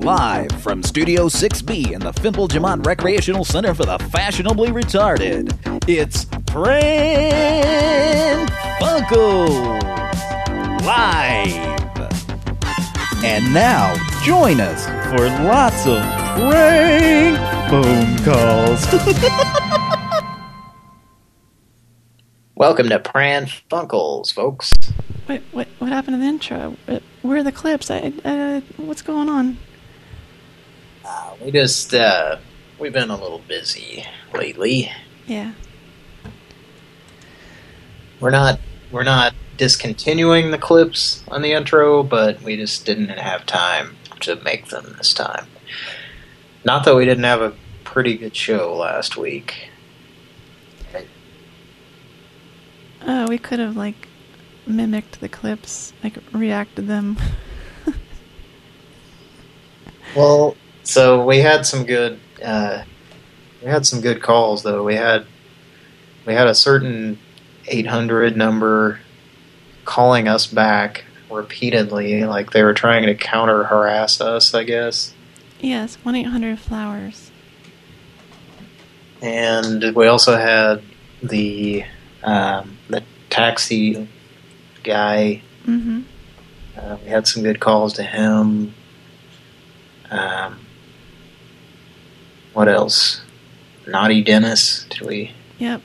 Live from Studio 6B in the Fimple Jamont Recreational Center for the Fashionably Retarded, it's Pran Funkels Live. And now, join us for lots of prank phone calls. Welcome to Pran Funkels, folks. Wait, what? What happened to the intro? Uh, Where are the clips? I, uh, what's going on? Uh, we just, uh, we've been a little busy lately. Yeah. We're not, we're not discontinuing the clips on the intro, but we just didn't have time to make them this time. Not that we didn't have a pretty good show last week. Uh, we could have like mimicked the clips, like reacted them. Well, so we had some good, uh, we had some good calls though. We had, we had a certain 800 number calling us back repeatedly, like they were trying to counter harass us, I guess. yes, one eight hundred flowers. And we also had the um, the taxi guy. Mm-hmm. Uh, we had some good calls to him. Um, what else? Naughty Dennis. Did we? Yep.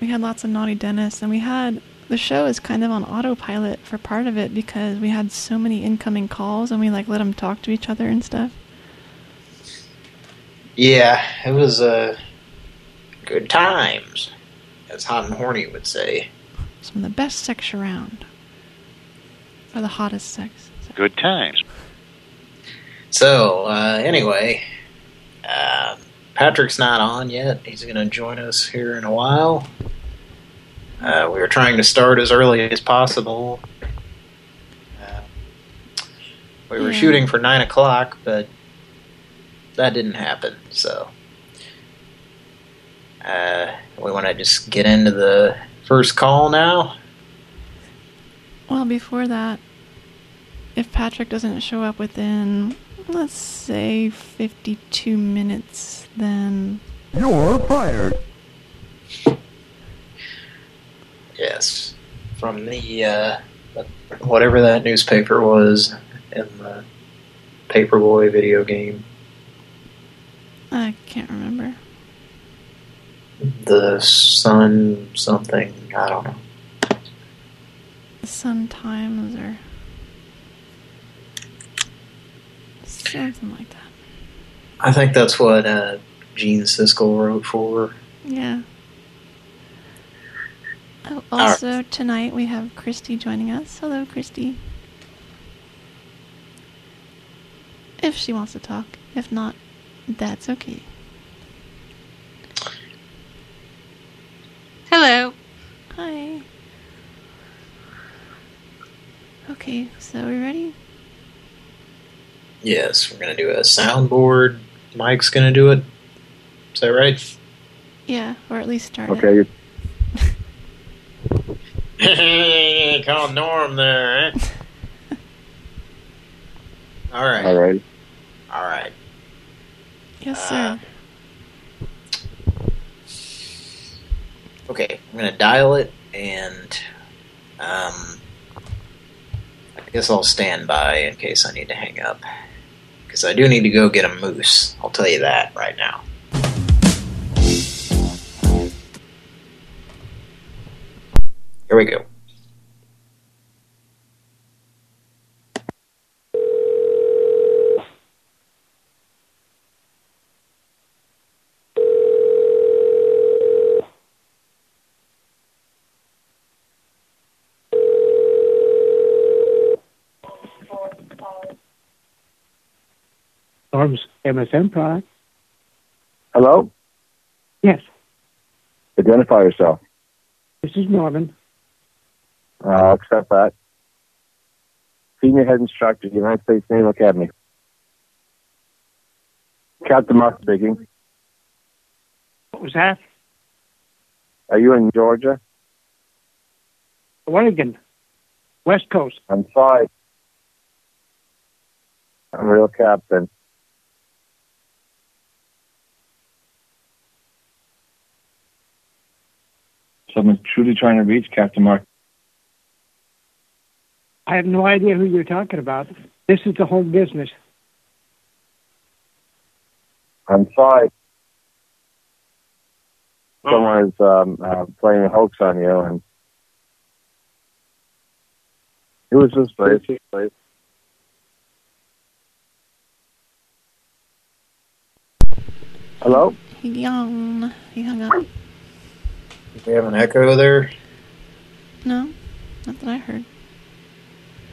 We had lots of naughty Dennis, and we had the show is kind of on autopilot for part of it because we had so many incoming calls, and we like let them talk to each other and stuff. Yeah, it was uh, good times, as Hot and Horny would say. Some of the best sex around, or the hottest sex. Good times. So, uh, anyway, uh, Patrick's not on yet. He's going to join us here in a while. Uh, we were trying to start as early as possible. Uh, we were Yeah. shooting for 9 o'clock, but that didn't happen, so... Uh, we want to just get into the first call now. Well, before that, if Patrick doesn't show up within, let's say, 52 minutes, then You're fired. Yes, from the uh, whatever that newspaper was in the Paperboy video game, I can't remember. the Sun something. I don't know. The Sun Times or something like that. I think that's what uh, Gene Siskel wrote for. Yeah. Oh, All right. also, tonight we have Christy joining us. Hello, Christy. If she wants to talk. If not, that's okay. Hello. Hi. Okay, so are we ready? Yes, we're gonna do a soundboard. Mike's gonna do it. Is that right? Yeah, or at least start Okay, it. you Call Norm there, eh? All right. all right. All right. Yes, Uh, sir. Okay, I'm gonna dial it, and um, I guess I'll stand by in case I need to hang up. Because I do need to go get a moose. I'll tell you that right now. Here we go. Norm's MSM product. Hello? Yes, Identify yourself. this is Norman. Uh, I'll accept that. Senior Head Instructor, United States Naval Academy. Captain Mark speaking. What was that? Are you in Georgia? Oregon, West Coast. I'm sorry. I'm a real captain. Someone's truly trying to reach Captain Mark. I have no idea who you're talking about. This is the home business. I'm sorry. Someone is um, uh, playing a hoax on you, and who is this place? place? Hello? He yawned. He hung up. Do we have an echo there? No, not that I heard.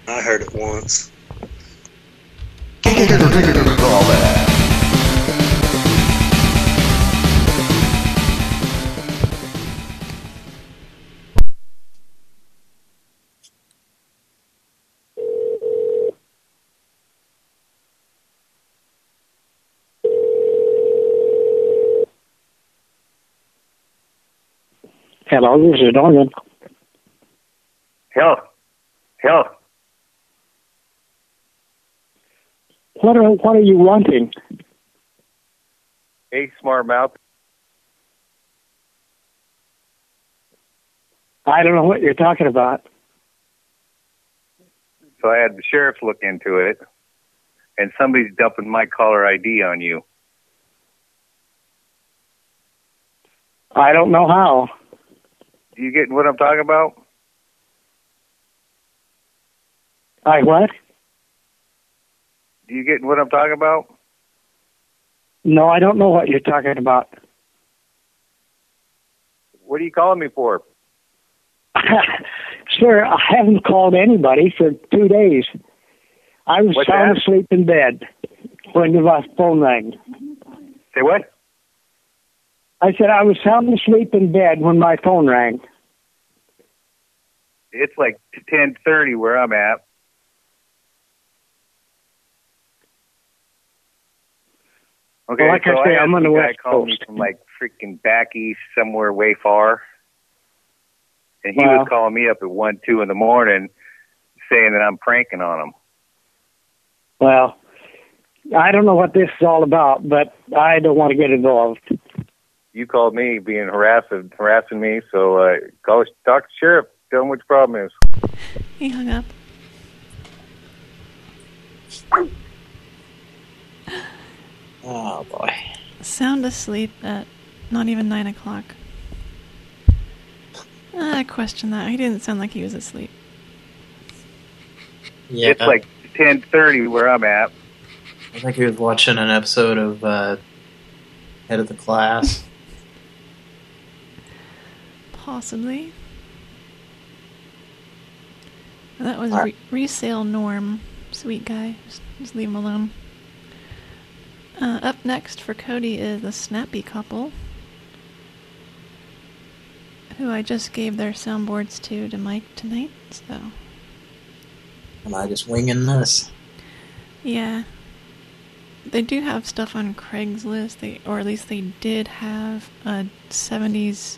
I heard it once. Hello, this is Norman. Hello. Hello. What are what are you wanting? Hey, smart mouth. I don't know what you're talking about. So I had the sheriff look into it, and somebody's dumping my caller ID on you. I don't know how. Do you get what I'm talking about? I what? Do you get what I'm talking about? No, I don't know what you're talking about. What are you calling me for? Sir, I haven't called anybody for two days. I was What's sound that? asleep in bed when the phone rang. Say what? I said I was sound asleep in bed when my phone rang. It's like 10:30 where I'm at. Okay, Well, like I say, had I'm on the West call me Coast. from like freaking back east, somewhere way far, and he Wow. was calling me up at one, two in the morning, saying that I'm pranking on him. Well, I don't know what this is all about, but I don't want to get involved. You called me being harassing harassing me, so uh, call talk to the sheriff. Tell him what your problem is. He hung up. Oh boy. Sound asleep at not even 9 o'clock. I question that. He didn't sound like he was asleep. Yeah, It's like 10:30 where I'm at. I think he was watching an episode of uh, Head of the Class. Possibly. That was re- resale Norm. Sweet guy. Just, just leave him alone. Uh, up next for Cody is the Snappy couple, who I just gave their soundboards to to Mike tonight. So Am I just winging this? yeah, they do have stuff on Craigslist. They or at least they did have a '70s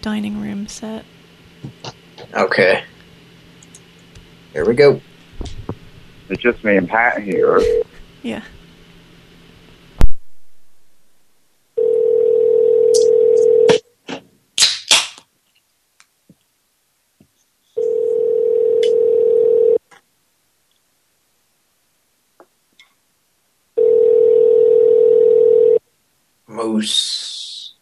dining room set. Okay. Here we go. It's just me and Pat here. Yeah. Moose.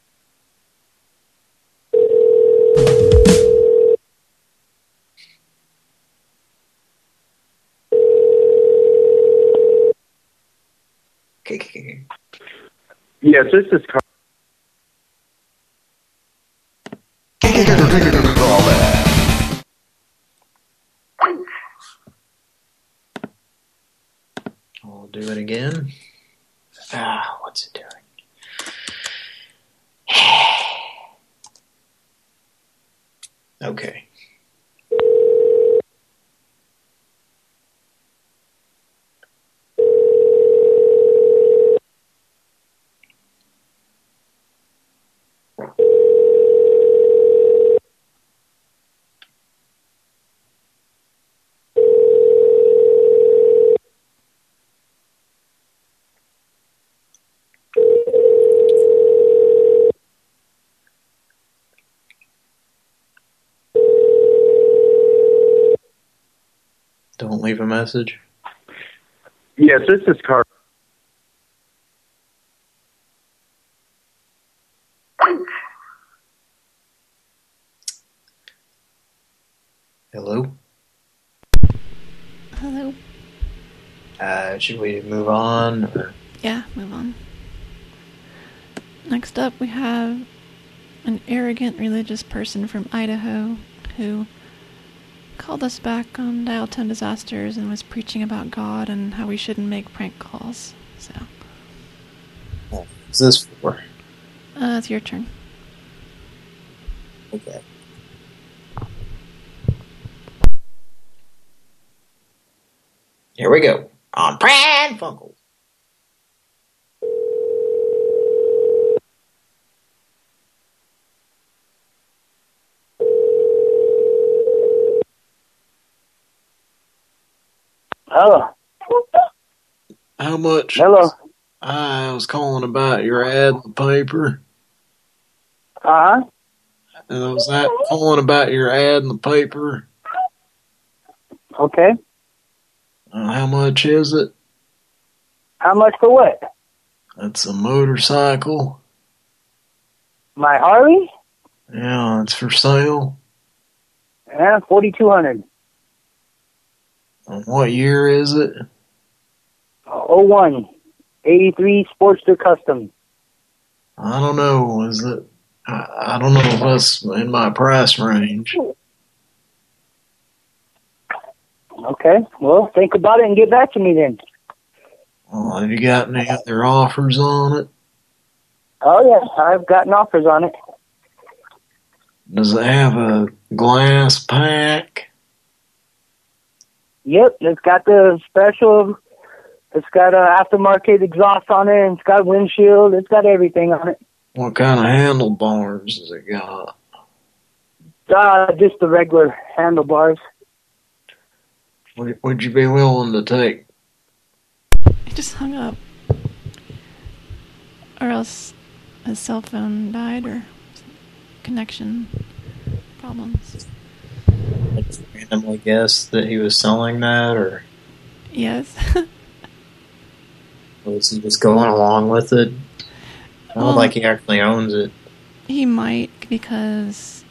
Okay, okay, okay. Yes, this is. Message? Yes, this is Carl. Hello? Hello. Uh, should we move on? Or? Yeah, move on. Next up, we have an arrogant religious person from Idaho who called us back on Dial 10 Disasters and was preaching about God and how we shouldn't make prank calls. So. What's this for? Uh, it's your turn. Okay. Here we go. On Pran Funkels. Hello. How much? Hello. I was calling about your ad in the paper. Uh huh. And was that calling about your ad in the paper. Okay. Uh, how much is it? How much for what? It's a motorcycle. My Harley? Yeah, it's for sale. Yeah, forty two hundred. And what year is it? Uh, oh one. Eighty three Sportster Custom. I don't know. Is it? I, I don't know if that's in my price range. Okay. Well, think about it and get back to me then. Well, have you got any other offers on it? Oh yeah, I've gotten offers on it. Does it have a glass pack? Yep, it's got the special. It's got a aftermarket exhaust on it. And it's got windshield. It's got everything on it. What kind of handlebars has it got? Uh, just the regular handlebars. Would, would you be willing to take? He just hung up. Or else his cell phone died or connection problems. Randomly guess that he was selling that, or Yes. was he just going along with it? I don't Well- like he actually owns it. he might because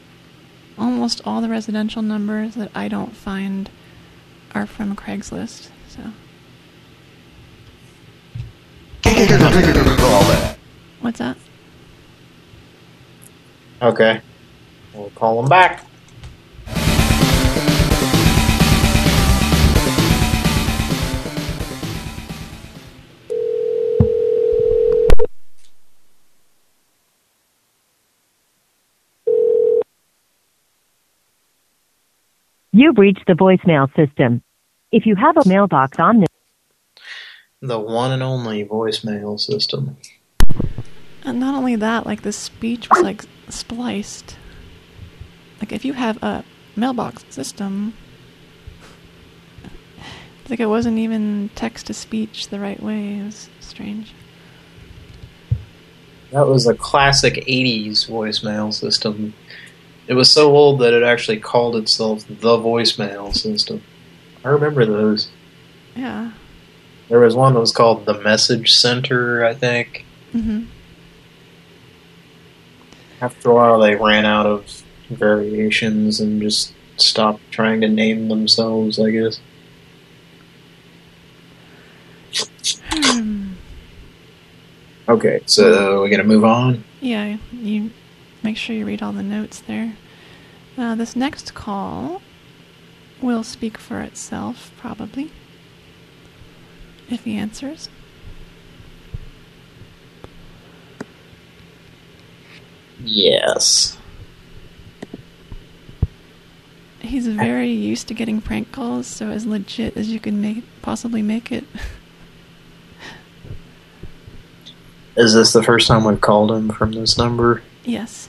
almost all the residential numbers that I don't find are from Craigslist. So what's that? Okay. We'll call him back. You've reached the voicemail system. If you have a mailbox on this, The one and only voicemail system. And not only that, like the speech was like spliced. Like if you have a mailbox system, it's like it wasn't even text to speech the right way. It was strange. That was a classic 80s voicemail system. It was so old that it actually called itself the voicemail system. I remember those. Yeah. There was one that was called the Message Center, I think. hmm After a while, they ran out of variations and just stopped trying to name themselves, I guess. Hmm. Okay, so we're going to move on. Yeah, you make sure you read all the notes there. Uh, this next call will speak for itself, probably, if he answers. Yes. He's very used to getting prank calls, so as legit as you can make possibly make it. Is this the first time we've called him from this number? yes.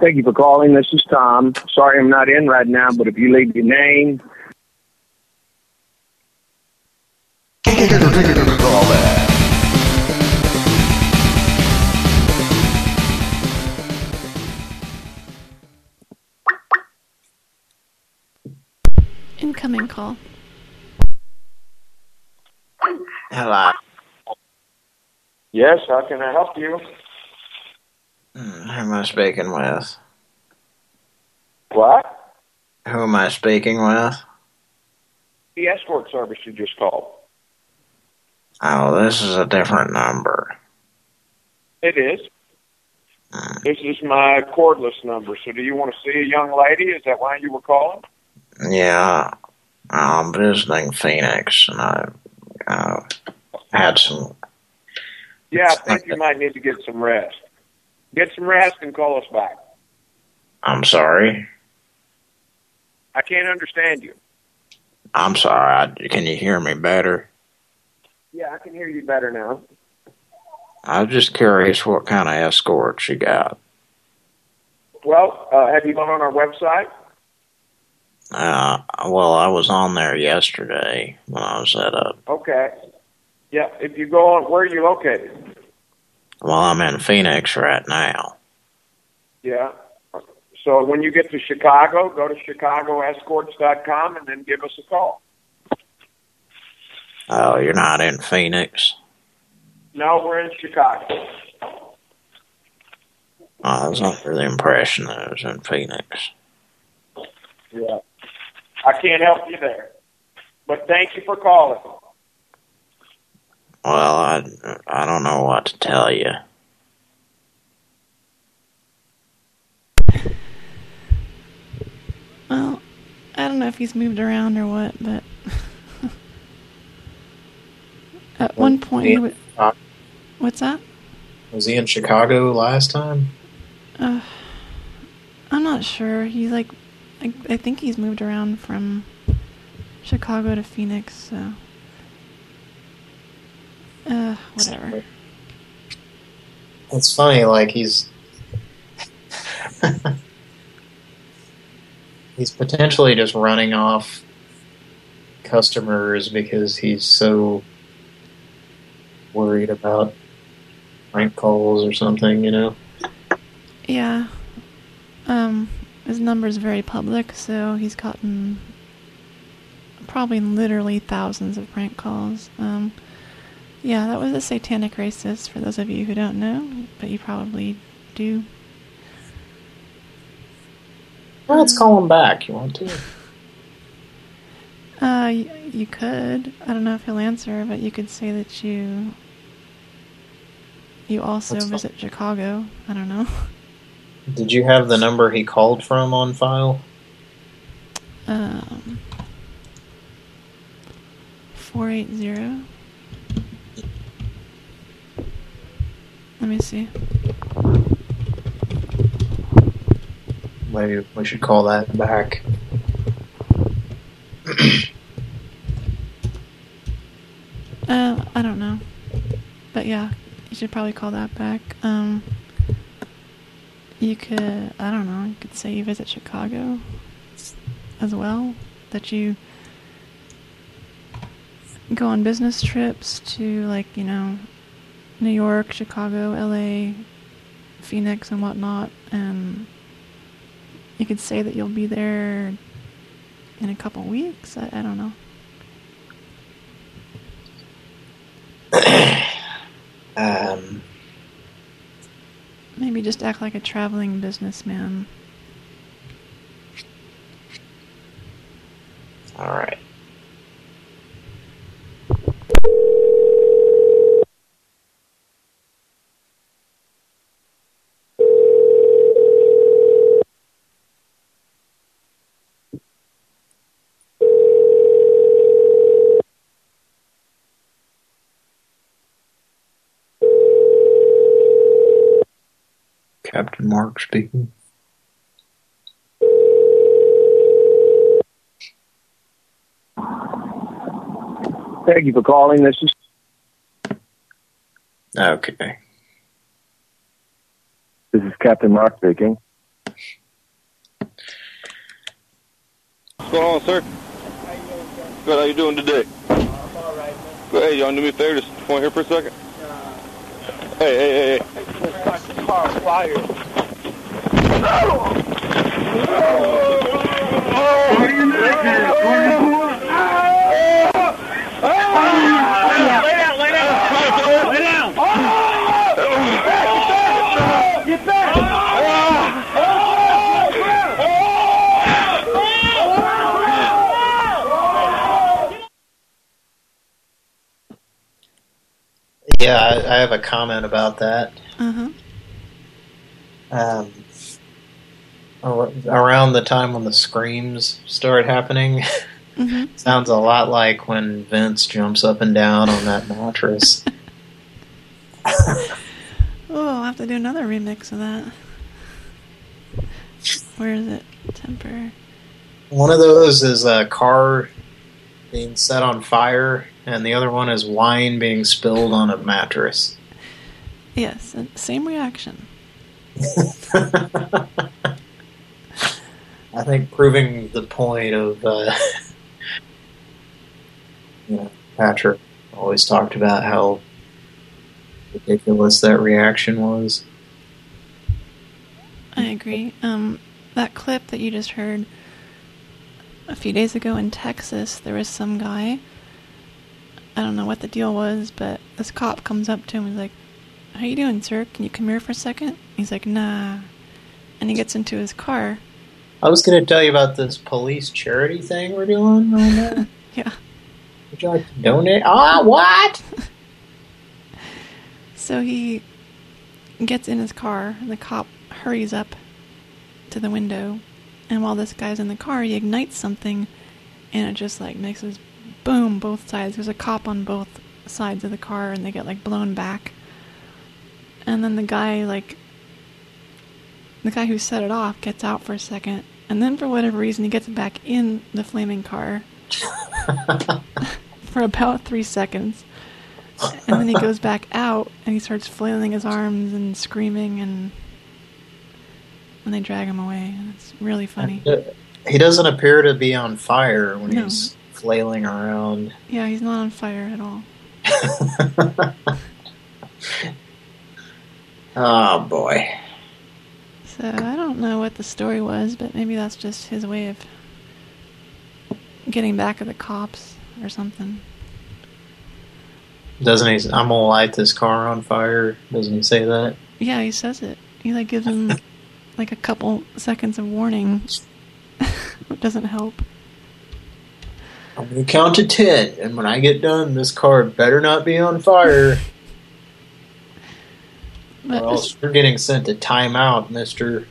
Thank you for calling. This is Tom. Sorry I'm not in right now, but if you leave your name. Incoming call. Hello. Yes, how can I help you? Hmm, Who am I speaking with? What? Who am I speaking with? The escort service you just called. Oh, this is a different number. It is. This is my cordless number. So do you want to see a young lady? Is that why you were calling? Yeah, I'm visiting Phoenix, and I uh, had some. Yeah, I think you might need to get some rest. Get some rest and call us back. I'm sorry. I can't understand you. I'm sorry. I, can you hear me better? Yeah, I can hear you better now. I'm just curious what kind of escorts you got. Well, uh, have you gone on our website? Uh, well, I was on there yesterday when I was at a. Okay. Yeah, if you go on, where are you located? Well, I'm in Phoenix right now. Yeah. So when you get to Chicago, go to chicagoescorts.com and then give us a call. Oh, you're not in Phoenix? No, we're in Chicago. Oh, I was under the impression that it was in Phoenix. Yeah. I can't help you there. But thank you for calling. Well, I, I don't know what to tell you. Well, I don't know if he's moved around or what, but at one point, he wa- what's that? was he in Chicago last time? Uh, I'm not sure. He's like, I, I think he's moved around from Chicago to Phoenix, so. Uh, whatever. It's funny, like he's he's potentially just running off customers because he's so worried about prank calls or something, you know. Yeah. Um, his number's very public, so he's gotten probably literally thousands of prank calls. Um, yeah, that was a satanic racist for those of you who don't know, but you probably do. Well, let's call him back. You want to? Uh, you could. I don't know if he'll answer, but you could say that you you also fine. visit Chicago. I don't know. Did you have the number he called from on file? Um, four eight zero. Let me see. Maybe we should call that back. Uh, I don't know, but yeah, you should probably call that back. Um, you could, I don't know, you could say you visit Chicago as well. That you go on business trips to like you know New York, Chicago, L.A., Phoenix, and whatnot, and you could say that you'll be there in a couple weeks. I, I don't know. Um, Maybe just act like a traveling businessman. all right. Captain Mark speaking. Thank you for calling. This is... Okay. This is Captain Mark speaking. What's going on, sir? How you doing, sir? Good. How you doing today? I'm all right. Good. Hey, you want to do me a favor? Just come here for a second. Uh, hey, hey, hey, hey. This fire. Yeah, I, I have a comment about that. Uh-huh. Um, around the time when the screams start happening, Mm-hmm. sounds a lot like when Vince jumps up and down on that mattress. Oh, I'll have to do another remix of that. Where is it? Temper. One of those is a car being set on fire, and the other one is wine being spilled on a mattress. Yes, same reaction. I think proving the point of, uh, you know, Patrick always talked about how ridiculous that reaction was. I agree. Um, that clip that you just heard a few days ago in Texas, there was some guy. I don't know what the deal was, but this cop comes up to him and is like, "How you doing, sir? Can you come here for a second? He's like, "Nah," and he gets into his car. I was going to tell you about this police charity thing we're doing right now. Yeah. Would you like to donate? Ah, what? So he gets in his car, and the cop hurries up to the window. And while this guy's in the car, he ignites something, and it just like makes this boom both sides. There's a cop on both sides of the car, and they get like blown back. And then the guy, like, the guy who set it off gets out for a second, and then for whatever reason, he gets back in the flaming car for about three seconds. And then he goes back out and he starts flailing his arms and screaming and and they drag him away. And it's really funny. He doesn't appear to be on fire when No. he's flailing around. Yeah, he's not on fire at all. Oh, boy. So I don't know what the story was, but maybe that's just his way of getting back at the cops or something. Doesn't he? I'm gonna light this car on fire. Doesn't he say that? Yeah, he says it. He like gives him like a couple seconds of warning. it doesn't help. I'm gonna count to ten, and when I get done, this car better not be on fire, But or else you're getting sent to timeout, Mister.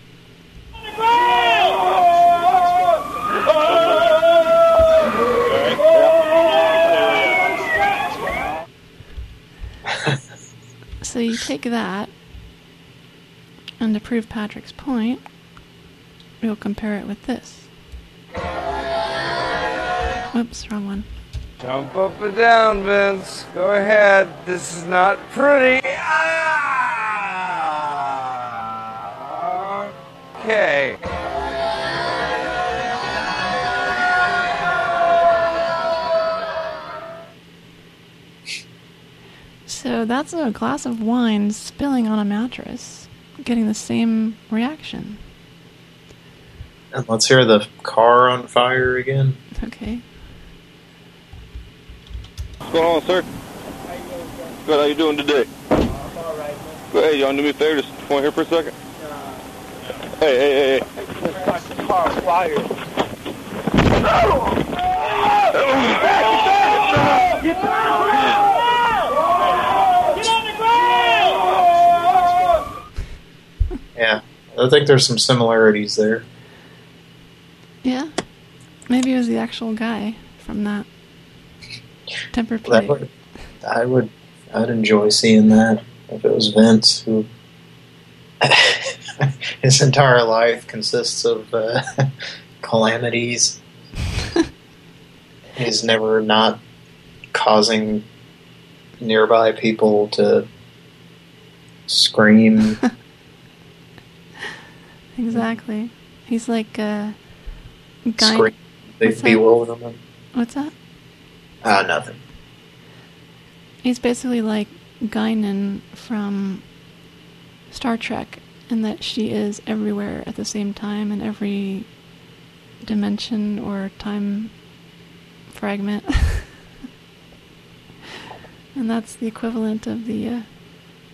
So you take that, and to prove Patrick's point, we'll compare it with this. Oops, wrong one. Jump up and down, Vince. Go ahead. This is not pretty. Okay. So that's a glass of wine spilling on a mattress, getting the same reaction. And let's hear the car on fire again. Okay. What's going on, sir? Good. How you doing today? I'm Good. Hey, y'all do me a favor. Just come here for a second. Hey, hey, hey, hey. car fire. Yeah, I think there's some similarities there. Yeah. Maybe it was the actual guy from that temper Tempur-Pedic. would, I would, I'd enjoy seeing that if it was Vince, who his entire life consists of uh, calamities. He's never not causing nearby people to scream. Exactly. He's like a guy. Scream. What's that? bewilderment. What's that? Ah, nothing. He's basically like Guinan from Star Trek, in that she is everywhere at the same time in every dimension or time fragment. and that's the equivalent of the uh,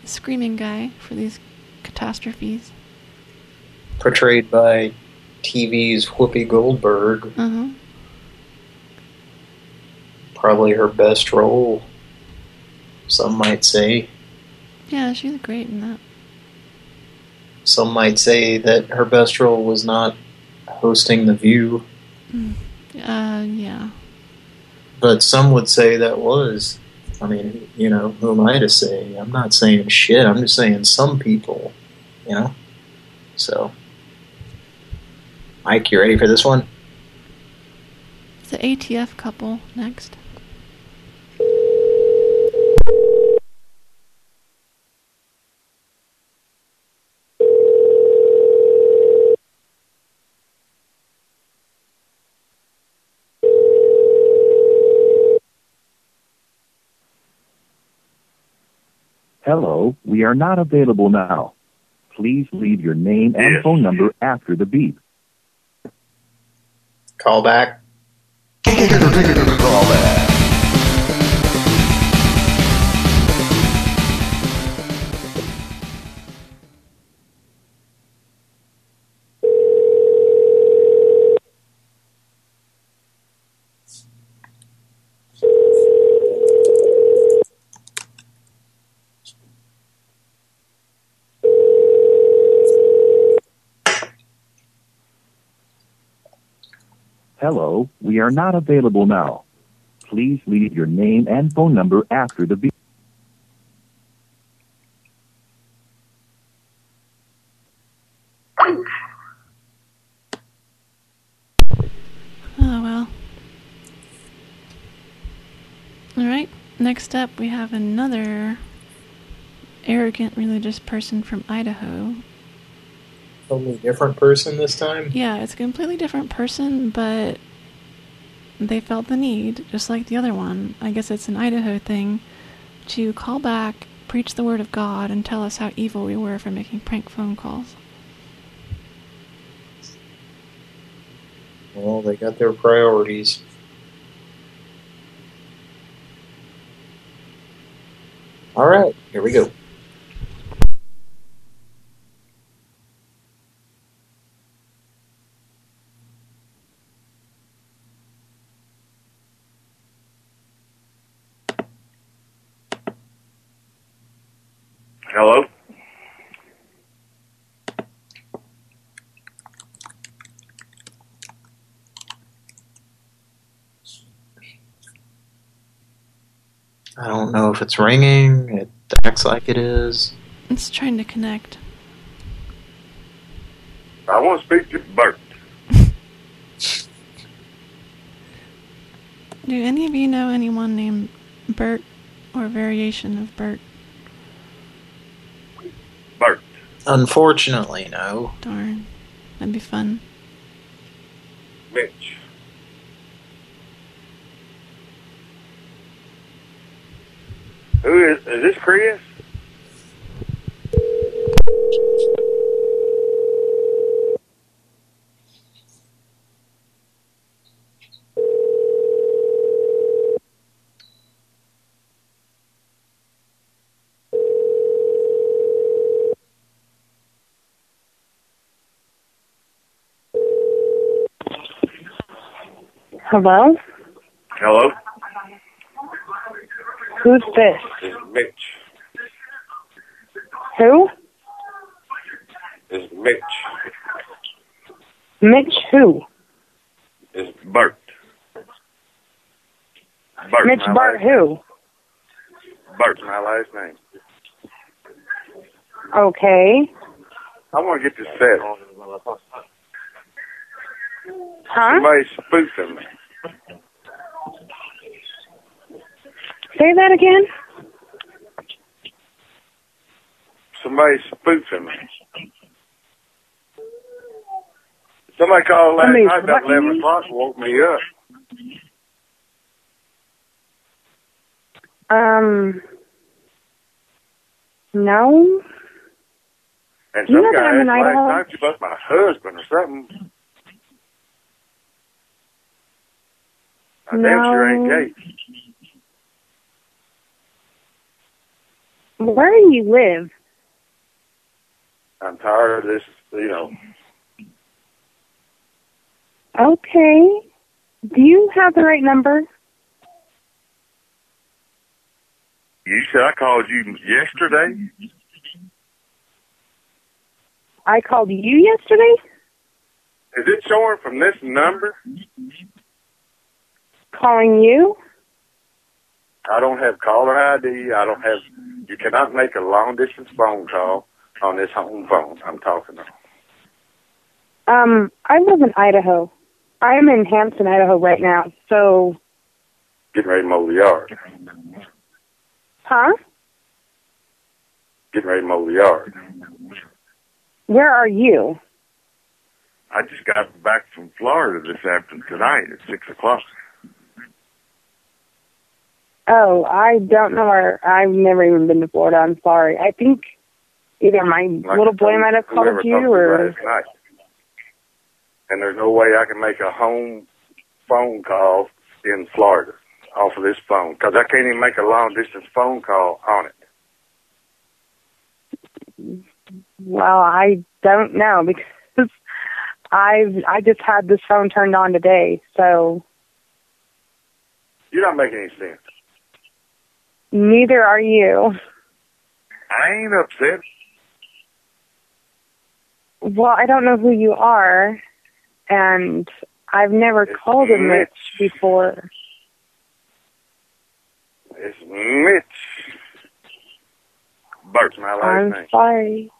screaming guy for these catastrophes. Portrayed by TV's Whoopi Goldberg. Uh-huh. Probably her best role, some might say. Yeah, she's great in that. Some might say that her best role was not hosting The View, Uh, yeah. but some would say that was. I mean, you know, who am I to say? I'm not saying shit. I'm just saying some people, you know? So, Mike, you ready for this one? The ATF couple next. Hello, we are not available now. Please leave your name and Yes. phone number after the beep. Call back. Hello, we are not available now. Please leave your name and phone number after the beep. Oh, well. Alright, next up we have another arrogant religious person from Idaho. Totally different person this time? Yeah, it's a completely different person, but they felt the need, just like the other one. I guess it's an Idaho thing, to call back, preach the word of God, and tell us how evil we were for making prank phone calls. Well, they got their priorities. All right, here we go. Hello? I don't know if it's ringing. It acts like it is. It's trying to connect. I want to speak to Bert. Do any of you know anyone named Bert or variation of Bert? Bert. Unfortunately, no. Darn. That'd be fun. Mitch. Who is, is this Chris? Hello? Hello? Who's this? This Mitch. Who? This is Mitch. Mitch who? This is Bert. Bert. Mitch my Bart who? Bert's my last name. Okay. I want to get this set. Huh? Somebody's spoofing me. Say that again? Somebody's spoofing me. Somebody called last Somebody night about 11 o'clock and woke me up. Um, no. And You some know guy asked last night about my husband or something. I damn sure ain't No. gay. Where do you live? I'm tired of this, you know. Okay. Do you have the right number? You said I called you yesterday? I called you yesterday? Is it showing from this number? Calling you? I don't have caller ID. I don't have. You cannot make a long distance phone call on this home phone I'm talking on. Um, I live in Idaho. I am in Hampton, Idaho right now. So, Getting ready to mow the yard. huh? Getting ready to mow the yard. Where are you? I just got back from Florida this afternoon tonight at six o'clock. Oh, I don't know where. I've never even been to Florida. I'm sorry. I think either my Like little boy might have called you, or. And there's no way I can make a home phone call in Florida off of this phone because I can't even make a long distance phone call on it. well, I don't know because I've I just had this phone turned on today. So You're not making any sense. neither are you. I ain't upset. Well, I don't know who you are, and I've never called a Mitch before. It's Mitch. Bert's my last I'm name. sorry.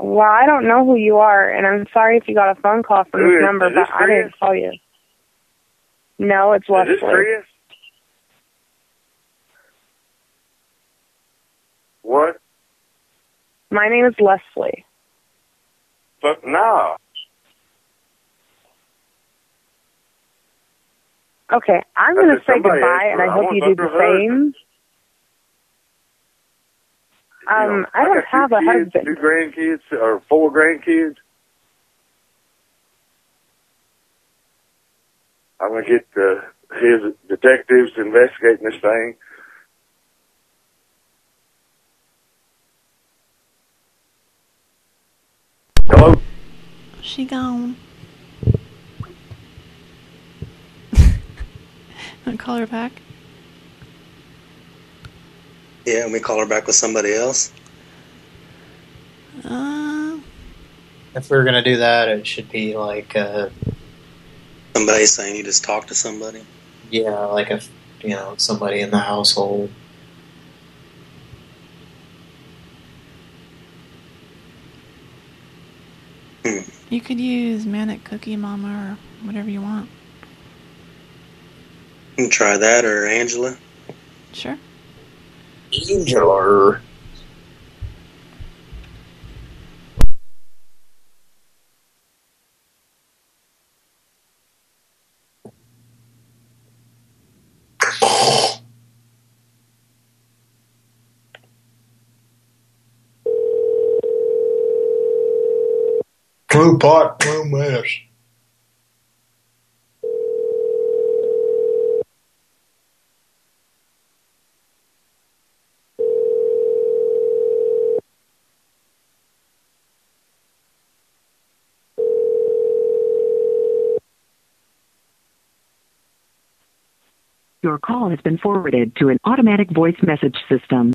Well, I don't know who you are, and I'm sorry if you got a phone call from Who this is- number, is this but I didn't call you. No, it's Is this Leslie. Chris? What? My name is Leslie. But now. Okay, I'm going to say goodbye, and I I hope you do the same. Um, I don't two have a kids, husband. Two grandkids or four grandkids. I'm gonna get uh, his detectives investigating this thing. Hello. She gone. Wanna call her back? Yeah, and we call her back with somebody else. Uh, If we were gonna do that, it should be like, uh, Somebody saying you just talk to somebody. yeah, like if you know somebody in the household. You could use Manic Cookie Mama or whatever you want. You can try that or Angela. Sure. Angela. True pot, true mess. Your call has been forwarded to an automatic voice message system.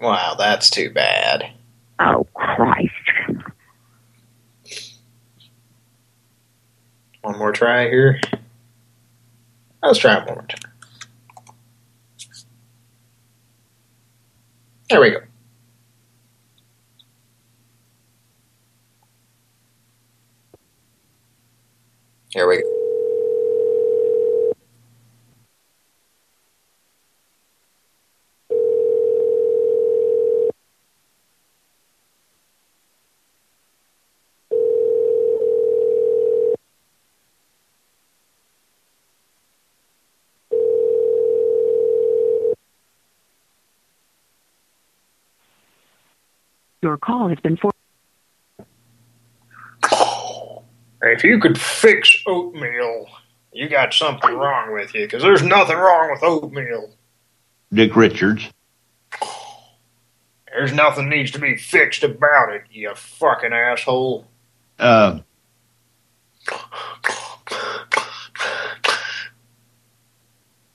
Wow, that's too bad. Oh, Christ. One more try here. Let's try it one more time. There we go. There we go. Your call has been for. If you could fix oatmeal, you got something wrong with you, because there's nothing wrong with oatmeal. Dick Richards. There's nothing needs to be fixed about it, you fucking asshole. Uh,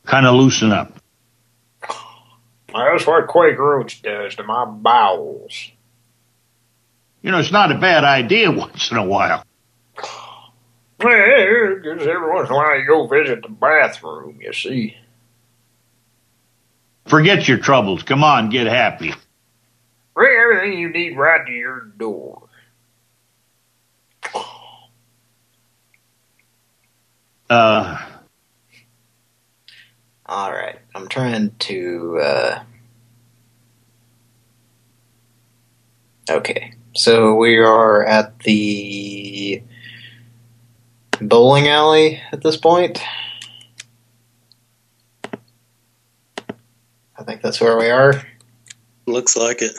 kind of loosen up. That's what Quaker Oats does to my bowels. You know, it's not a bad idea once in a while. Well, because every once in a while you go visit the bathroom, you see. Forget your troubles. Come on, get happy. Bring everything you need right to your door. Uh, All right, I'm trying to. Uh... Okay, so we are at the bowling alley at this point. I think that's where we are. Looks like it.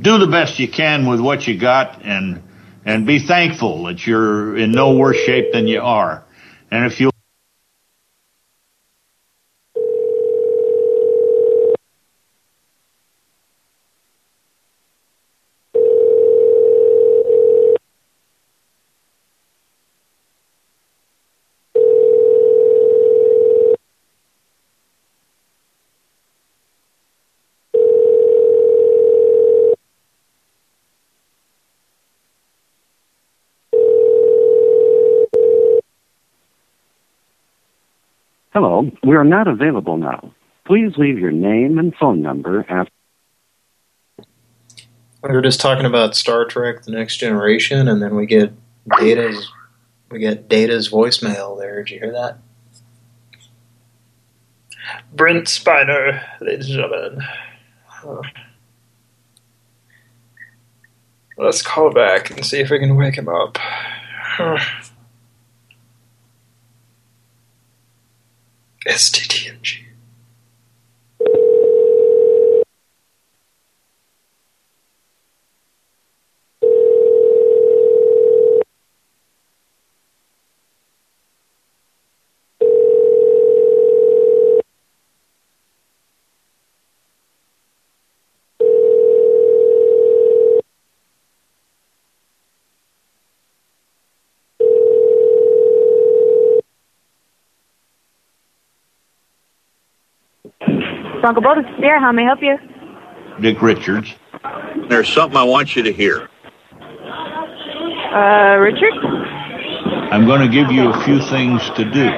do the best you can with what you got and and be thankful that you're in no worse shape than you are. And if you Hello, we are not available now. Please leave your name and phone number after. We were just talking about Star Trek: The Next Generation, and then we get Data's we get Data's voicemail there. Did you hear that? Brent Spiner, ladies and gentlemen. Uh, let's call back and see if we can wake him up. Uh, STTNG. Uncle Bo, this is Sarah. How may I help you? Dick Richards, there's something I want you to hear. Uh, Richard? I'm going to give you a few things to do.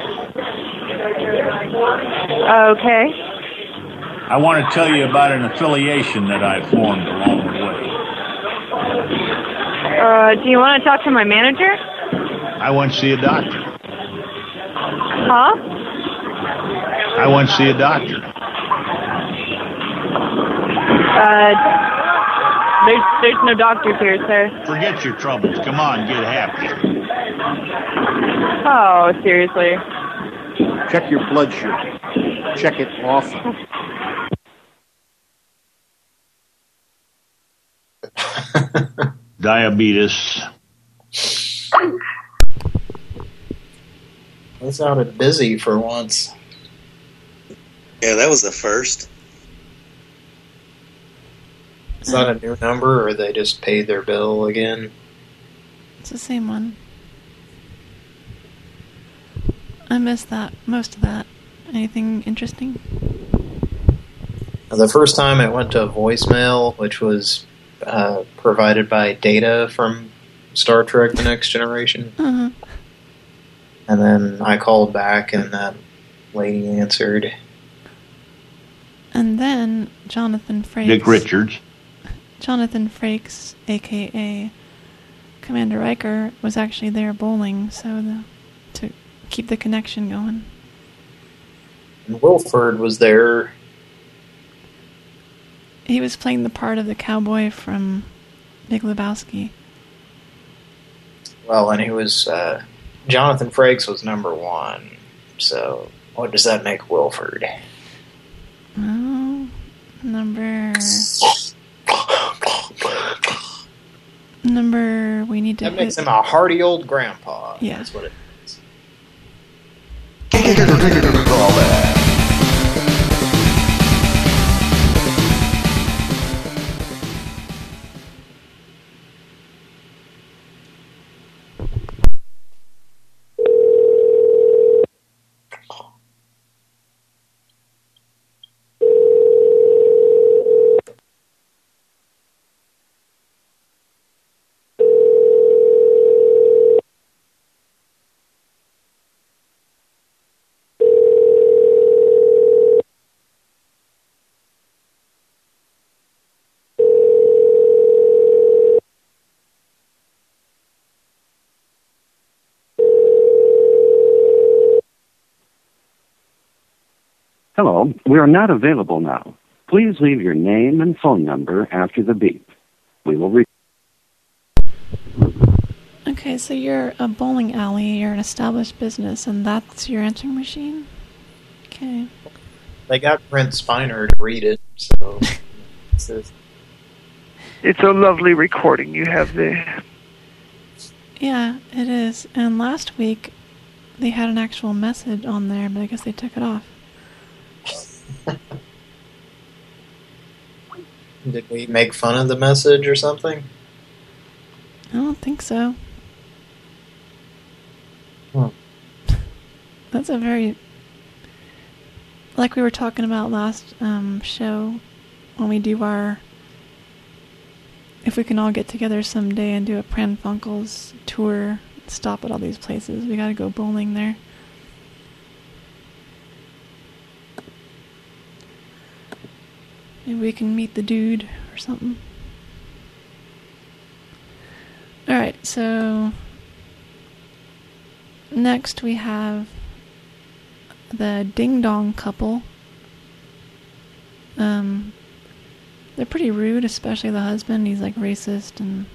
Okay. I want to tell you about an affiliation that I formed along the way. Uh, do you want to talk to my manager? I want to see a doctor. Huh? I want to see a doctor. Uh, there's there's no doctors here, sir. Forget your troubles. Come on, get happy. Oh, seriously. Check your blood sugar. Check it often. Diabetes. They sounded busy for once. Yeah, that was the first. Is that a new number, or they just paid their bill again? It's the same one. I missed that, most of that. Anything interesting? The first time I went to voicemail, which was uh, provided by Data from Star Trek The Next Generation. Uh-huh. And then I called back and that lady answered. And then Jonathan Frakes. Dick Richards. Jonathan Frakes, aka Commander Riker, was actually there bowling, so the, to keep the connection going. And Wilford was there. He was playing the part of the cowboy from Big Lebowski. Well, and he was... Uh, Jonathan Frakes was number one. So what does that make Wilford? Oh, Number... Number we need to That makes hit- him a hardy old grandpa. Yeah. That's what it Hello, we are not available now. Please leave your name and phone number after the beep. We will re- Okay, so you're a bowling alley, you're an established business, and that's your answering machine? Okay. They got Brent Spiner to read it, so... it says, It's a lovely recording you have there. Yeah, it is. And last week, they had an actual message on there, but I guess they took it off. Did we make fun of the message or something? I don't think so. Hmm. That's a very... Like we were talking about last um, show, when we do our... If we can all get together someday and do a Pran Funkels tour, stop at all these places, we gotta go bowling there. Maybe we can meet the dude or something. Alright, so next we have the Ding Dong couple. Um, they're pretty rude, especially the husband. He's like racist and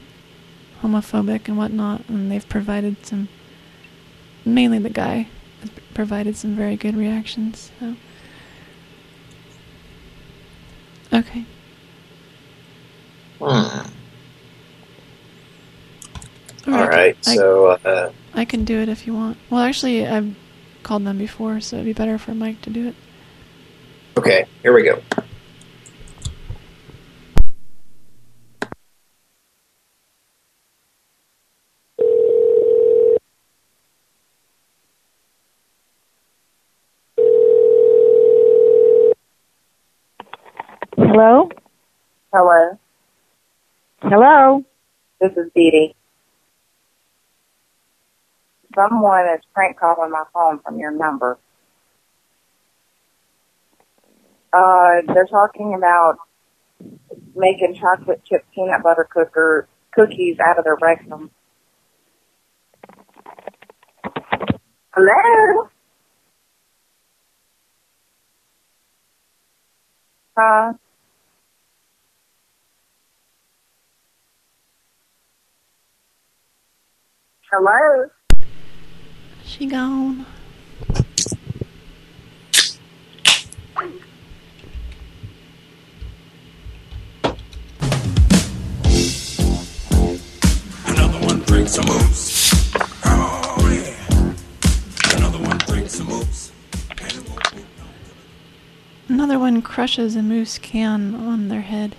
homophobic and whatnot, and they've provided some. Mainly the guy has provided some very good reactions. So. Okay. Hmm. All I I- so uh, I can do it if you want. Well, actually, I've called them before, so it'd be better for Mike to do it. okay, here we go. Hello, Hello? this is Dee Dee. Someone is prank calling my phone from your number. Uh, they're talking about making chocolate chip peanut butter cooker cookies out of their rectum. Hello? Huh? Hello? She gone. Another one brings some moves. Oh yeah. Another one brings some moves. Another one crushes a moose can on their head.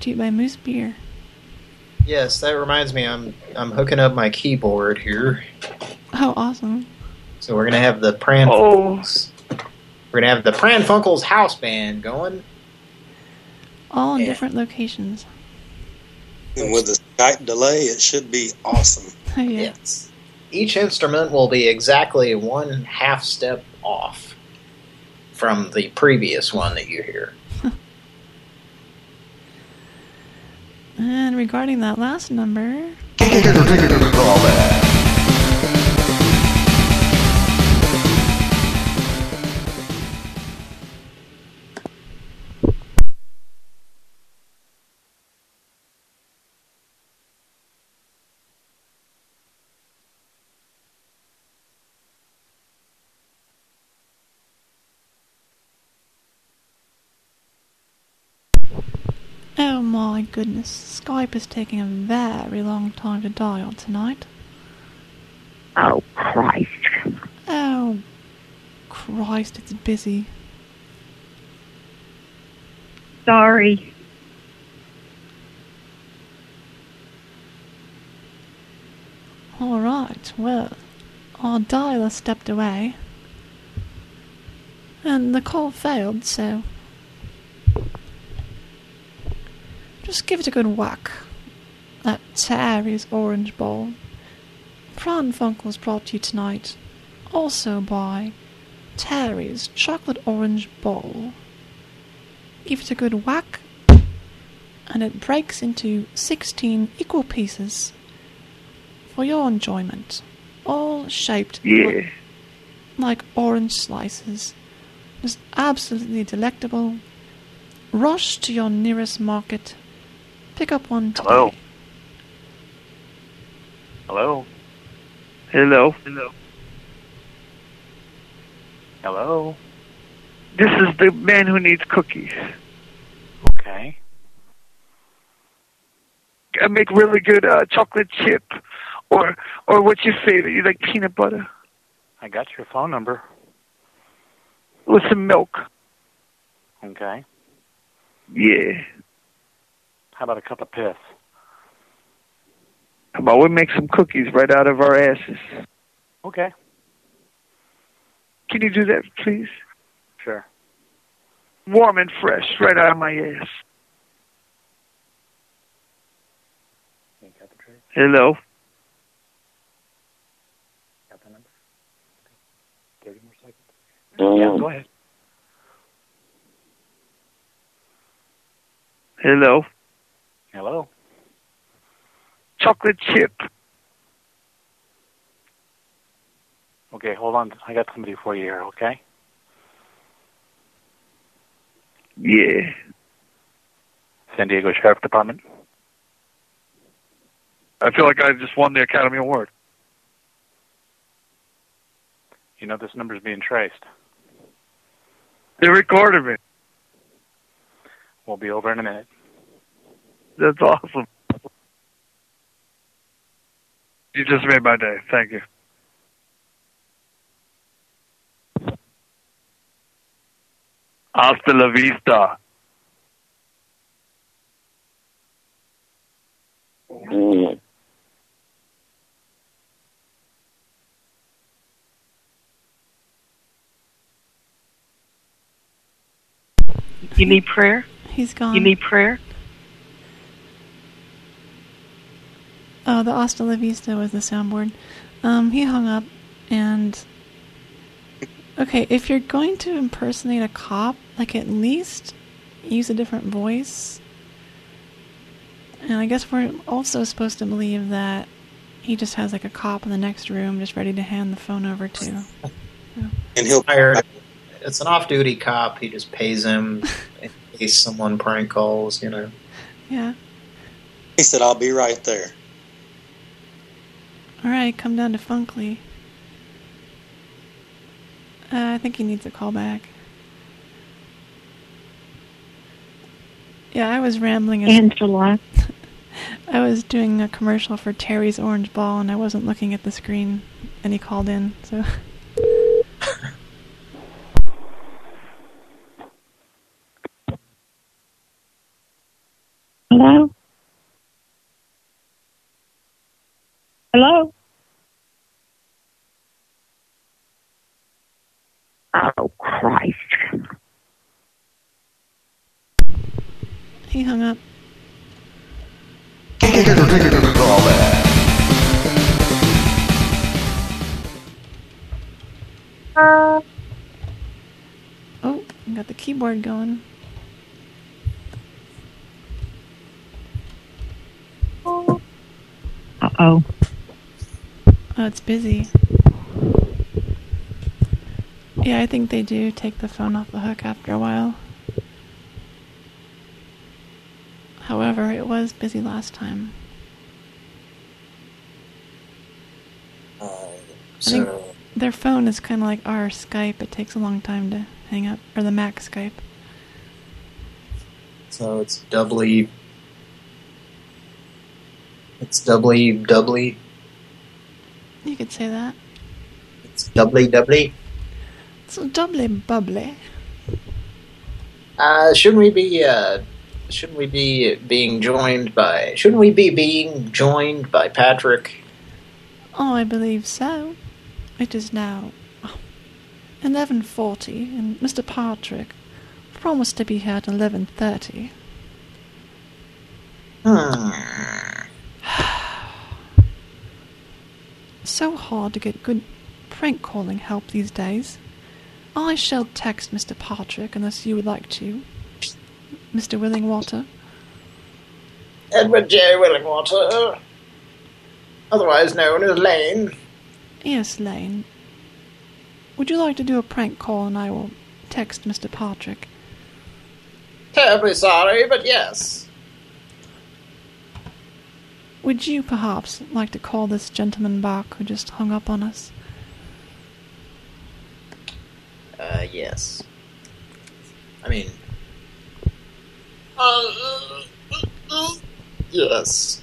Brought to you by Moose Beer. Yes, that reminds me. I'm I'm hooking up my keyboard here, Oh, awesome. so we're gonna have the Pran Oh. We're gonna have the Pran Funkels house band going. All in different locations. And with the Skype delay, it should be awesome. Oh, yeah. Yes. Each instrument will be exactly one half step off from the previous one that you hear. And regarding that last number, my goodness, Skype is taking a very long time to dial tonight. Oh, Christ. Oh, Christ, it's busy. Sorry. Alright, well, our dialer stepped away. And the call failed, so. Just give it a good whack. That Terry's orange ball. Pran Funkels brought to you tonight, also by Terry's chocolate orange ball. Give it a good whack, and it breaks into 16 equal pieces for your enjoyment, all shaped Yeah. like, like orange slices. Just absolutely delectable. Rush to your nearest market. Pick up one today. Hello. Hello. Hello. Hello. Hello. This is the man who needs cookies. Okay. I make really good uh, chocolate chip, or or what's your favorite? You like peanut butter I got your phone number. with some milk? Okay. Yeah. How about a cup of piss? How about we make some cookies right out of our asses? Okay. Can you do that, please? Sure. Warm and fresh, right out of my ass. Hello. Got the number? Thirty more seconds. Yeah, go ahead. Hello. Hello. Chocolate chip. Okay, hold on. I got somebody for you here. Okay. Yeah. San Diego Sheriff Department. I feel like I just won the Academy Award. You know this number's being traced. They recorded me. We'll be over in a minute. That's awesome. You just made my day. Thank you. Hasta la vista. You need prayer? He's gone. You need prayer? Oh, the Hasta La Vista was the soundboard. Um, he hung up, and okay, if you're going to impersonate a cop, like at least use a different voice. And I guess we're also supposed to believe that he just has like a cop in the next room, just ready to hand the phone over to. And he'll hire. It's an off-duty cop. He just pays him in case someone prank calls. You know. Yeah. He said, "I'll be right there." All right, come down to Funkley. Uh, I think he needs a call back. Yeah, I was rambling. Angela. I was doing a commercial for Terry's Orange Ball, and I wasn't looking at the screen, and he called in. So. Hello? Hello? Oh, Christ. He hung up. Oh, I got the keyboard going. Uh-oh. Oh, it's busy. Yeah, I think they do take the phone off the hook after a while. However, it was busy last time. Uh, I think so, their phone is kind of like our Skype. It takes a long time to hang up, or the Mac Skype. so it's doubly. It's doubly, doubly, You could say that. it's doubly, doubly. It's doubly bubbly. Uh, shouldn't we be, uh, shouldn't we be being joined by, shouldn't we be being joined by Patrick? Oh, I believe so. It is now oh, 11.40, and Mr. Patrick promised to be here at 11.30. Hmm. So hard to get good prank calling help these days. I shall text Mr. Patrick unless you would like to. Mr. Willingwater. Edward J. Willingwater, otherwise known as Lane. Yes, Lane. Would you like to do a prank call and I will text Mr. Patrick? Terribly sorry, but yes. Would you perhaps like to call this gentleman back who just hung up on us? Uh, yes. I mean... Uh, yes.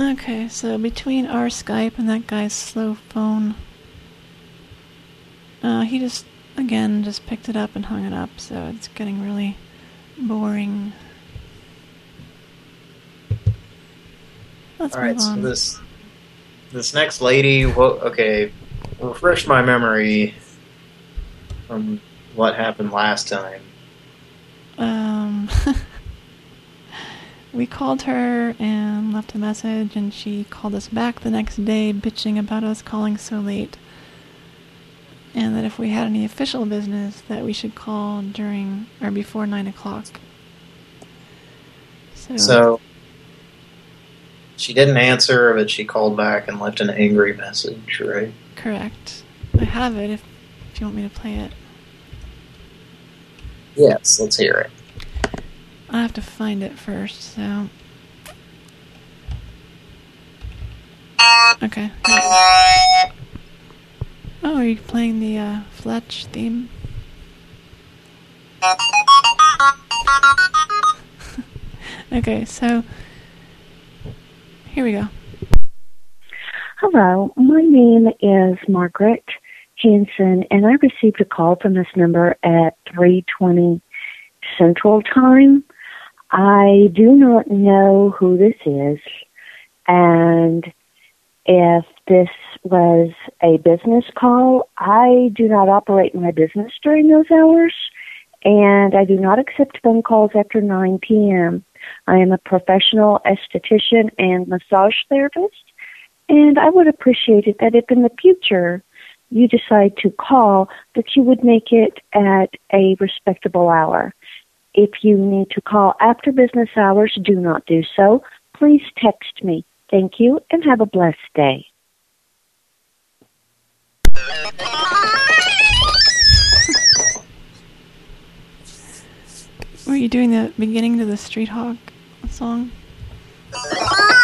Okay, so between our Skype and that guy's slow phone, uh, he just, again, just picked it up and hung it up, so it's getting really boring. Let's All right, so this this next lady, well, okay, refresh my memory from what happened last time. Um, we called her and left a message, and she called us back the next day, bitching about us calling so late, and that if we had any official business, that we should call during or before nine o'clock. So, So she didn't answer, but she called back and left an angry message, right? correct. I have it if if you want me to play it. Yes, let's hear it. I have to find it first, so. Okay. Oh, are you playing the uh, Fletch theme? okay, so here we go. Hello, my name is Margaret Hanson, and I received a call from this number at 3:20 Central Time. I do not know who this is, and if this was a business call, I do not operate my business during those hours, and I do not accept phone calls after 9 p.m. I am a professional esthetician and massage therapist, and I would appreciate it that if in the future you decide to call, that you would make it at a respectable hour. If you need to call after business hours, do not do so. Please text me. Thank you and have a blessed day. Were you doing the beginning to the Street Hawk song?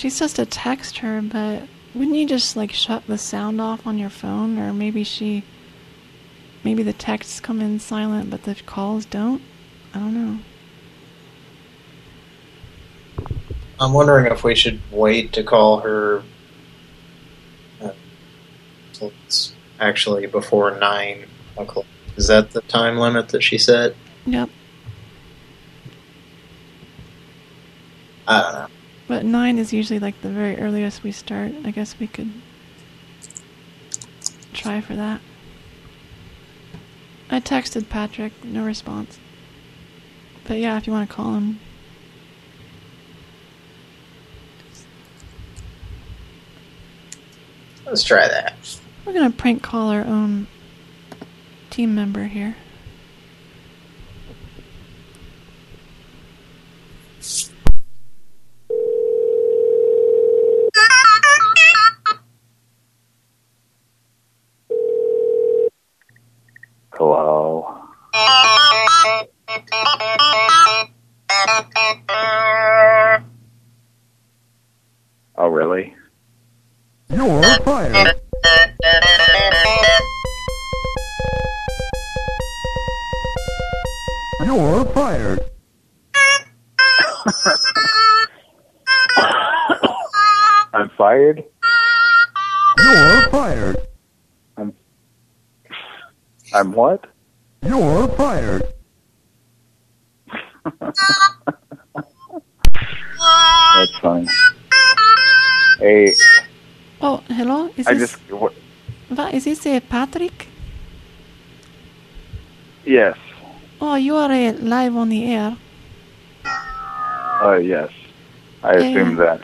she's supposed to text her, but wouldn't you just like shut the sound off on your phone? Or maybe she. Maybe the texts come in silent, but the calls don't? I don't know. I'm wondering if we should wait to call her. Uh, it's actually before nine o'clock. Is that the time limit that she set? Yep. I don't know. But nine is usually like the very earliest we start. I guess we could try for that. I texted Patrick, no response. But yeah, if you want to call him. Let's try that. We're gonna prank call our own team member here. Uh, live on the air. Uh, yes. I Yeah. assumed that.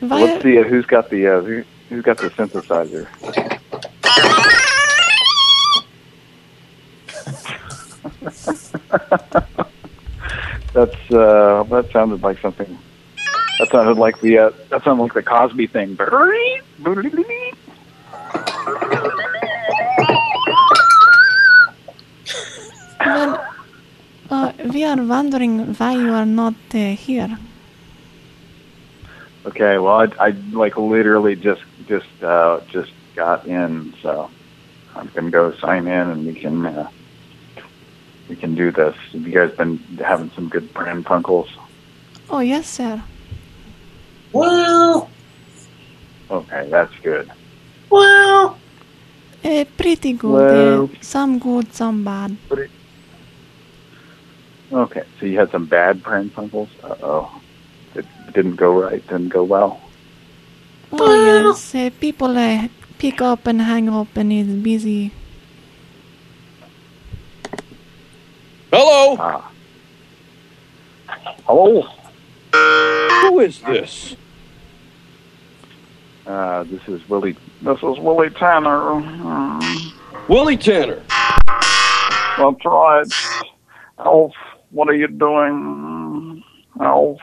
Via- Let's see uh, who's got the uh, who, who's got the synthesizer. That's uh, that sounded like something. That sounded like the uh, that sounded like the Cosby thing. Are wondering why you are not uh, here. Okay, well, I, I like literally just just uh, just got in, so I'm gonna go sign in, and we can uh, we can do this. Have you guys been having some good brand punkles? Oh, yes, sir. Well, Okay, that's good. well. Uh, pretty good. Well- uh, some good, some bad. Okay, so you had some bad brand punkles. Uh oh, it didn't go right. Didn't go well. Well, yes. Uh, people uh, pick up and hang up and is busy. Hello. Ah. Hello. Who is this? Uh, this is Willie. This is Willie Tanner. Willie Tanner. That's right. ALF, what are you doing? ALF.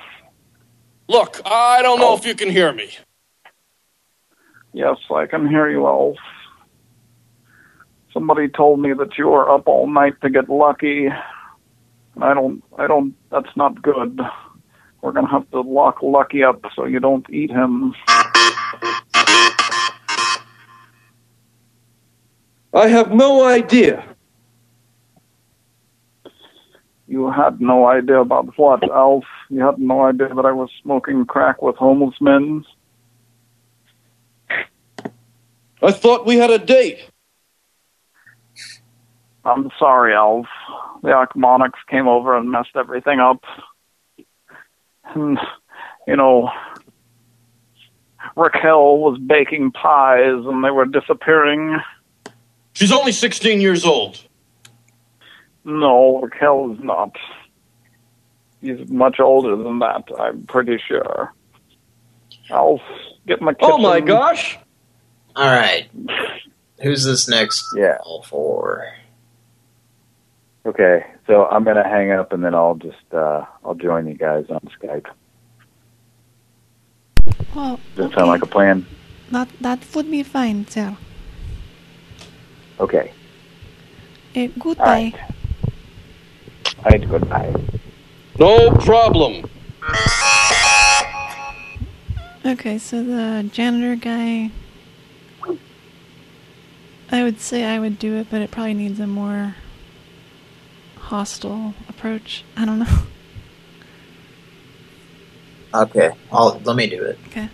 Look, I don't know if you can hear me. Yes, I can hear you, ALF. Somebody told me that you were up all night to get lucky. I don't, I don't, that's not good. We're gonna have to lock Lucky up so you don't eat him. I have no idea. You had no idea about what, ALF? You had no idea that I was smoking crack with homeless men? I thought we had a date. I'm sorry, ALF. The Archmonics came over and messed everything up. And, you know, Raquel was baking pies and they were disappearing. She's only 16 years old. No, Raquel is not. He's much older than that, I'm pretty sure. I'll get my. Oh my gosh! All right. Who's this next Yeah. call for? Okay, so I'm gonna hang up and then I'll just uh I'll join you guys on Skype. Well, Does that sound like a plan? that that would be fine, sir. Okay. Uh, goodbye. All right, goodbye. No problem. Okay, so the janitor guy. I would say I would do it, but it probably needs a more hostile approach. I don't know. Okay, I'll let me do it. Okay.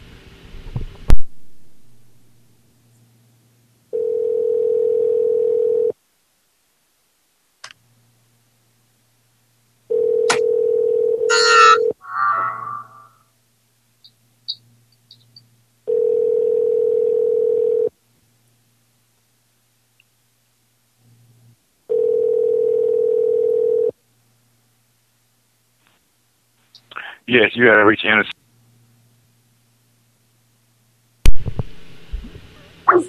Yes, you gotta reach in. I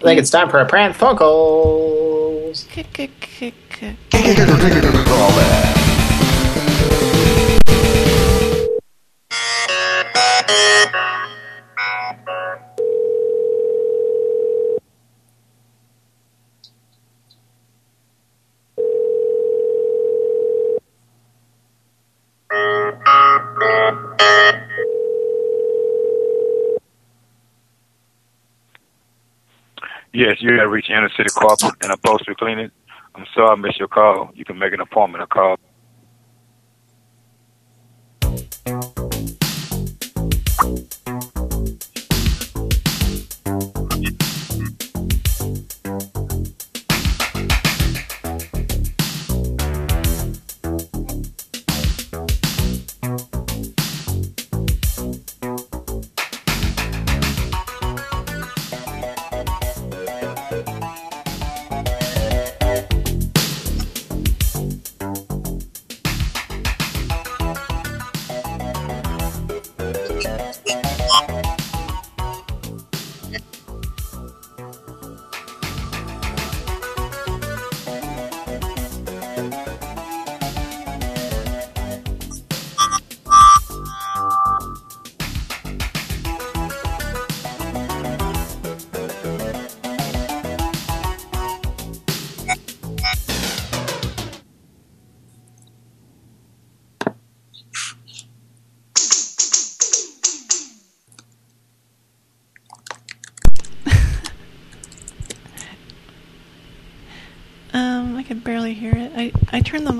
think it's time for a prank phone calls. Kick, kick, kick, kick. Yes, you gotta reach in City Corporate and upholstery cleaning. I'm sorry I missed your call. You can make an appointment or call.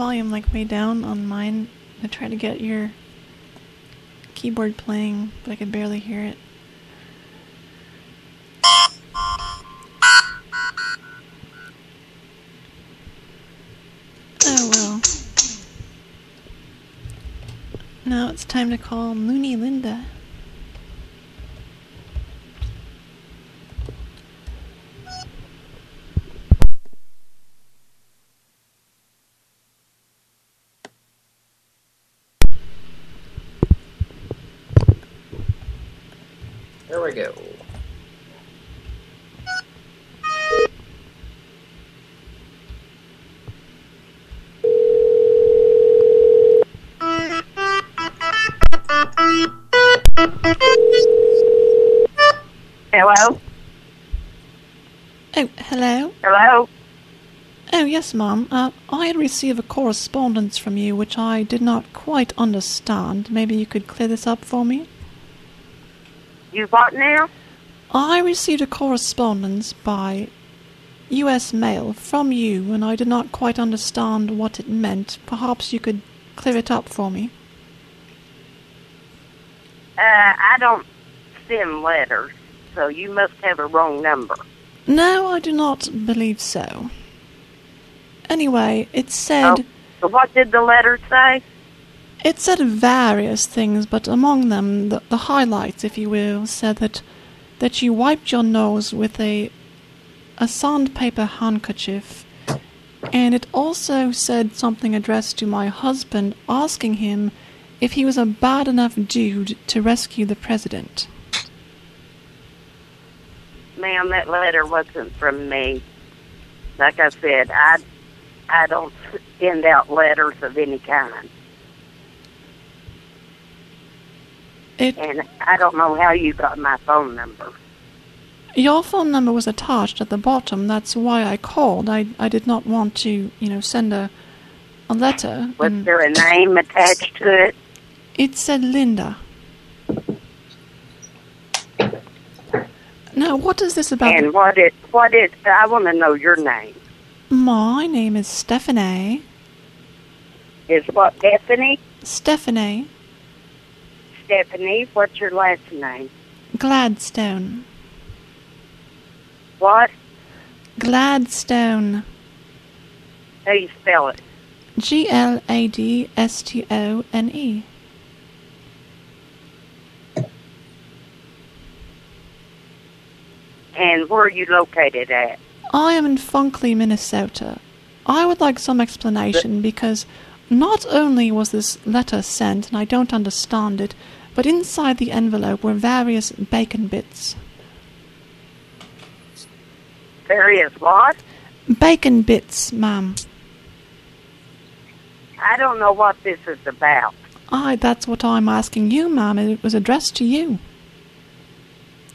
Volume like way down on mine I tried to get your keyboard playing, but I could barely hear it. Oh well. Now it's time to call Looney Linda. Yes, ma'am. Uh, I had received a correspondence from you which I did not quite understand. Maybe you could clear this up for me? You what now? I received a correspondence by U.S. mail from you, and I did not quite understand what it meant. Perhaps you could clear it up for me. Uh, I don't send letters, so you must have a wrong number. No, I do not believe so. Anyway, it said. Oh, what did the letter say? It said various things, but among them, the, the highlights, if you will, said that that you wiped your nose with a a sandpaper handkerchief, and it also said something addressed to my husband, asking him if he was a bad enough dude to rescue the president. ma'am, that letter wasn't from me. Like I said, I I don't send out letters of any kind. It- and I don't know how you got my phone number. Your phone number was attached at the bottom. That's why I called. I I did not want to, you know, send a a letter. Was and there a name attached to it? It said Linda. Now, what is this about? And what it what it I want to know your name. My name is Stephanie. Is what Stephanie? Stephanie Stephanie, what's your last name? Gladstone. What? Gladstone. How do you spell it? G L A D S T O N E. And where are you located at? I am in Funkley, Minnesota. I would like some explanation because not only was this letter sent and I don't understand it, but inside the envelope were various bacon bits. Various what? Bacon bits, ma'am. I don't know what this is about. Aye, that's what I'm asking you, ma'am. It was addressed to you.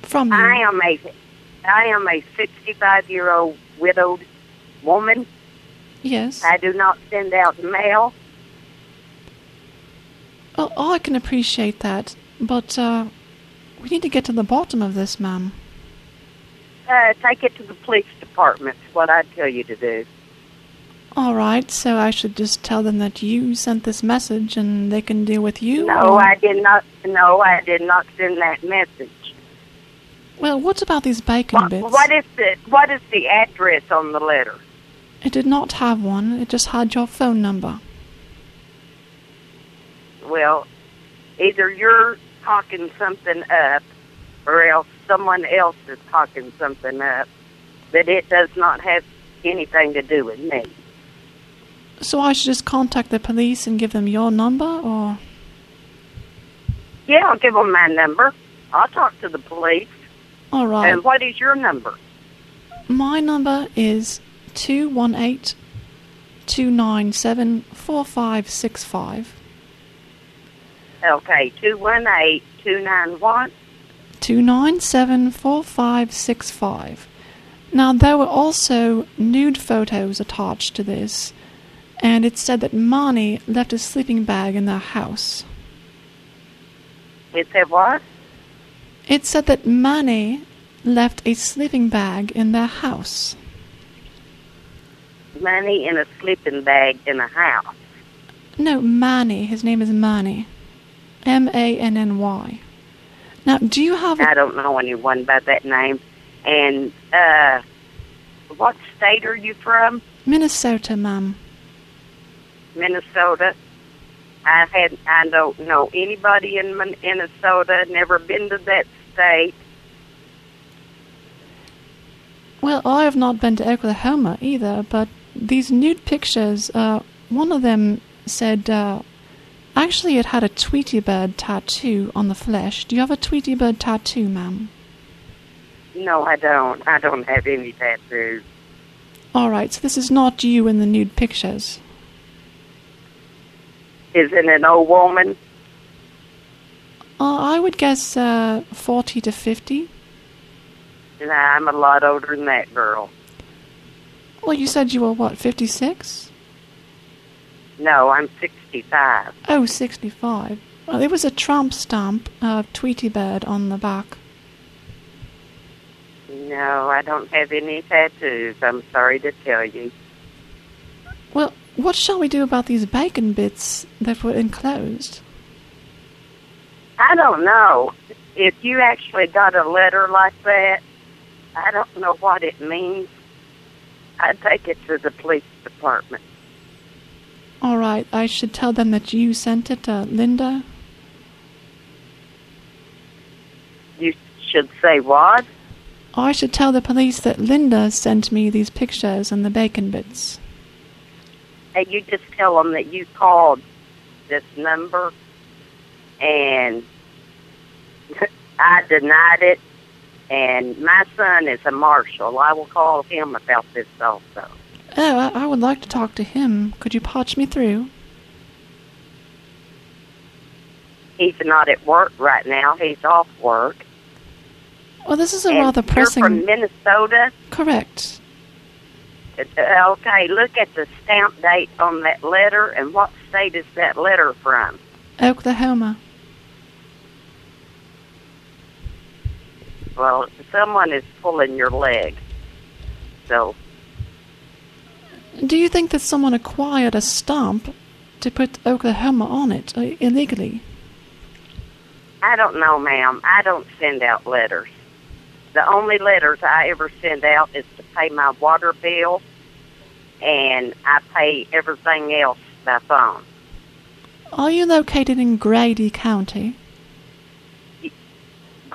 From you. I am a I am a 65 year old widowed woman. Yes. I do not send out mail. Well, oh, I can appreciate that, but uh, we need to get to the bottom of this, ma'am. Uh, take it to the police department. is What I tell you to do. All right, so I should just tell them that you sent this message and they can deal with you? No, or- I did not. No, I did not send that message. Well, what about these bacon bits? What is the What is the address on the letter? It did not have one. It just had your phone number. Well, either you're talking something up, or else someone else is talking something up. But it does not have anything to do with me. So I should just contact the police and give them your number, or Yeah, I'll give them my number. I'll talk to the police. All right. And what is your number? My number is two one eight two nine seven four five six five. Okay, two one eight two nine one. Two nine seven four five six five. Now there were also nude photos attached to this, and it said that Marnie left a sleeping bag in their house. It said what? It said that Manny left a sleeping bag in their house. Money in a sleeping bag in a house. No, Manny. His name is Manny. M A N N Y. Now, do you have I don't know anyone by that name. And uh, what state are you from? Minnesota, ma'am? Minnesota. I had I don't know anybody in Min- Minnesota. Never been to that state. Well, I have not been to Oklahoma either, but these nude pictures, uh, one of them said, uh, actually, it had a Tweety Bird tattoo on the flesh. Do you have a Tweety Bird tattoo, ma'am? No, I don't. I don't have any tattoos. All right, so this is not you in the nude pictures. Is it an old woman? Uh, I would guess uh, 40 to 50. Nah, I'm a lot older than that girl. Well, you said you were, what, 56? No, I'm 65. Oh, 65. Well, it was a Trump stamp of Tweety Bird on the back. No, I don't have any tattoos. I'm sorry to tell you. Well, what shall we do about these bacon bits that were enclosed? I don't know. If you actually got a letter like that, I don't know what it means. I'd take it to the police department. All right, I should tell them that you sent it to Linda. You should say what? I should tell the police that Linda sent me these pictures and the bacon bits. And you just tell them that you called this number and I denied it And my son is a marshal. I will call him about this also. Oh, I, I would like to talk to him. Could you patch me through? He's not at work right now. He's off work. Well, this is a And rather you're pressing. from Minnesota? Correct. Okay, look at the stamp date on that letter and what state is that letter from? Oklahoma. Well, someone is pulling your leg. So, Do you think that someone acquired a stamp to put Oklahoma on it uh, illegally? I don't know, ma'am. I don't send out letters. The only letters I ever send out is to pay my water bill, and I pay everything else by phone. Are you located in Grady County?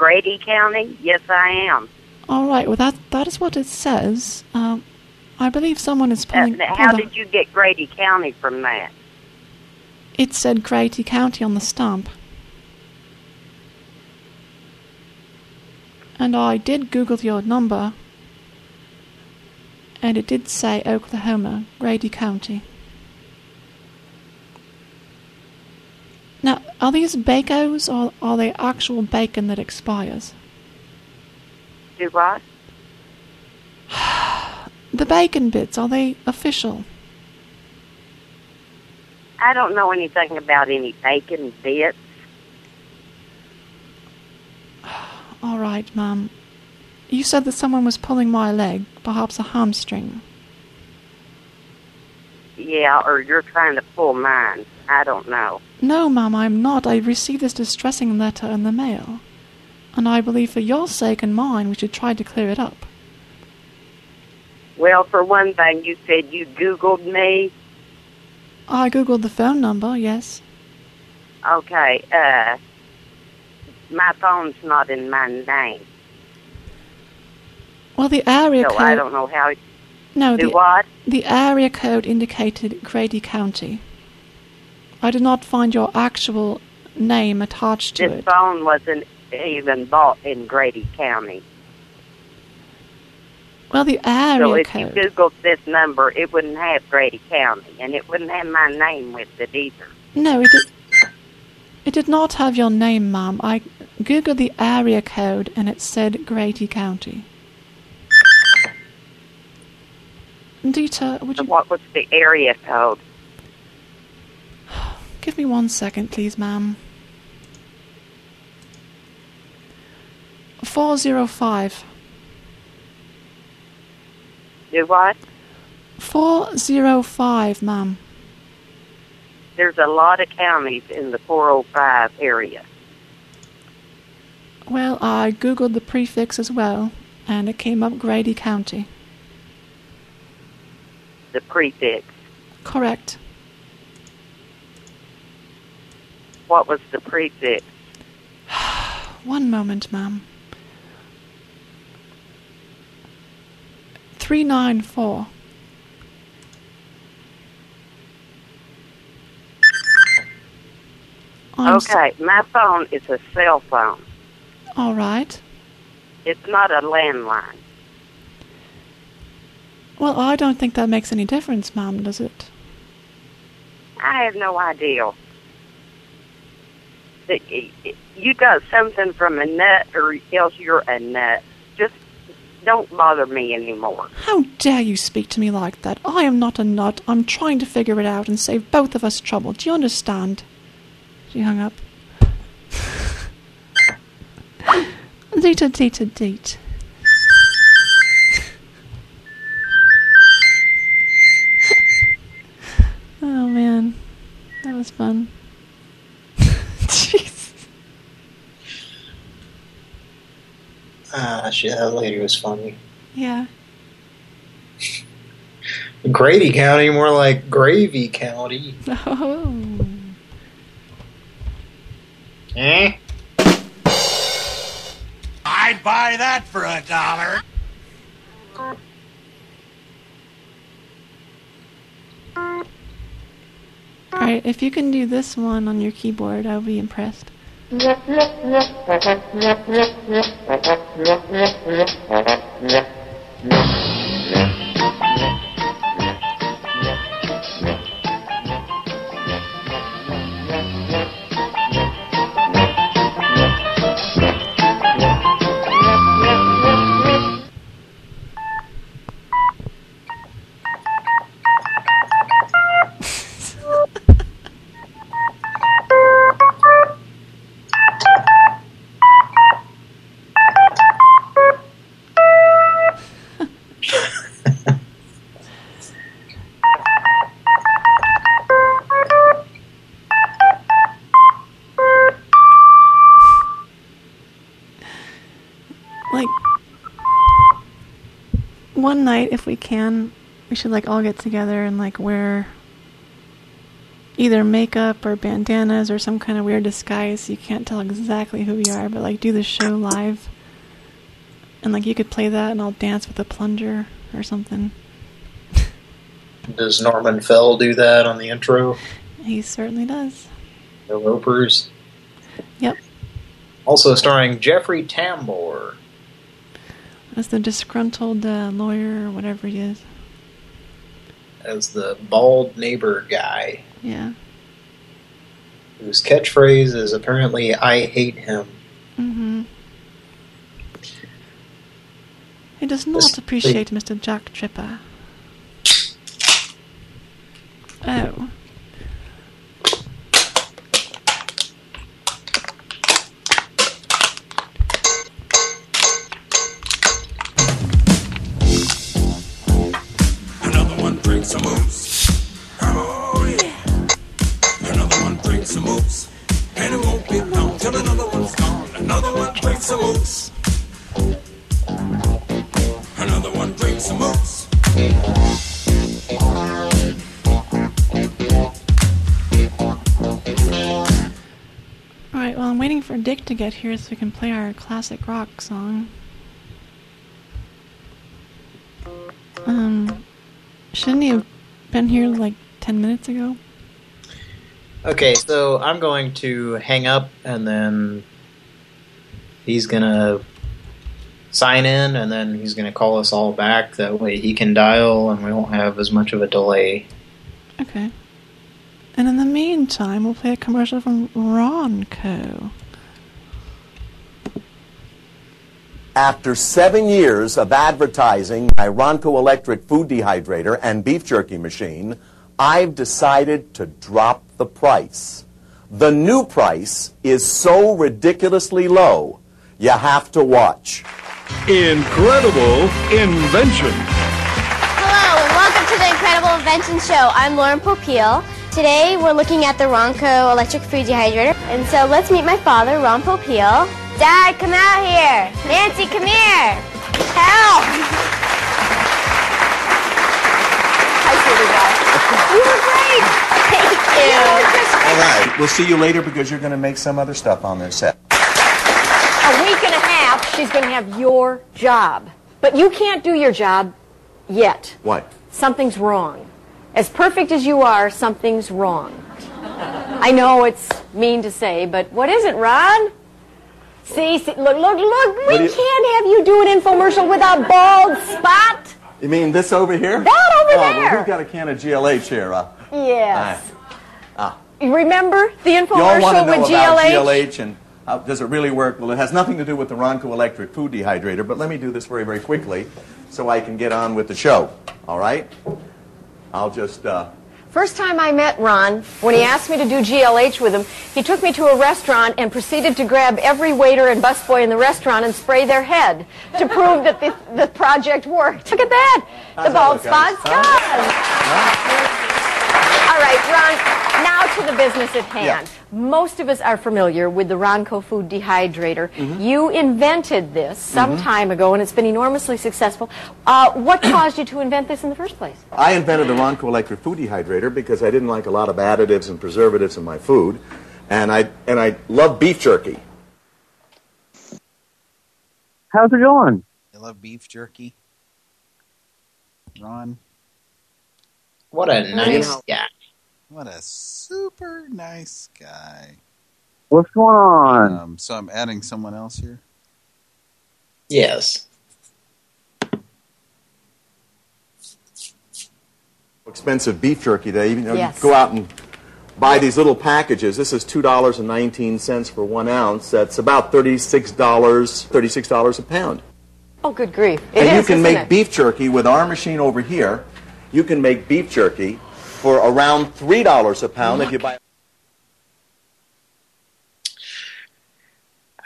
Grady County? Yes, I am. All right. Well, that that is what it says. Um, I believe someone is Uh, pulling. how did you get Grady County from that? It said Grady County on the stamp. And I did Google your number, and it did say Oklahoma, Grady County. Now, are these bacos or are they actual bacon that expires? Do what? The bacon bits, are they official? I don't know anything about any bacon bits. All right, ma'am. You said that someone was pulling my leg, perhaps a hamstring. Yeah, or you're trying to pull mine. I don't know. No, ma'am, I'm not. I received this distressing letter in the mail. And I believe for your sake and mine, we should try to clear it up. Well, for one thing, you said you Googled me. I googled the phone number, yes. Okay, uh, my phone's not in my name, Well, the area so code. I don't know how. No, Do the, what? the area code indicated Grady County. I did not find your actual name attached to This it. This phone wasn't even bought in Grady County. Well, the area so if code. you Googled this number, it wouldn't have Grady County, and it wouldn't have my name with it either. No, it did. It did not have your name, ma'am. I googled the area code and it said Grady County. Dita, would you What was the area code? Give me one second, please, ma'am? Four zero five. Do what? Four zero five, ma'am. There's a lot of counties in the 405 area. Well, I googled the prefix as well, and it came up Grady County. The prefix. Correct. What was the prefix? One moment, ma'am. 394. I'm okay, my phone is a cell phone. all right. It's not a landline. Well, I don't think that makes any difference, ma'am, does it? I have no idea. That You got something from a nut, or else you're a nut. Just don't bother me anymore. How dare you speak to me like that? I am not a nut. I'm trying to figure it out and save both of us trouble. Do you understand? She hung up. Dita, dita, date. oh man, that was fun. Ah, shit, that lady was funny. Yeah. Grady County, more like Gravy County. Oh. Eh? I'd buy that for a dollar. Alright, if you can do this one on your keyboard, I'll be impressed. Like, one night, if we can, we should like all get together and like wear either makeup or bandanas or some kind of weird disguise you can't tell exactly who we are, but like do the show live. And like you could play that and I'll dance with a plunger or something. Does Norman Fell do that on the intro? He certainly does. The Ropers. Yep. Also starring Jeffrey Tambor. As the disgruntled uh, lawyer or whatever he is. as the bald neighbor guy, Yeah. whose catchphrase is apparently "I hate him." Mm-hmm. He does not appreciate Mr. Jack Tripper. Oh. Some moves. Oh yeah. Another one brings some moves. And it won't be long till another one's gone. Another one brings some moves. Another one brings some moves. Alright, well, I'm waiting for Dick to get here so we can play our classic rock song. Um, shouldn't he have been here like 10 minutes ago? Okay, so I'm going to hang up and then he's gonna sign in and then he's gonna call us all back. That way he can dial and we won't have as much of a delay. Okay. And in the meantime, we'll play a commercial from Ronco. After seven years of advertising my Ronco Electric food dehydrator and beef jerky machine, I've decided to drop the price. The new price is so ridiculously low, you have to watch. Incredible invention. Hello, and welcome to the Incredible Invention Show. I'm Lauren Popeil. Today we're looking at the Ronco electric food dehydrator. And so let's meet my father, Ron Popeil. Dad, come out here. Nancy, come here. Help. Hi, sweetie guy. You were great. Thank you. All right, we'll see you later because you're going to make some other stuff on this set. A week and a half, she's going to have your job. But you can't do your job yet. What? Something's wrong. As perfect as you are, something's wrong. I know it's mean to say, but what is it, Ron? See, see look, look, look, we you- can't have you do an infomercial with a bald spot. You mean this over here? That over oh, Well, we've got a can of GLH here. Uh, Yes. ah. Remember the infomercial You all want to infomercial know with about GLH? GLH and how, does it really work? Well, it has nothing to do with the Ronco Electric food dehydrator, but let me do this very, very quickly so I can get on with the show. All right? I'll just, uh, First time I met Ron, when he asked me to do GLH with him, he took me to a restaurant and proceeded to grab every waiter and busboy in the restaurant and spray their head to prove that the, the project worked. Look at that. How's the bald spot's gone. All right, Ron, now to the business at hand. Most of us are familiar with the Ronco food dehydrator. Mm-hmm. You invented this some Mhm. time ago, and it's been enormously successful. Uh, what caused you to invent this in the first place? I invented the Ronco Electric food dehydrator because I didn't like a lot of additives and preservatives in my food, and I and I love beef jerky. How's it going? I love beef jerky? Ron? What a nice guy. What a super nice guy. What's going on? Um, so I'm adding someone else here. Yes. expensive beef jerky they you know Yes. you go out and buy these little packages this is two dollars and nineteen cents for one ounce that's about thirty six dollars thirty six dollars a pound Oh, good grief. It and is, you can make it? beef jerky with our machine over here you can make beef jerky for around three dollars a pound if you buy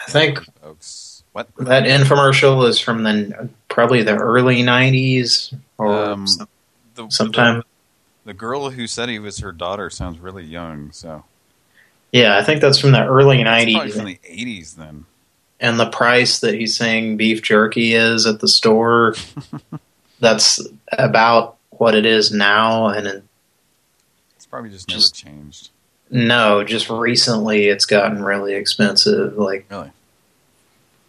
I think Folks, what? that infomercial is from the probably the early '90s or Um, some- The, sometime. The, the girl who said he was her daughter sounds really young, so Yeah, I think that's from the early it's probably '90s. from the 80s then. and the price that he's saying beef jerky is at the store, that's about what it is now. And it, It's probably just, Just- never changed. no, just recently it's gotten really expensive. Like Really?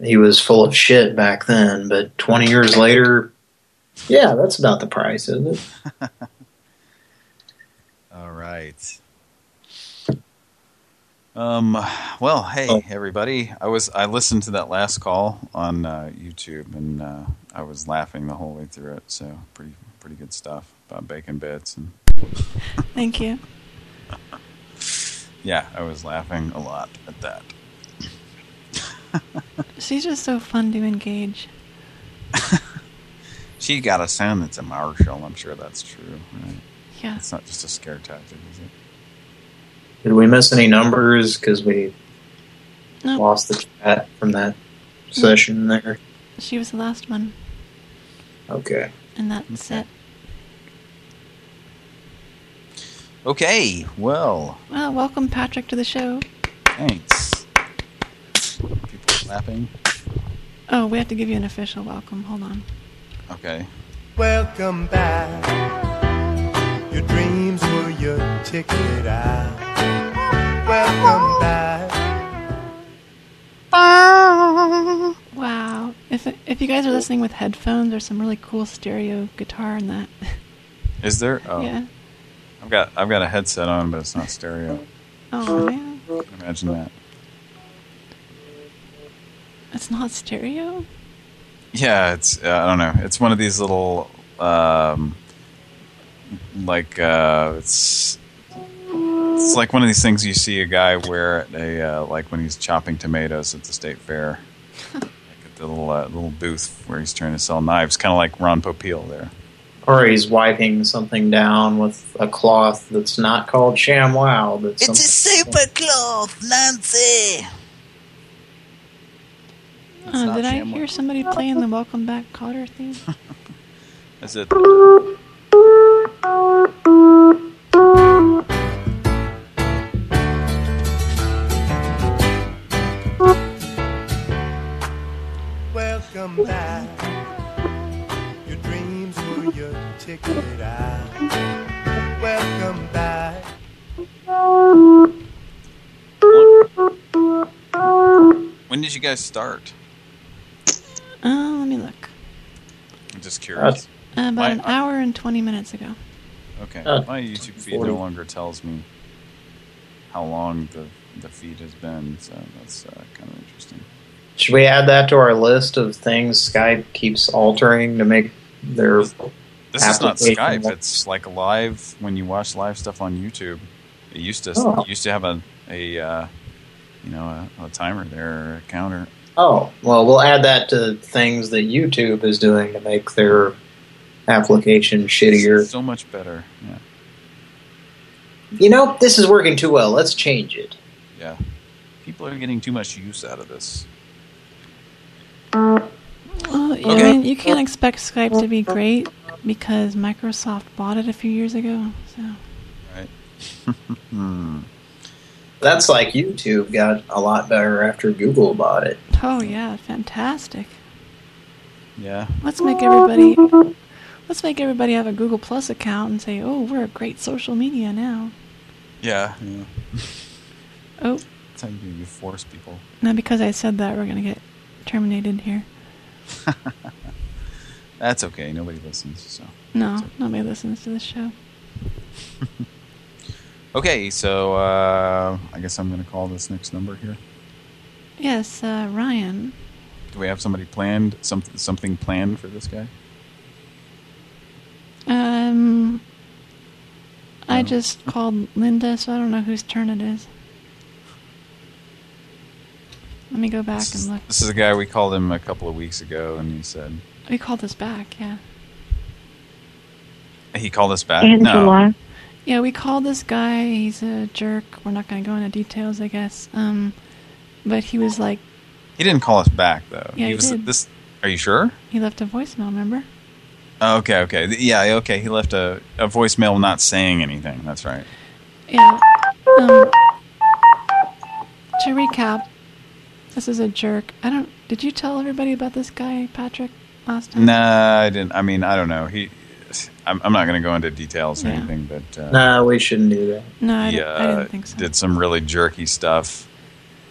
he was full of shit back then, but 20 years later, yeah, that's about the price, isn't it? All right. Um. Well, hey Oh. everybody. I was I listened to that last call on uh, YouTube, and uh, I was laughing the whole way through it. So pretty pretty good stuff about bacon bits, and Thank you. yeah, I was laughing a lot at that. She's just so fun to engage. She got a sound that's a marshal. I'm sure that's true. Right? Yeah. It's not just a scare tactic, is it? Did we miss any numbers? Because we No. lost the chat from that mm. session there. She was the last one Okay. in that set. Okay. Well, Well, welcome Patrick to the show. thanks. People clapping. Oh, we have to give you an official welcome. Hold on. Okay. Welcome back. Your dreams were your ticket out. Welcome back. Wow. If if you guys are listening with headphones, there's some really cool stereo guitar in that. Is there? Oh. Yeah. I've got I've got a headset on, but it's not stereo. Oh man, Imagine that. it's not stereo. Yeah, it's uh, I don't know. It's one of these little um, like uh, it's it's like one of these things you see a guy wear at a uh, like when he's chopping tomatoes at the state fair, like at the little uh, little booth where he's trying to sell knives, kind of like Ron Popeil there. Or he's wiping something down with a cloth that's not called ShamWow, but a super cloth, Nancy. Uh, did I hear somebody playing the Welcome Back Kotter theme? Is it? Welcome back. Your ticket. Welcome back. When did you guys start? Uh, let me look. I'm just curious. Uh, about My- an hour and 20 minutes ago. Okay, Uh, my YouTube feed 40. no longer tells me how long the the feed has been, so that's uh, kind of interesting. Should we add that to our list of things Skype keeps altering to make their This is not Skype. more- It's like live when you watch live stuff on YouTube. It used to Oh. it used to have a a uh, you know a, a timer there or a counter. Oh, well, we'll add that to things that YouTube is doing to make their application shittier. So much better. Yeah, You know, this is working too well. Let's change it. yeah. People are getting too much use out of this. Well, yeah, I mean, you can't expect Skype to be great because Microsoft bought it a few years ago. So Right. That's like YouTube got a lot better after Google bought it. Oh yeah, fantastic. Yeah. Let's make everybody let's make everybody have a Google Plus account and say, "Oh, we're a great social media now." Yeah. Yeah. Oh, That's how you force people. now because I said that, we're going to get terminated here. That's okay. Nobody listens. So. No, nobody listens to the show. Okay, so uh, I guess I'm going to call this next number here. Yes, uh, Ryan. Do we have somebody planned, something something planned for this guy? Um, I just called Linda, so I don't know whose turn it is. Let me go back and look. This is a guy we called him a couple of weeks ago, and he said We called us back, yeah. he called us back. No, Angela. Yeah, we called this guy. He's a jerk. We're not going to go into details, I guess. Um, but he was like, he didn't call us back though. Yeah, he was did. this. Are you sure? he left a voicemail, remember? Oh, okay, okay, yeah, okay. He left a a voicemail not saying anything. That's right. Yeah. Um, to recap, this is a jerk. I don't. Did you tell everybody about this guy, Patrick, last time? Nah, I didn't. I mean, I don't know. He. I'm, I'm not going to go into details or Yeah. anything, but uh, Nah, we shouldn't do that. No, I, he didn't, I uh, didn't think so. did some really jerky stuff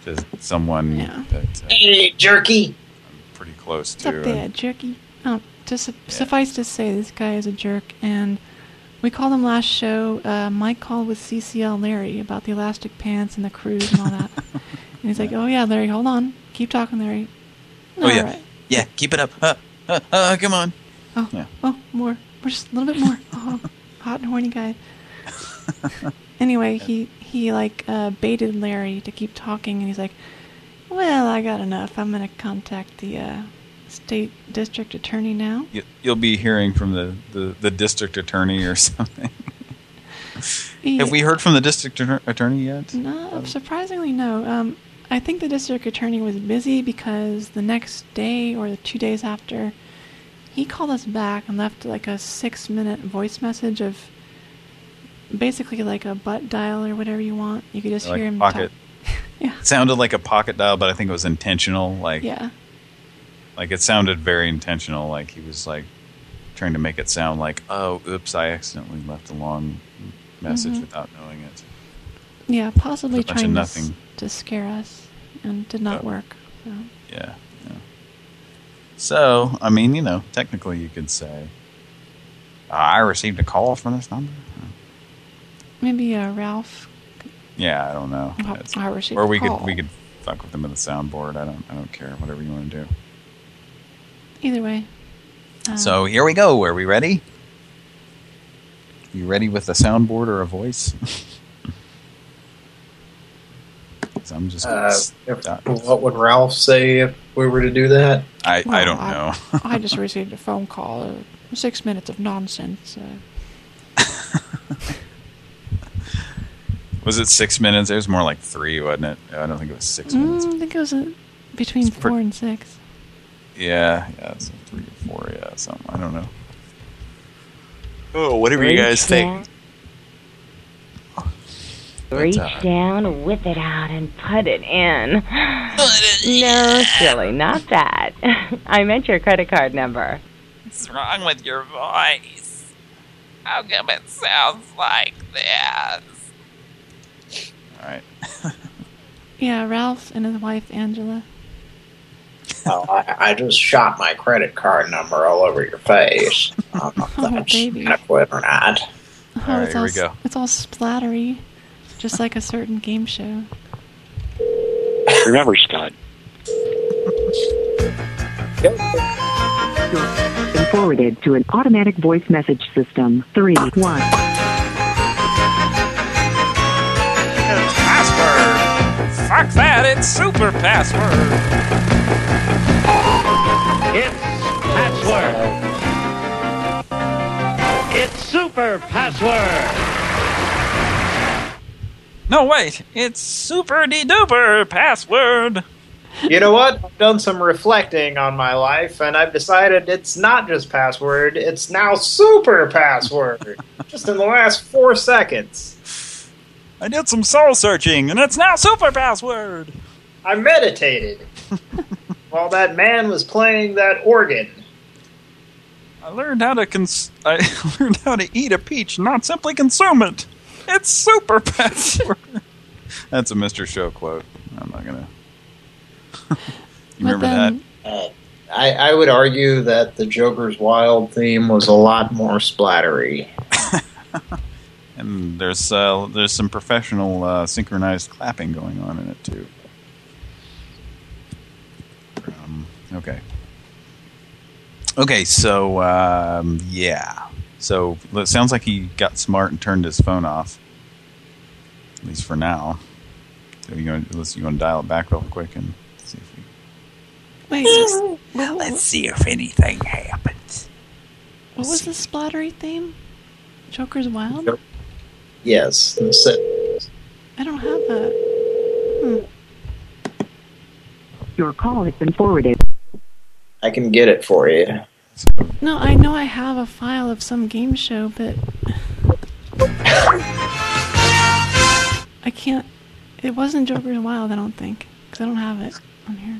to someone that uh, Hey, jerky. pretty close What's up to. there, jerky? Oh, to su suffice to say, this guy is a jerk, and we called him last show. Uh, Mike called with CCL Larry about the elastic pants and the cruise and all that. and he's like, "Oh yeah, Larry, hold on, keep talking, Larry." oh yeah, All right. yeah. Keep it up. Uh, uh, uh, come on. Oh, Yeah. oh, more, more, just a little bit more. Oh, hot and horny guy. anyway, he he like uh, baited Larry to keep talking, and he's like, "Well, I got enough. I'm gonna contact the uh, state district attorney now." You, you'll be hearing from the, the, the district attorney or something. Yeah. Have we heard from the district attorney yet? No, surprisingly, no. Um, I think the district attorney was busy because the next day or the two days after, he called us back and left like a six-minute voice message of basically like a butt dial or whatever you want. You could just Like hear him pocket. talk. yeah. It sounded like a pocket dial, but I think it was intentional. Like, Yeah. like it sounded very intentional. Like he was like trying to make it sound like, oh, oops, I accidentally left a long message Mhm. without knowing it. Yeah, possibly It's a bunch of trying to, nothing. To scare us, and did not work. So. Yeah, yeah. So, I mean, you know, technically you could say, uh, I received a call from this number. Maybe uh, Ralph. Yeah, I don't know. That's- I received or we could we could fuck with them with the soundboard. I don't I don't care. Whatever you want to do. Either way. Um, So here we go. Are we ready? You ready with a soundboard or a voice? 'Cause I'm just. Gonna Uh, stop. what would Ralph say if we were to do that? I I don't I- know. I just received a phone call. Uh, six minutes of nonsense. Uh, Was it six minutes? It was more like three, wasn't it? I don't think it was six minutes. mm, I think it was uh, between four and six. Yeah, yeah, it's three or four. Yeah, something. I don't know. Oh, whatever you Reach guys think. Reach But, uh, down, whip it out, and put it in. no, silly, not that. I meant your credit card number. What's wrong with your voice? How come it sounds like this? All right. Yeah, Ralph and his wife Angela. Oh, I, I just shot my credit card number all over your face. I don't know if Oh, that's baby. adequate or not. Oh, All right, it's here we go. It's all splattery, just like a certain game show. Remember, Scott. been forwarded to an automatic voice message system. Three one. Password! Fuck that, it's super password! It's password. It's super password. No, wait, it's super de duper password! You know what? I've done some reflecting on my life, and I've decided it's not just password, it's now super password. just in the last four seconds. I did some soul searching, and it's now super password. I meditated while that man was playing that organ. I learned how to cons I learned how to eat a peach, not simply consume it. It's super password. That's a Mr. Show quote. I'm not gonna. you remember then- Uh, I, I would argue that the Joker's Wild theme was a lot more splattery. And And there's uh, there's some professional uh, synchronized clapping going on in it too. Um, okay. Okay, so um, yeah, so it sounds like he got smart and turned his phone off, at least for now. So you going to you want to dial it back real quick and see if we. Wait, just, Well, let's see if anything happens. what was the splattery theme? Joker's Wild? Yes. that's it. I don't have that. Hmm. Your call has been forwarded. I can get it for you. No, I know I have a file of some game show, but I can't. It wasn't Joker's Wild, I don't think, because I don't have it on here.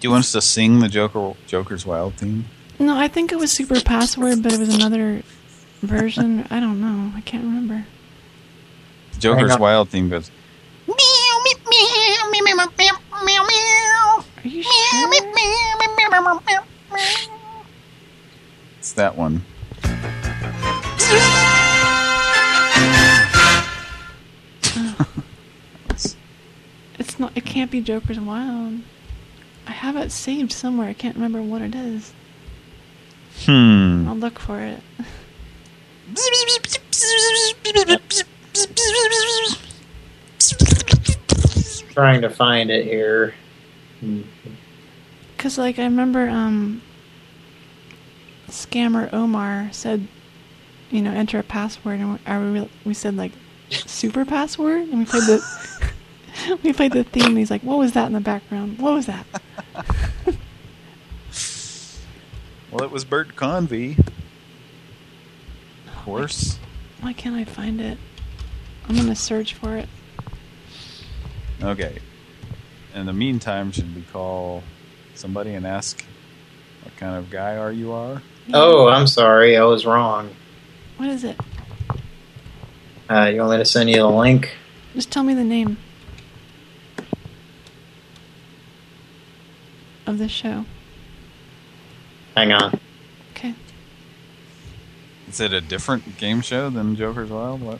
Do you want us to sing the Joker Joker's Wild theme? No, I think it was Super Password, but it was another version. I don't know. I can't remember. Joker's. Wild theme goes. Are you sure? It's that one. It's not. It can't be Joker's Wild. I have it saved somewhere. I can't remember what it is. Hmm. I'll look for it. Trying to find it here. Cause like I remember, um, scammer Omar said, you know, enter a password, and we, are we, we said like super password, and we played the we played the theme. And he's like, "What was that in the background? What was that?" Well, it was Bert Convy. Of course. Why can't I find it? I'm gonna search for it. Okay. In the meantime, should we call somebody and ask what kind of guy are you are? Oh, I'm sorry. I was wrong. What is it? Uh, you want me to send you the link? Just tell me the name of the show. Hang on. Okay. Is it a different game show than Joker's Wild? What?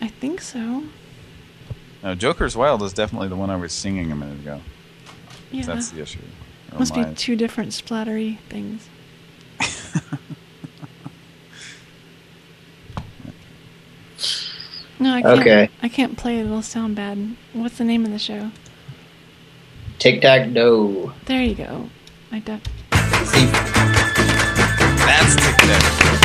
I think so. No, Joker's Wild is definitely the one I was singing a minute ago. Yeah. That's the issue. Or Must my- be two different splattery things. no, I can't. Okay. I can't play it. It'll sound bad. What's the name of the show? Tic Tac Dough. There you go. I def- That's Tic Tac.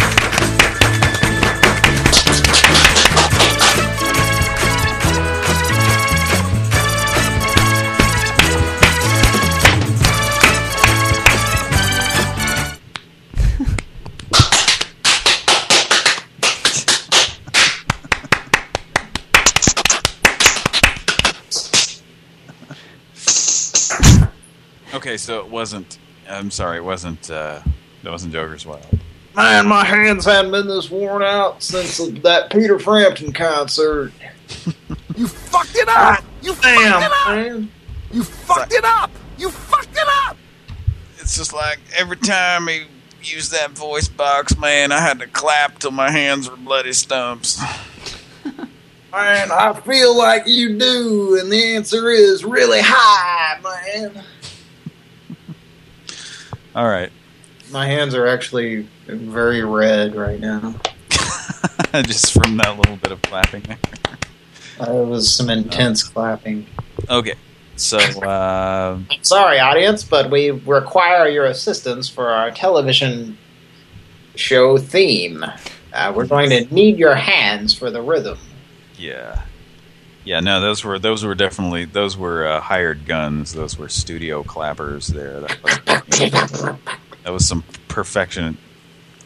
Okay, so it wasn't. I'm sorry, it wasn't. Uh, that wasn't Joker's Wild. Man, my hands haven't been this worn out since that Peter Frampton concert. You fucked it up! You Damn, fucked it up! man. You fucked it up! You fucked it up! It's just like every time he used that voice box, man, I had to clap till my hands were bloody stumps. Man, I feel like you do, and the answer is really high, man. All right. My hands are actually very red right now. Just from that little bit of clapping there. Uh, it was some intense clapping. Okay, so uh, Sorry, audience, but we require your assistance for our television show theme. Uh, we're going to need your hands for the rhythm. yeah, yeah. No, those were those were definitely those were uh, hired guns. Those were studio clappers. There, that was, that was some perfection,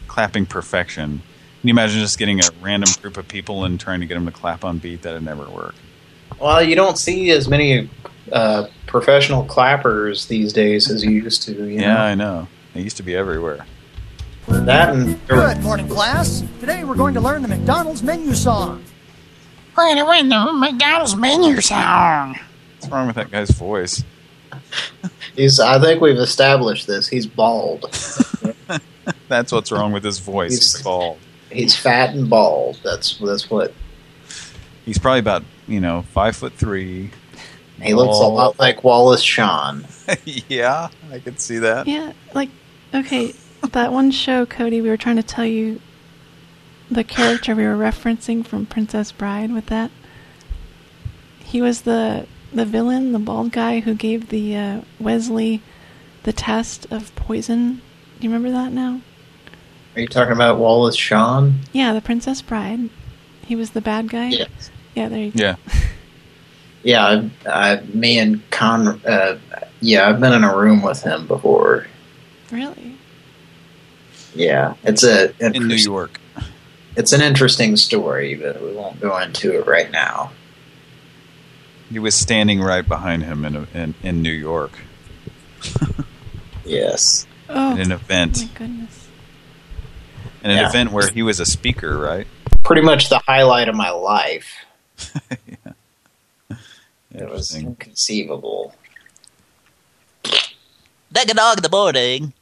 clapping perfection. Can you imagine just getting a random group of people and trying to get them to clap on beat? That'd never work. Well, you don't see as many uh, professional clappers these days as you used to. You Yeah, know? I know. They used to be everywhere. That and Good morning, class. Today we're going to learn the McDonald's menu song. We're gonna the McDonald's menu song. What's wrong with that guy's voice? he's. I think we've established this. He's bald. That's what's wrong with his voice. He's bald. he's fat and bald. That's that's what He's probably about you know five foot three. he looks a lot like Wallace Shawn. yeah, I could see that. Yeah, like okay, that one show, Cody, we were trying to tell you the character we were referencing from Princess Bride with that. He was the the villain, the bald guy who gave the uh, Westley the test of poison. Do you remember that now? Are you talking about Wallace Shawn? Yeah, the Princess Bride. He was the bad guy. Yes. Yeah, there you go. Yeah. Yeah, I, I, me and Con. Uh, yeah, I've been in a room with him before. Really? Yeah, it's a in New York. It's an interesting story, but we won't go into it right now. He was standing right behind him in a, in, in New York. yes. Oh, in an event. my goodness. In an Yeah. event where he was a speaker, right? Pretty much the highlight of my life. yeah. It was inconceivable. Deck a dog in the morning.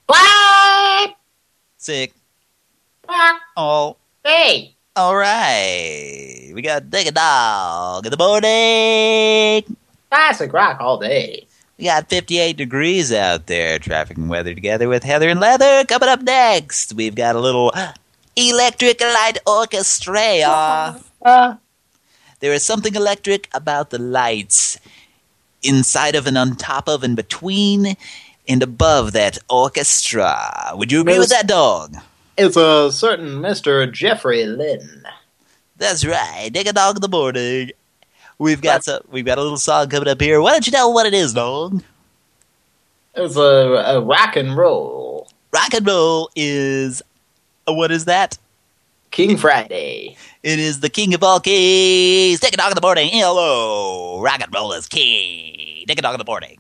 Sick. Oh. Hey. All right. We got Dig a dog in the morning. Classic rock all day. We got 58 degrees out there. Traffic and weather together with Heather and Leather. Coming up next, we've got a little electric light orchestra. There is something electric about the lights inside of and on top of and between and above that orchestra. Would you agree with that, dog? It's a certain Mr. Jeffrey Lynne. That's right. Take a dog in the morning. We've got some, we've got a little song coming up here. Why don't you tell what it is, dog? It's a, a rock and roll. Rock and roll is uh, what is that? King Friday. It is the king of all kings. Take a dog in the morning. Hello. Rock and roll is king. Take a dog in the morning.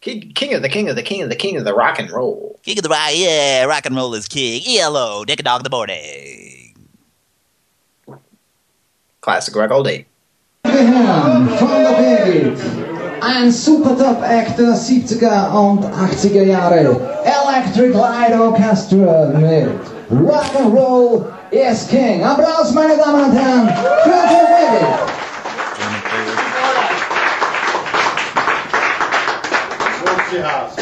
King, king of the king of the king of the king of the rock and roll. King of the rock. Yeah, rock and roll is king. Hello. Take a dog in the morning. Classic rock all day. Herren von der Birgit. Ein super top Act der 70er und 80er Jahre. Electric Light Orchestra mit Rock and Roll is King. Applaus, meine Damen und Herren, für die Birgit. Like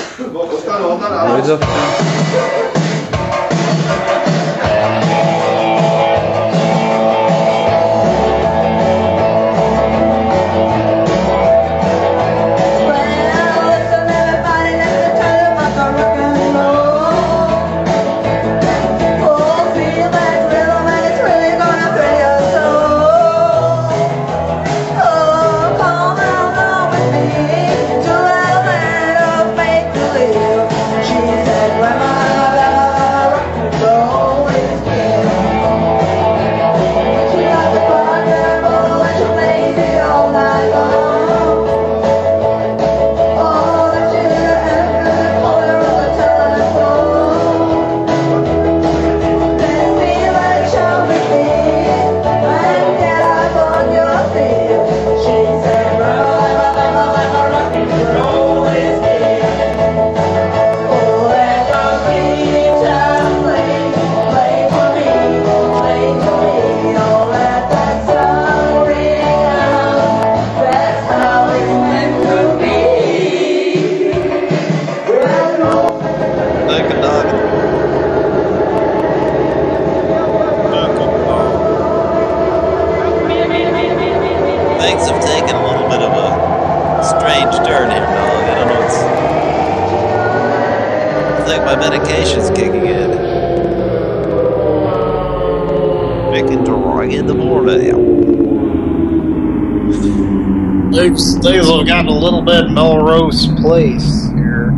Things, things have gotten a little bit Melrose Place here.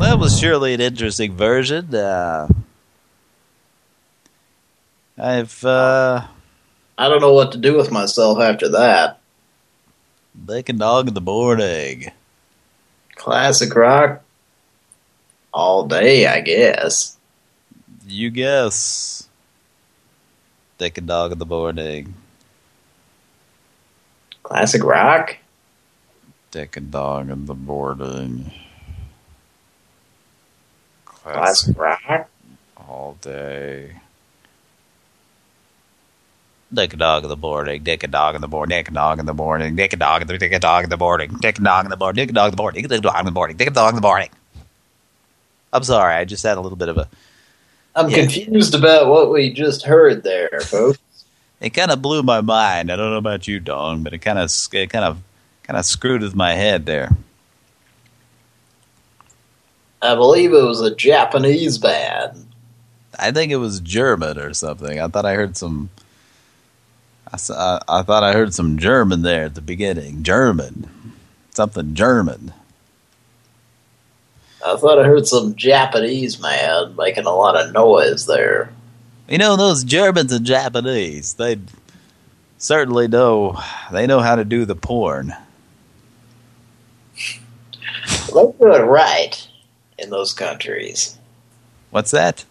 That was surely an interesting version. Uh, I've uh, I don't know what to do with myself after that. making dog in the morning. Classic rock all day, I guess. You guess. Take a dog in the morning. Classic rock. Dick a dog in the morning. Classic rock. all day. Dick a dog in the morning, dick a dog in the morning, dick a dog in the morning, dick a dog in the dick a dog in the morning, dick a dog in the morning, dick a dog in the morning, dick a dog in the morning, dick a dog in the morning. I'm sorry, I just had a little bit of a. I'm Yeah. confused about what we just heard there, folks. It kind of blew my mind. I don't know about you, Dong, but it kind of it kind of kind of screwed with my head there. I believe it was a Japanese band. I think it was German or something. I thought I heard some. I thought I heard some German there at the beginning. German, something German. I thought I heard some Japanese man making a lot of noise there. You know those Germans and Japanese. They certainly know. They know how to do the porn. They do it right in those countries. What's that?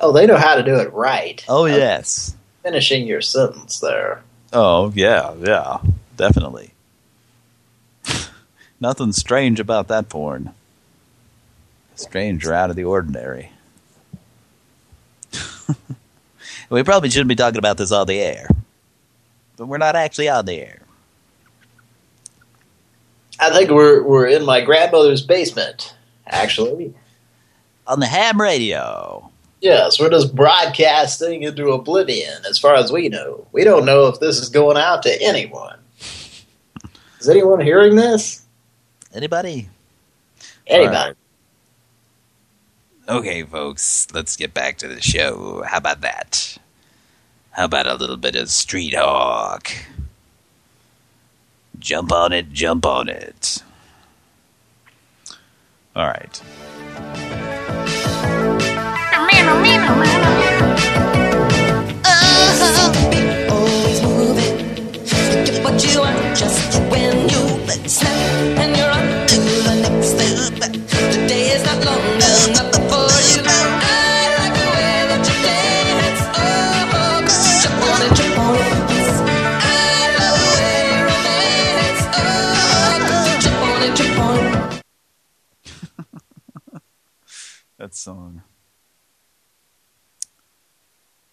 Oh, they know how to do it right. Oh yes. Finishing your sentence there. Oh yeah, yeah, definitely. Nothing strange about that porn. Strange or out of the ordinary. we probably shouldn't be talking about this on the air. But we're not actually on the air. I think we're we're in my grandmother's basement, actually. On the ham radio. Yes, we're just broadcasting into oblivion as far as we know. We don't know if this is going out to anyone. Is anyone hearing this? Anybody? Anybody. Okay, folks, let's get back to the show. How about that? How about a little bit of street hawk? Jump on it, jump on it. All right. Uh-huh. But you are just song.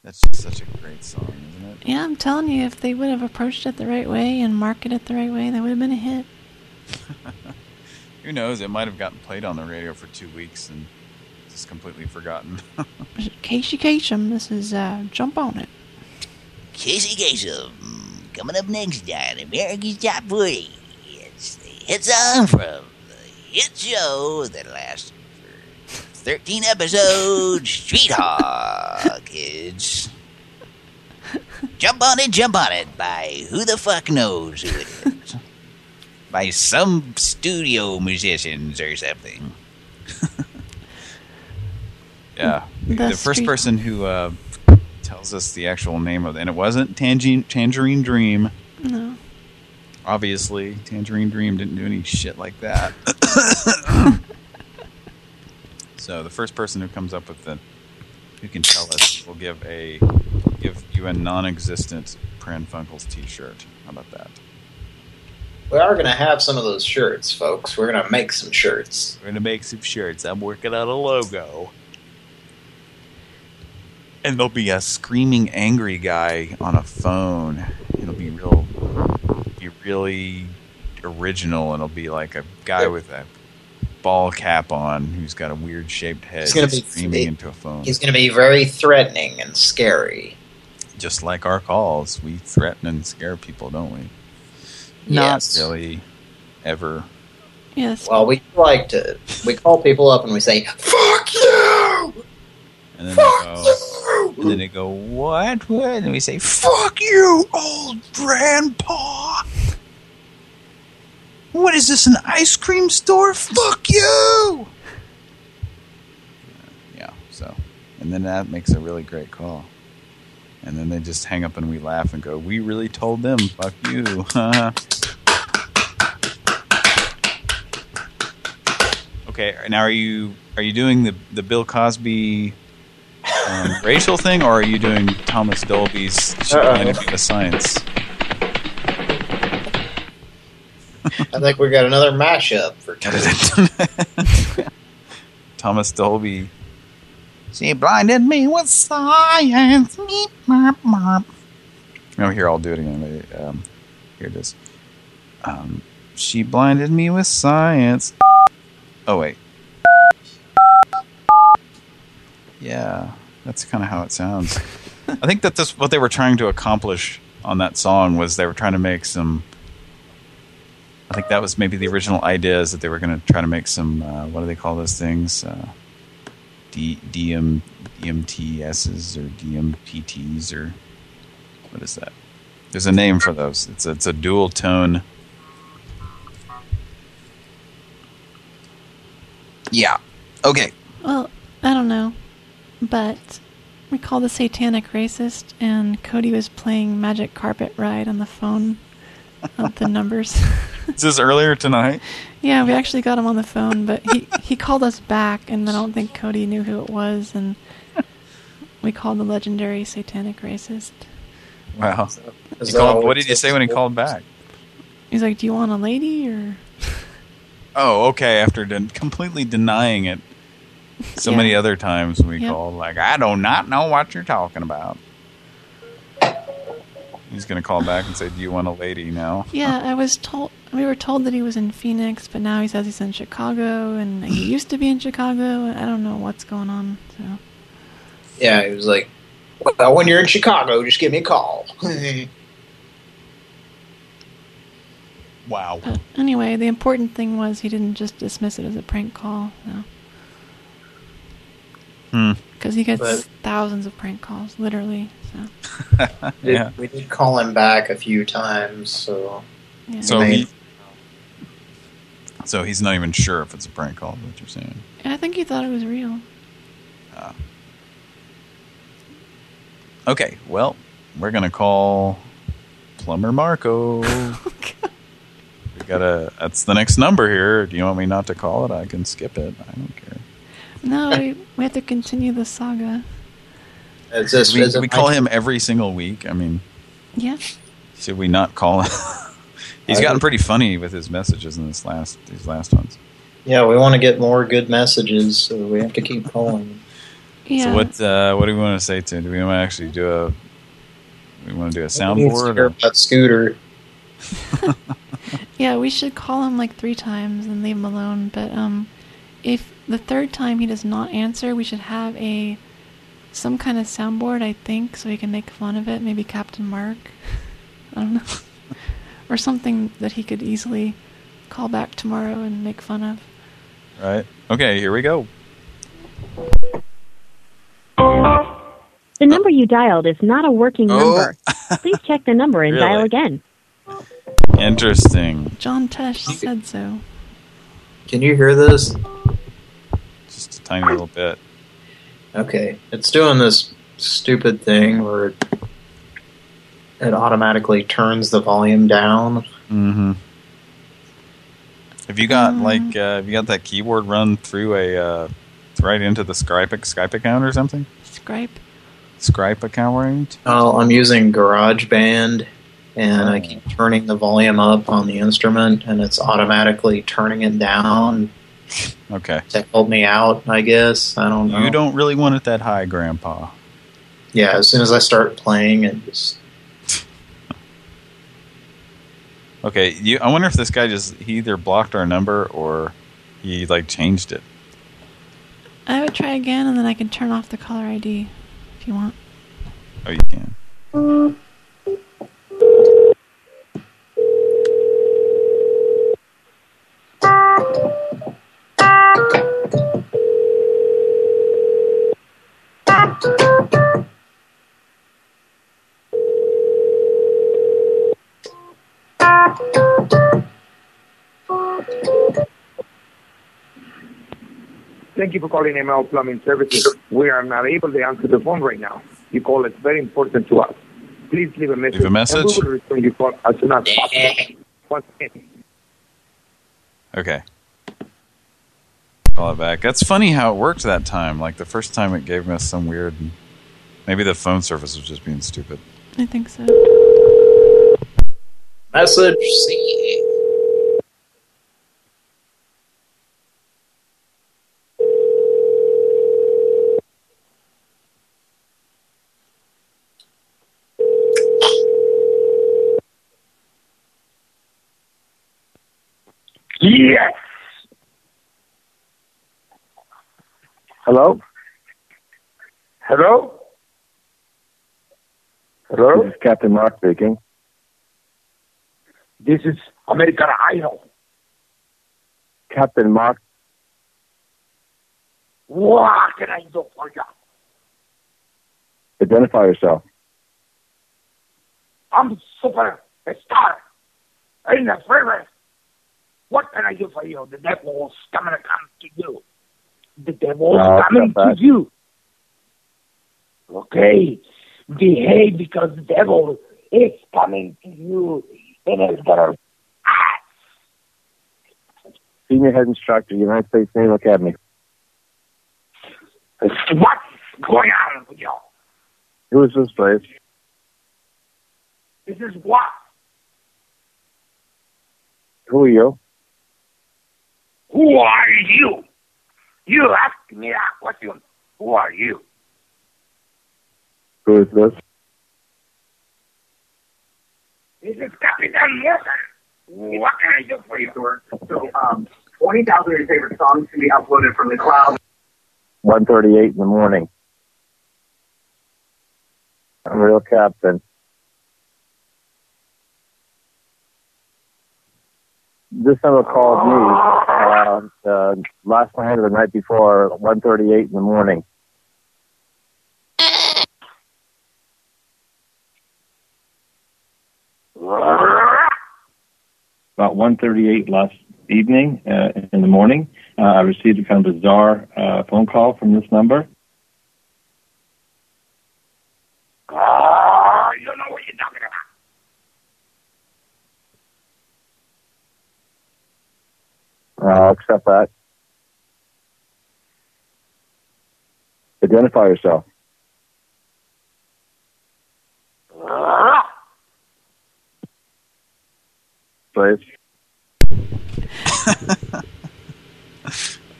That's just such a great song, isn't it? Yeah, I'm telling you, if they would have approached it the right way and marketed it the right way, that would have been a hit. Who knows? It might have gotten played on the radio for two weeks and just completely forgotten. Casey Kasem, this is uh, Jump On It. Casey Kasem, coming up next on America's Top 40. It's the hit song from the hit show that lasted for 13 episodes, Street Hawk. It's Jump On It, Jump On It by who the fuck knows who it is. by some studio musicians or something. yeah. The, The first person who uh, tells us the actual name of it, and it wasn't Tangerine, Tangerine Dream. No. Obviously, Tangerine Dream didn't do any shit like that. so the first person who comes up with the, who can tell us, will give a, give you a non-existent Pran Funkels T-shirt. How about that? We are going to have some of those shirts, folks. We're going to make some shirts. We're gonna make some shirts. I'm working on a logo. And there'll be a screaming angry guy on a phone. It'll be real, be really original, and it'll be like a guy with a ball cap on who's got a weird shaped head He's gonna be- screaming into a phone. He's going to be very threatening and scary. Just like our calls, we threaten and scare people, don't we? Yes. Not really ever. Yes. Well, we like to, we call people up and we say, fuck you! And then they go, and then they go, what? What? And we say, fuck you, old grandpa. What is this, an ice cream store? Fuck you! Yeah, so, and then that makes a really great call. And then they just hang up and we laugh and go, we really told them, fuck you. okay, now are you are you doing the the Bill Cosby um, racial thing, or are you doing Thomas Dolby's Humanity of Science? I think we got another mashup for Thomas Dolby She blinded me with science. Meep, mop, mop. Oh, here, I'll do it again. Um, here it is. Um, she blinded me with science. Oh, wait. Yeah, that's kind of how it sounds. I think that this what they were trying to accomplish on that song was they were trying to make some. I think that was maybe the original idea is that they were going to try to make some. Uh, what do they call those things? Uh, D DM DMTSs or DMPTs or what is that? There's a name for those. It's a, it's a dual tone. Yeah. Okay. Well, I don't know, but we called the satanic racist, and Cody was playing Magic Carpet Ride on the phone the numbers. Is this earlier tonight? yeah, we actually got him on the phone, but he he called us back, and I don't think Cody knew who it was, and we called the legendary satanic racist. Wow. Is called- what did you say when he called back? He's like, "Do you want a lady or?" Oh, okay. After den completely denying it so Yeah. many other times we Yep. called, like, I do not know what you're talking about. He's going to call back and say, do you want a lady now? Yeah, I was told we were told that he was in Phoenix, but now he says he's in Chicago, and he used to be in Chicago. I don't know what's going on. So Yeah, he was like, well, when you're in Chicago, just give me a call. wow. But anyway, the important thing was he didn't just dismiss it as a prank call. No. Hmm. Because he gets But- thousands of prank calls, literally. So Yeah. We did call him back a few times, so... Yeah. So he, so he's not even sure if it's a prank call, is what you're saying. And I think he thought it was real. Ah. Okay, well, we're going to call Plumber Marco. we got to, that's the next number here. Do you want me not to call it? I can skip it. I don't care. No, we, we have to continue the saga. Is this, we, is we call him every single week. I mean, Yeah. should we not call him? He's gotten pretty funny with his messages in this last these last ones. Yeah, we want to get more good messages, so we have to keep calling. Yeah. So what uh, what do we want to say to him? Do we want to actually do a we want to do a soundboard? Or? about Scooter. Yeah, we should call him like three times and leave him alone. But um, if the third time he does not answer, we should have a some kind of soundboard, I think, so we can make fun of it. Maybe Captain Mark. I don't know, or something that he could easily call back tomorrow and make fun of. Right. Okay, here we go. The number you dialed is not a working Oh. number. Please check the number and dial again. Interesting. John Tesh said so. Can you hear this? Just a tiny little bit. Okay, it's doing this stupid thing where it, it automatically turns the volume down. Mm-hmm. Have you got like uh, have you got that keyboard run through a uh, right into the Skype Skype account or something? Skype. Skype account right? Oh, I'm using GarageBand, and I keep turning the volume up on the instrument, and it's automatically turning it down Okay. to help me out, I guess. I don't know. You don't really want it that high, Grandpa. Yeah, as soon as I start playing, it just... Okay, you. I wonder if this guy just he either blocked our number or he like changed it. I would try again, and then I can turn off the caller ID if you want. Oh, you can. Thank you for calling ML Plumbing Services. We are not able to answer the phone right now. Your call is very important to us. Please leave a message. Leave a message? And we will return your call as soon as possible. Once again, Okay call it back. That's funny how it worked that time. Like the first time it gave us some weird... Maybe the phone service was just being stupid. I think so. Message C. Yes! Hello? Hello? Hello? This is Captain Mark speaking. This is American Idol. Captain Mark, What can I do for you? identify yourself. I'm super star in the river. What can I do for you? The devil's coming to come to you. The devil's No, ah, coming to you. Okay, behave because the devil is coming to you and it's gonna. Senior Head Instructor, United States Naval Academy. What's going on with you? Who is this place? This is what? Who are you? Who are you? You ask me that question. Who are you? Who is this? This is Captain Morgan. What can I do for you? So, um, 20,000 of your favorite songs can be uploaded from the cloud. 138 in the morning. I'm real captain. This number called me uh, uh, last night or the night before, 138 in the morning. About 138 last evening uh, in the morning, uh, I received a kind of bizarre uh, phone call from this number. Oh, you know what you're talking about. I'll accept that. Identify yourself. Please.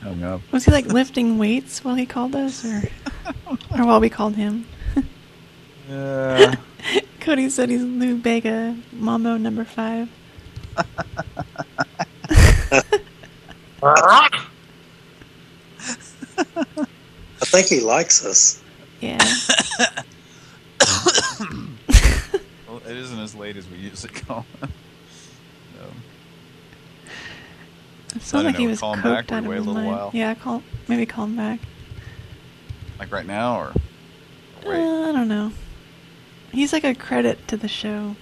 Hung up. Was he like lifting weights while he called us, or or while we called him? Uh, Cody said he's Lou Bega, Mambo number five. I think he likes us. Yeah. well, it isn't as late as we usually call him. So, It I sounded don't like he was call him coked back or out of wait a his little mind. while? Yeah, call maybe call him back. like right now, or Uh, I don't know. He's like a credit to the show.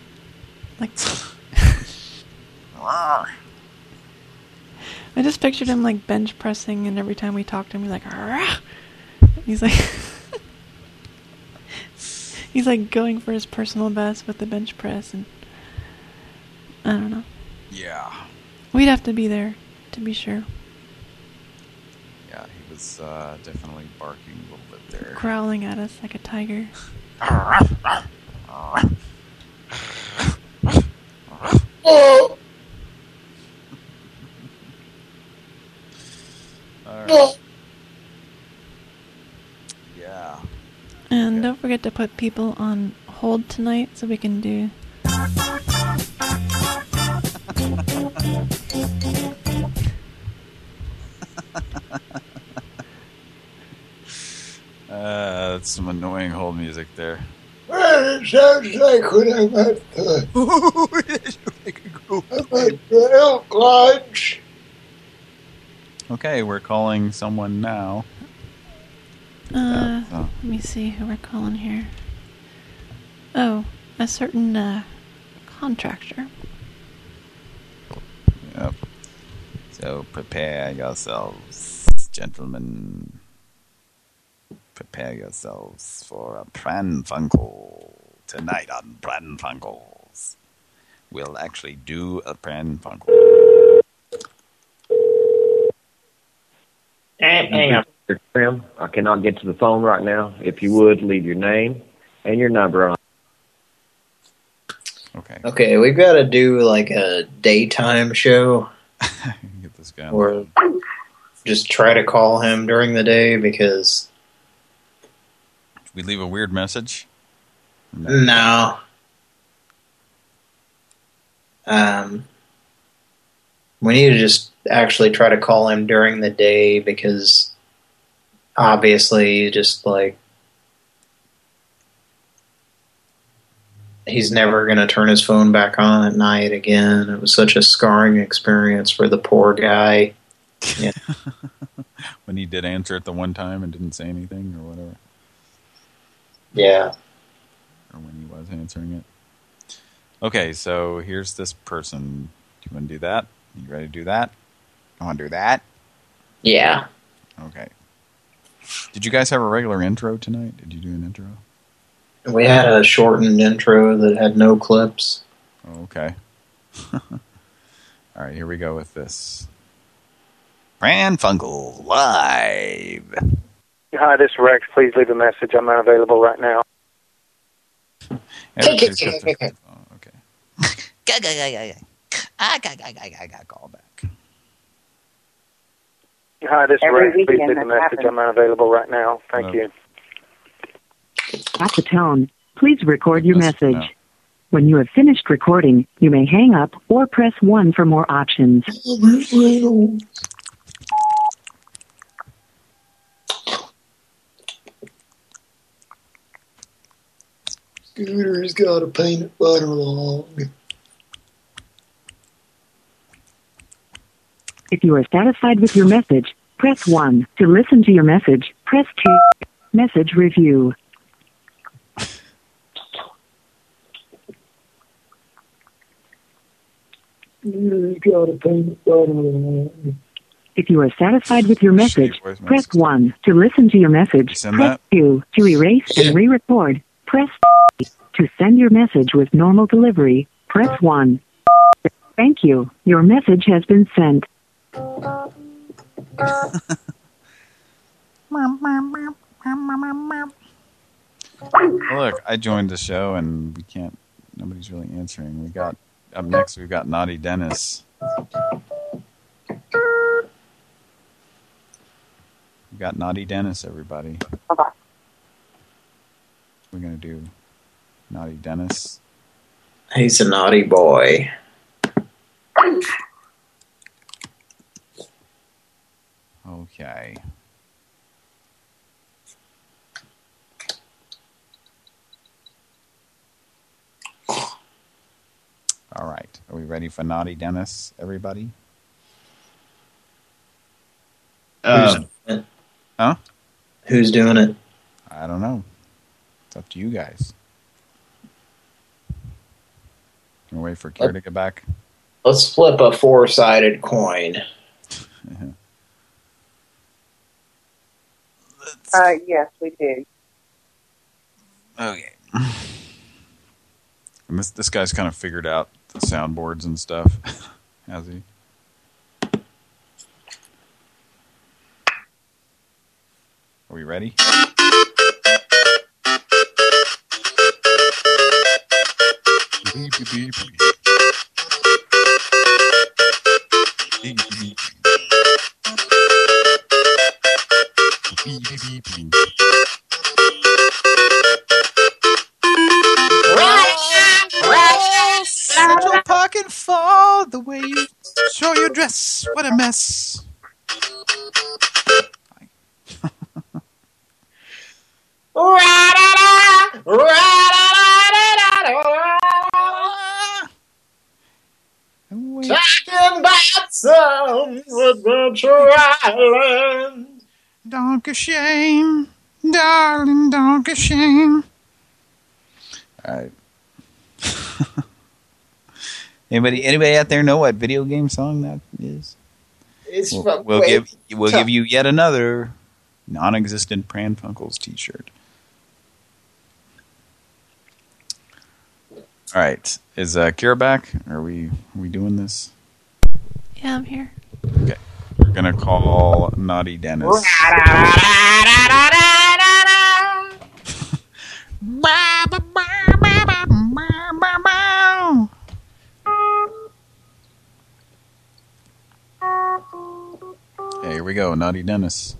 Like I just pictured him like bench pressing, and every time we talked to him, he's like, "Arrgh." he's like, he's like going for his personal best with the bench press, and I don't know. yeah, We'd have to be there to be sure. yeah, he was uh, definitely barking a little bit there. Growling at us like a tiger. Oh, All right. Yeah. And don't forget to put people on hold tonight so we can do. Uh, that's some annoying hold music there. Well, it sounds like when I'm at the, I'm at the elk lodge. Okay, we're calling someone now. Uh, oh. let me see who we're calling here. Oh, a certain uh, contractor. Yep. So prepare yourselves, gentlemen. Prepare yourselves for a Pran Funkel tonight on Pran Funkels. We'll actually do a Pran Hang hang on, Trim. I cannot get to the phone right now. If you would, leave your name and your number on. Okay. Okay, we've got to do like a daytime show. Get this guy. Or just try to call him during the day because we leave a weird message? no. Um, we need to just actually try to call him during the day because obviously just like he's never going to turn his phone back on at night again. It was such a scarring experience for the poor guy. Yeah. when he did answer it the one time and didn't say anything or whatever. Yeah. Or when he was answering it. Okay, so here's this person. Do you want to do that? You ready to do that? I want do that? Yeah. Okay. Did you guys have a regular intro tonight? Did you do an intro? We had a shortened intro that had no clips. Oh, okay. All right, here we go with this. Pran Funkel live. Hi, this is Rex. Please leave a message. I'm unavailable right now. Everybody's got their- I got, I got, I got call back. Hi, this is Every Rex. Please weekend leave a message. happens. I'm unavailable right now. Thank you. At the tone, please record your message. When you have finished recording, you may hang up or press 1 for more options. Scooter's got a peanut butter log. If you are satisfied with your message, press 1. To listen to your message, press 2. Message review. Scooter's got a peanut butter log. If you are satisfied with your message, press 1. To listen to your message, send press that? 2. To erase and re-record, press 3. To send your message with normal delivery, press 1. Thank you. Your message has been sent. Uh, look, I joined the show and we can't. Nobody's really answering. We got up next. We've got Naughty Dennis. We got Naughty Dennis. Everybody. Okay. We're gonna do Naughty Dennis. He's a naughty boy. Okay. All right. Are we ready for Naughty Dennis, everybody? Um, Huh? Who's doing it? I don't know. It's up to you guys. Can we wait for Kira to get back? Let's flip a four-sided coin. Uh, yes, we did. Okay. And this this guy's kind of figured out the soundboards and stuff, has he? Are we ready? Central Park and fall the way you show your dress. What a mess. Talking about some adventure island. Don't shame, darling, don't shame. All right. anybody anybody out there know what video game song that is? It's We'll, from- we'll give we'll tell- give you yet another non-existent Pran Funkels T-shirt. All right, is uh, Kira back? Are we are we doing this? Yeah, I'm here. Okay, we're gonna call Naughty Dennis. Here we go, Naughty Dennis.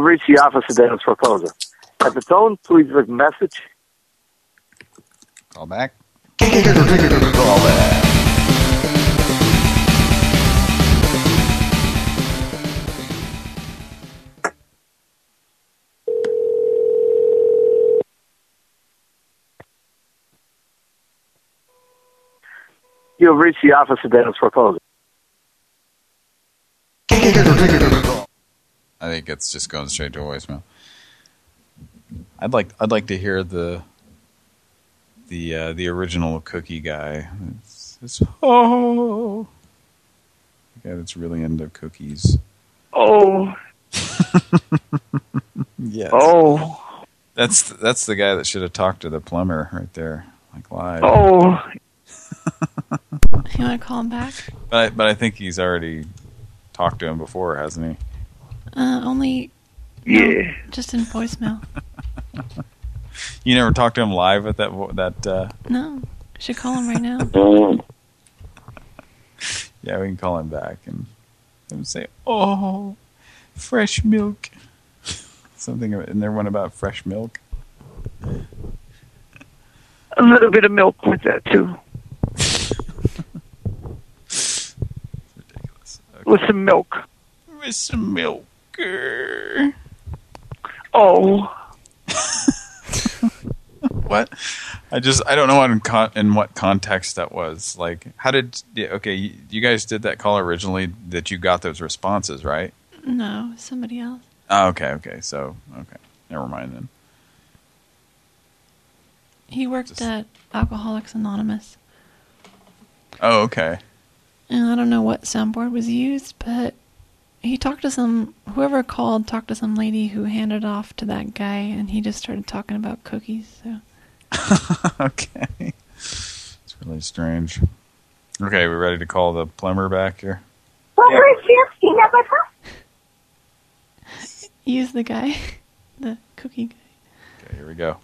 Have reached the office of Dennis Foreclosure. At the tone, please leave a message. Call back. You have reached the office of Dennis Foreclosure. I think it's just going straight to voicemail. I'd like I'd like to hear the the uh, the original cookie guy. It's, it's oh, the guy that's really into cookies. Oh. Yes. Oh. That's that's the guy that should have talked to the plumber right there, like live. Oh. You want to call him back? But I, but I think he's already talked to him before, hasn't he? Uh, only. Yeah. Just in voicemail. You never talked to him live at that that. Uh, No. Should call him right now. yeah, we can call him back and him say, "Oh, fresh milk." Something in there one about fresh milk. A little bit of milk with that, too. With some milk. With some milk. Oh. What? I just I don't know what in, con in what context that was. Like, how did yeah, okay? You, you guys did that call originally that you got those responses, right? No, somebody else. Oh, okay, okay. So okay, never mind then. He worked at Alcoholics Anonymous. Oh, okay. And I don't know what soundboard was used, but he talked to some, whoever called talked to some lady who handed off to that guy, and he just started talking about cookies. So okay, it's really strange. Okay, we ready to call the plumber back here? use the guy, the cookie guy. Okay, here we go.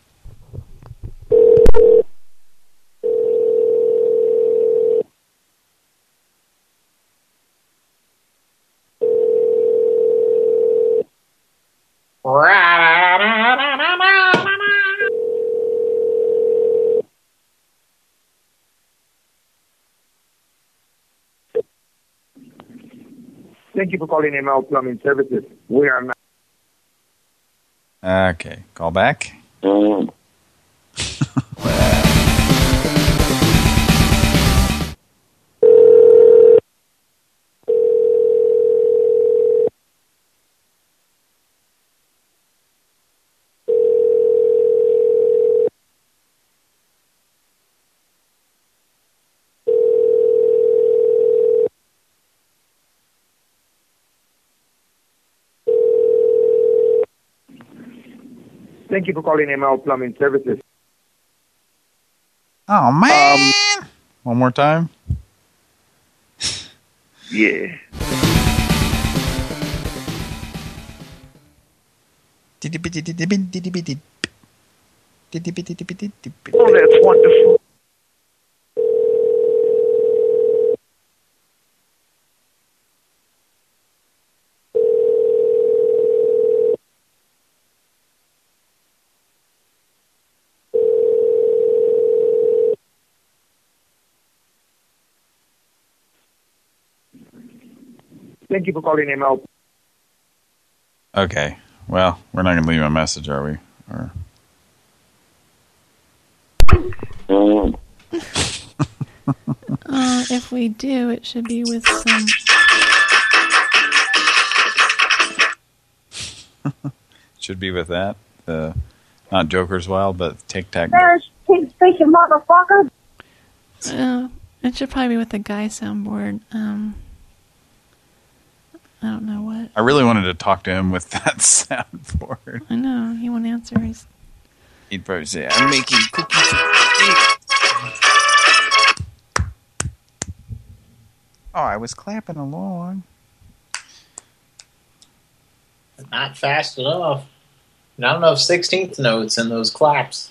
Thank you for calling ML Plumbing Services. We are not. Okay, call back. Mm. Thank you for calling ML Plumbing Services. Oh um, man! One more time. Yeah. Oh, that's wonderful. Thank you for calling ML. Okay. Well, we're not gonna leave a message, are we? Or Uh, if we do, it should be with some. should be with that. The not Joker's Wild, but Tic Tac. There's pig motherfucker. Uh, it should probably be with the guy soundboard. Um, I don't know what. I really wanted to talk to him with that soundboard. I know he won't answer. He's He'd probably say, "I'm making cookies." Oh, I was clapping along. Not fast enough. Not enough 16th notes in those claps.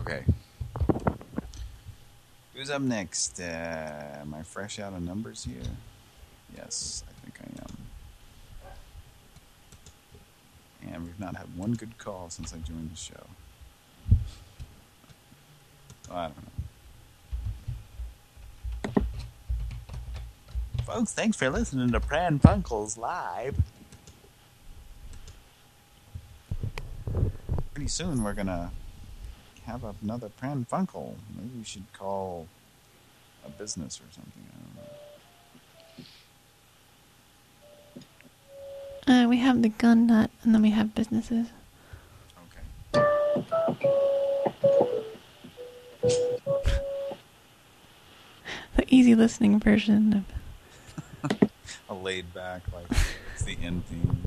Okay. Who's up next? Uh, am I fresh out of numbers here? Yes, I think I am. And we've not had one good call since I joined the show. I don't know. Folks, thanks for listening to Pran Funkels Live. Pretty soon we're gonna have another Pran Funkel. Maybe we should call a business or something. I don't know. Uh, we have the gun nut, and then we have businesses. Okay. the easy listening version of A laid back, like it's the end theme.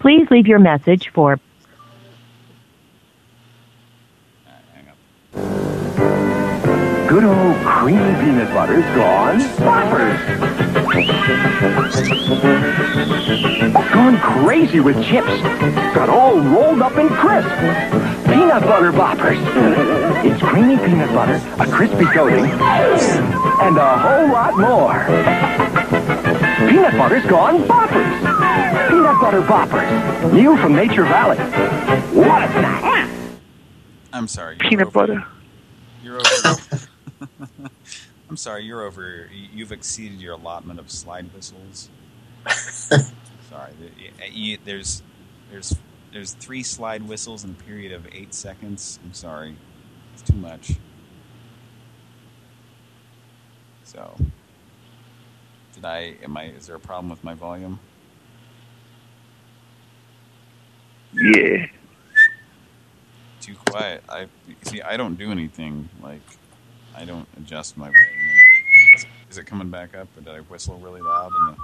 Please leave your message for Good old creamy peanut butter's gone boppers. Gone crazy with chips. Got all rolled up and crisp. Peanut butter boppers. It's creamy peanut butter, a crispy coating, and a whole lot more. Peanut butter's gone boppers. Peanut butter boppers. New from Nature Valley. What a snack! I'm sorry. you're Peanut over- butter. You're over. I'm sorry. You're over. You've exceeded your allotment of slide whistles. sorry. you- There's, there's, there's three slide whistles in a period of eight seconds. I'm sorry. It's too much. So, did I? Am I? Is there a problem with my volume? Yeah. Too quiet. I see. I don't do anything. Like, I don't adjust my volume. Is, is it coming back up, or did I whistle really loud? And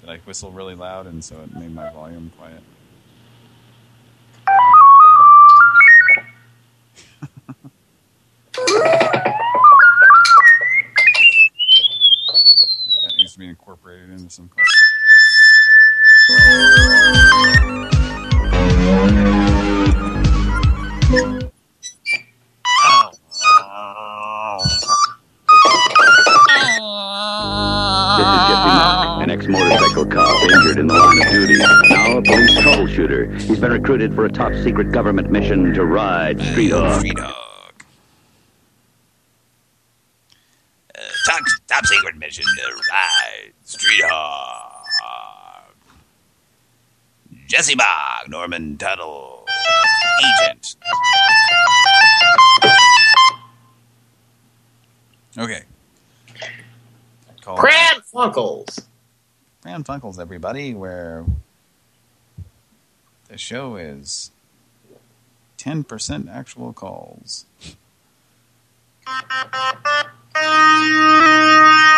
did I whistle really loud, and so it made my volume quiet? Needs to be incorporated into some class. This is Jesse an ex-motorcycle cop injured in the line of duty. Now a police troubleshooter. He's been recruited for a top-secret government mission to ride Street Hawk. Jesse Mach, Norman Tuttle, agent. Okay. Call Pran Funkels. Pran Funkels, everybody, where the show is 10% actual calls.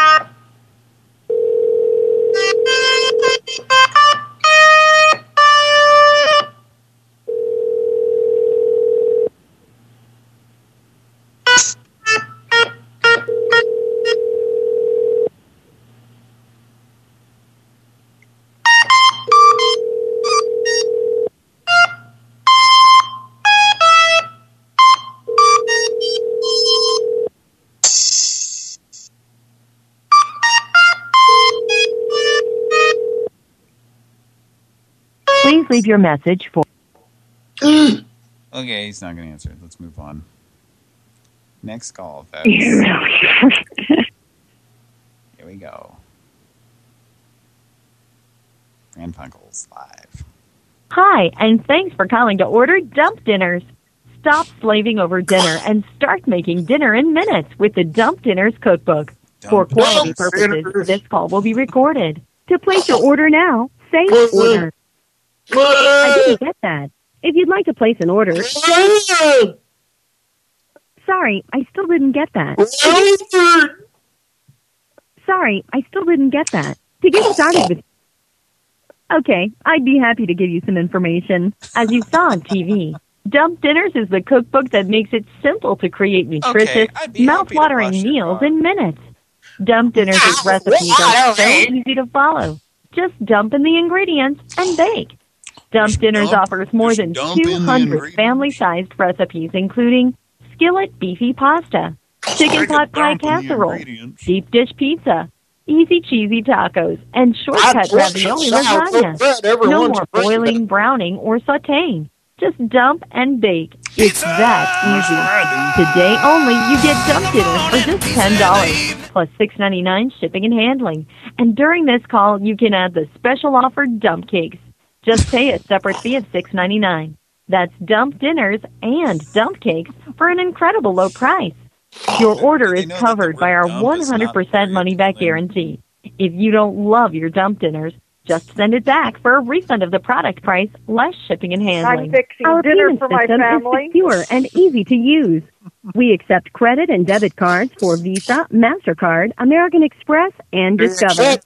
leave your message for Okay, he's not going to answer. Let's move on. Next call, folks. Here we go. Pran Funkels live. Hi, and thanks for calling to order Dump Dinners. Stop slaving over dinner and start making dinner in minutes with the Dump Dinners cookbook. Dump quality dinners. purposes, this call will be recorded. To place your order now, say order. I didn't get that. If you'd like to place an order. Sorry, I still didn't get that. Sorry, I still didn't get that. To get started with. Okay, I'd be happy to give you some information. As you saw on TV, Dump Dinners is the cookbook that makes it simple to create nutritious, mouth-watering meals in minutes. Dump Dinners' recipes are so easy to follow. Just dump in the ingredients and bake. Dump Dinners offers more than dump in the 200 family-sized recipes, including skillet beefy pasta, chicken pot pie casserole, deep dish pizza, easy cheesy tacos, and shortcut ravioli it sounds so lasagna. No more boiling, browning, or sautéing. Just dump and bake. It's that easy. Today only, you get dump dinners for just ten dollars plus six ninety nine shipping and handling. And during this call, you can add the special offer dump cakes. Just pay a separate fee of six ninety nine. That's dump dinners and dump cakes for an incredible low price. Your order is covered by our 100% money back guarantee. If you don't love your dump dinners, just send it back for a refund of the product price, less shipping and handling. I'm fixing Our dinner payment for my system family. is secure and easy to use. We accept credit and debit cards for Visa, MasterCard, American Express, and Discover.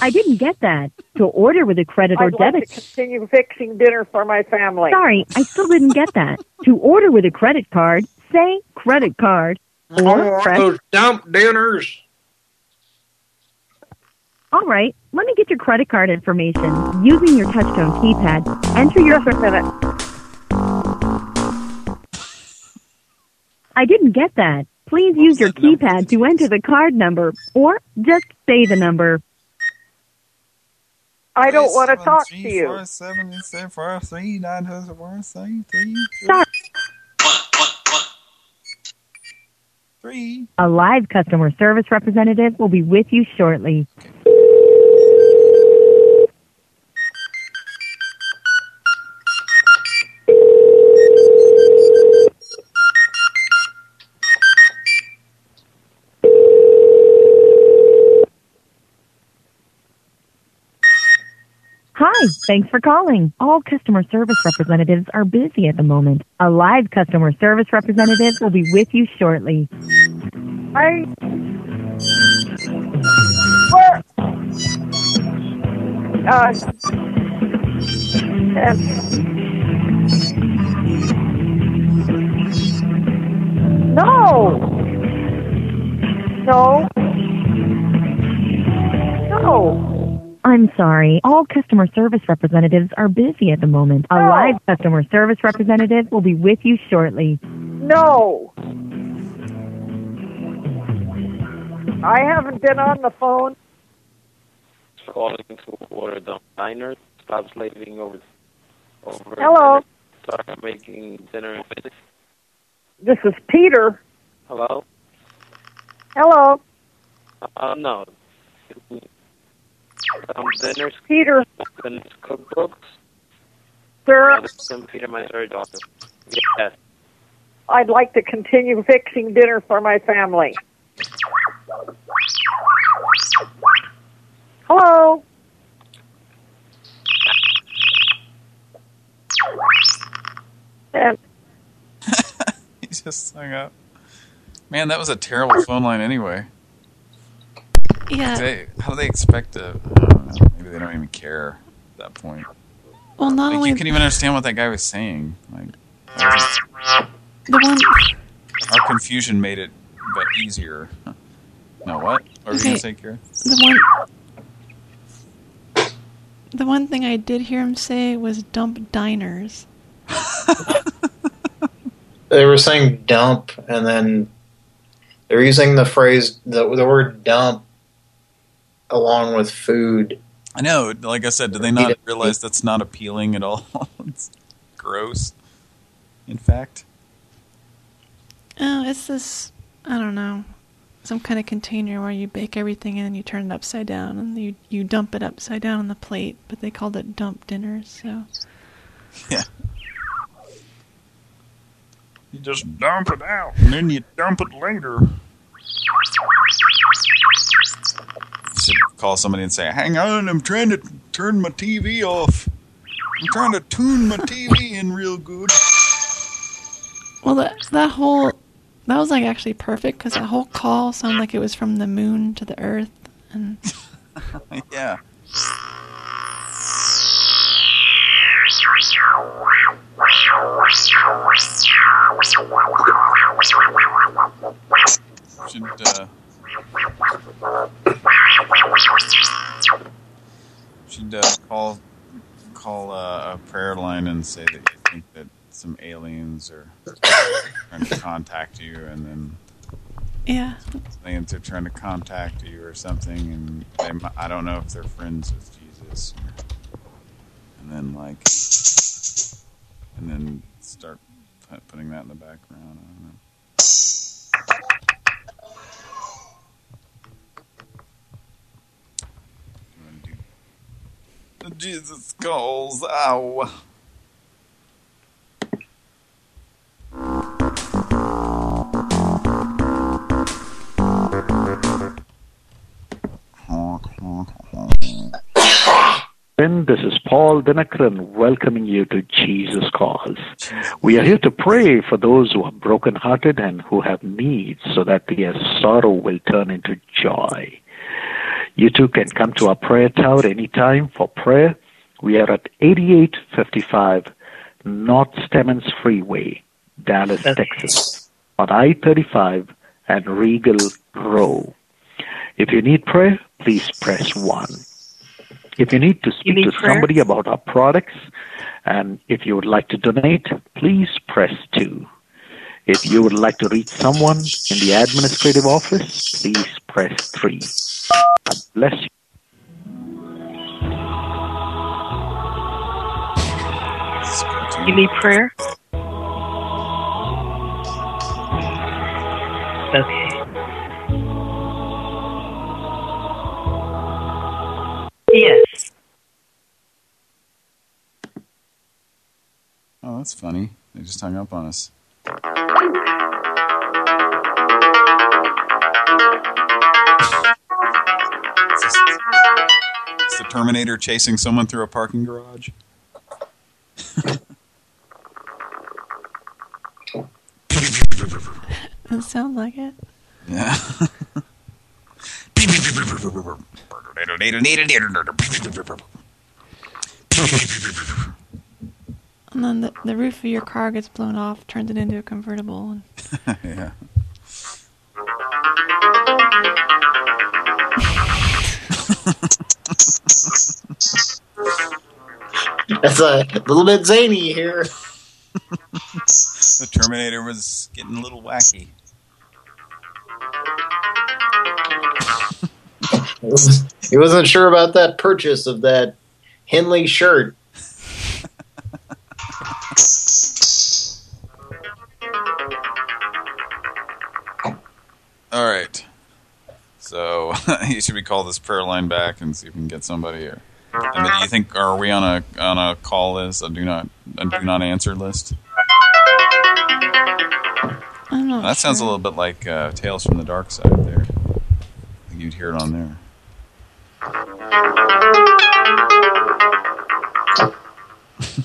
I didn't get that. To order with a credit or I'd like debit to continue fixing dinner for my family. Sorry, I still didn't get that. To order with a credit card, say credit card or press. those dump dinners. All right, let me get your credit card information. Using your touchtone keypad, enter your. Just a minute. I didn't get that. Please use your keypad to enter the card number or just say the number. I don't want to talk to you. Four, seven, seven, four, three, nine, two, four, three, three, Sorry. three. A live customer service representative will be with you shortly. Hi, thanks for calling. All customer service representatives are busy at the moment. A live customer service representative will be with you shortly. I. Where? Uh. No. No. No. I'm sorry. All customer service representatives are busy at the moment. A live customer service representative will be with you shortly. No. I haven't been on the phone. calling to order the diners. Stop slaving over. over Hello. Start making dinner and visit. This is Peter. Hello? Hello. Uh, no. Um, dinners, Peter. dinners cookbooks. Sir, Some Peter, my third daughter. Yes. I'd like to continue fixing dinner for my family. Hello. And He just hung up. Man, that was a terrible phone line anyway. Yeah. They, how do they expect to? I don't know. Maybe they don't even care at that point. Well, not Like, only you couldn't even understand what that guy was saying. Like, was- the one. our confusion made it but easier. No, what? What were you Okay. gonna say, Kira? The one. The one thing I did hear him say was dump diners. They were saying dump, and then they're using the phrase, the, the word dump, along with food. I know. Like I said, do they not realize that's not appealing at all? it's gross. In fact, Oh, it's this. I don't know. Some kind of container where you bake everything in and you turn it upside down and you you dump it upside down on the plate, but they called it dump dinners. So yeah. You just dump it out, and then you dump it later. Call somebody and say, "Hang on, I'm trying to turn my TV off. I'm trying to tune my TV in real good." Well, that that whole that was like actually perfect because that whole call sounded like it was from the moon to the earth, and yeah. Should uh, should uh, call call uh, a prayer line and say that you think that some aliens are trying to contact you, and then yeah, aliens are trying to contact you or something, and they, I don't know if they're friends with Jesus, or, and then like, and then start putting that in the background. I don't know. You wanna do- Jesus calls, ow. And this is Paul Dinakaran welcoming you to Jesus Calls. We are here to pray for those who are brokenhearted and who have needs so that their sorrow will turn into joy. You too can come to our prayer tower anytime for prayer. We are at 8855 North Stemmons Freeway, Dallas, Texas, on I-35 and Regal Row. If you need prayer, please press 1. If you need to speak need to prayer? somebody about our products, and if you would like to donate, please press 2. If you would like to reach someone in the administrative office, please press 3. God bless you. You need prayer? Okay. Yes. Oh, that's funny. They just hung up on us. It's the Terminator chasing someone through a parking garage. it sounds like it. Yeah. And then the, the roof of your car gets blown off, turns it into a convertible. And yeah. That's a little bit zany here. The Terminator was getting a little wacky. He wasn't sure about that purchase of that Henley shirt. All right. So you should we call this prayer line back and see if we can get somebody here? And then do you think are we on a on a call list, a do not a do not answer list? I'm not That sounds a little bit like uh, Tales from the Dark Side there. You'd hear it on there.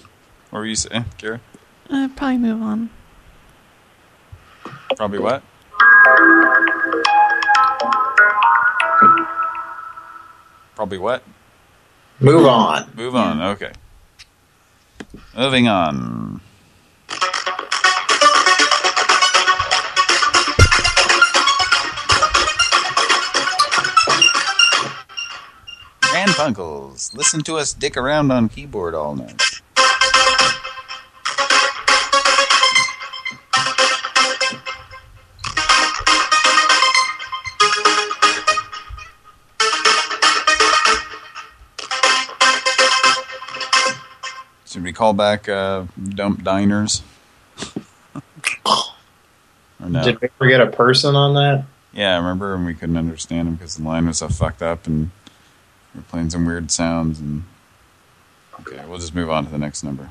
what were you saying, Kara? uh, probably move on. Probably what? Probably what? Move on. Move on, okay. Moving on. Grand Funkles, listen to us dick around on keyboard all night. Call back uh, Dump Diners? no? Did we forget a person on that? Yeah, I remember when we couldn't understand him because the line was so fucked up and we were playing some weird sounds and... Okay, we'll just move on to the next number.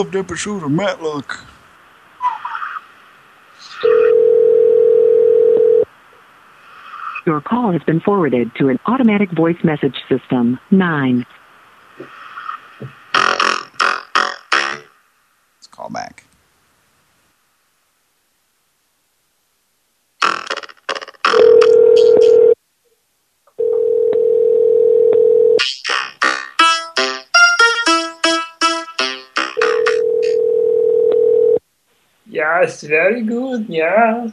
Five episode of Matlock. Your call has been forwarded to an automatic voice message system. 9. Let's call back. Yes, very good. Yeah.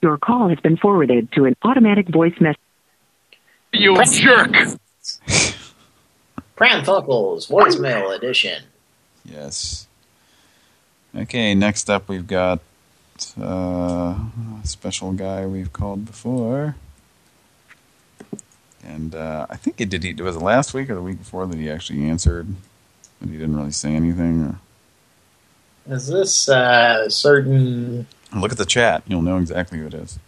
Your call has been forwarded to an automatic voice message. You jerk! Pran Funkels voicemail edition. Yes. Okay, next up we've got uh, a special guy we've called before. And uh, I think it did. He, was it last week or the week before that he actually answered, but he didn't really say anything. Or... Is this uh, certain? Look at the chat; you'll know exactly who it is.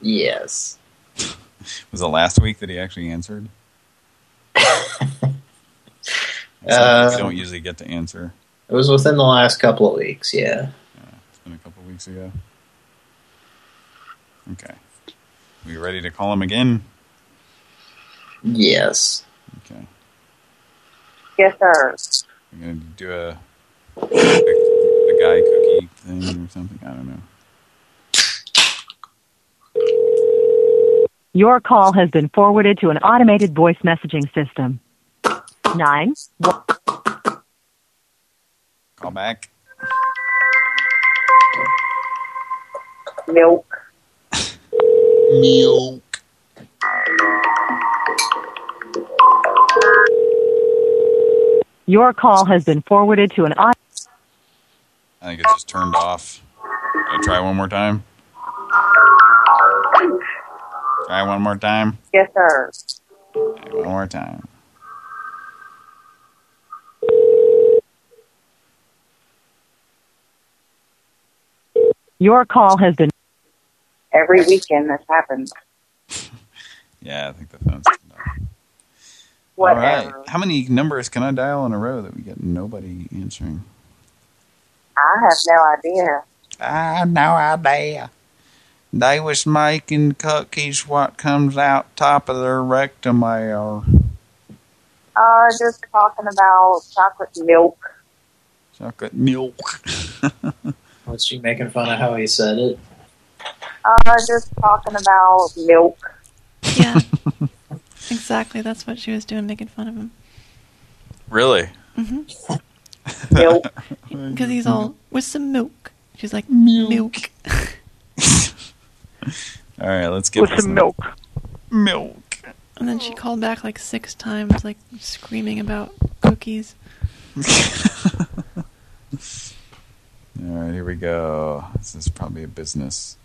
Yes. Was it last week that he actually answered? Uh, we don't usually get to answer. It was within the last couple of weeks, yeah. It's been a couple of weeks ago. Okay. We ready to call him again? Yes. Okay. Yes, sir. We're gonna do a a, a guy cookie thing or something. I don't know. Your call has been forwarded to an automated voice messaging system. 9. One. Call back. Milk. Milk. Your call has been forwarded to an. I think it's just turned off. Gonna try one more time. Try one more time. Yes, sir. Try one more time. Your call has been. Every weekend this happens. Yeah, I think the phone's turned off. All right. How many numbers can I dial in a row that we get nobody answering? I have no idea. I have no idea. They was making cookies what comes out top of their rectum there. Uh, just talking about chocolate milk. Chocolate milk. Was she making fun of how he said it? Uh, just talking about milk. Yeah. exactly. That's what she was doing, making fun of him. Really? Mm-hmm. Because he's all, with some milk. She's like, milk. milk. All right, let's get With some milk. Milk. And then she called back like six times, like screaming about cookies. All right, here we go. This is probably a business.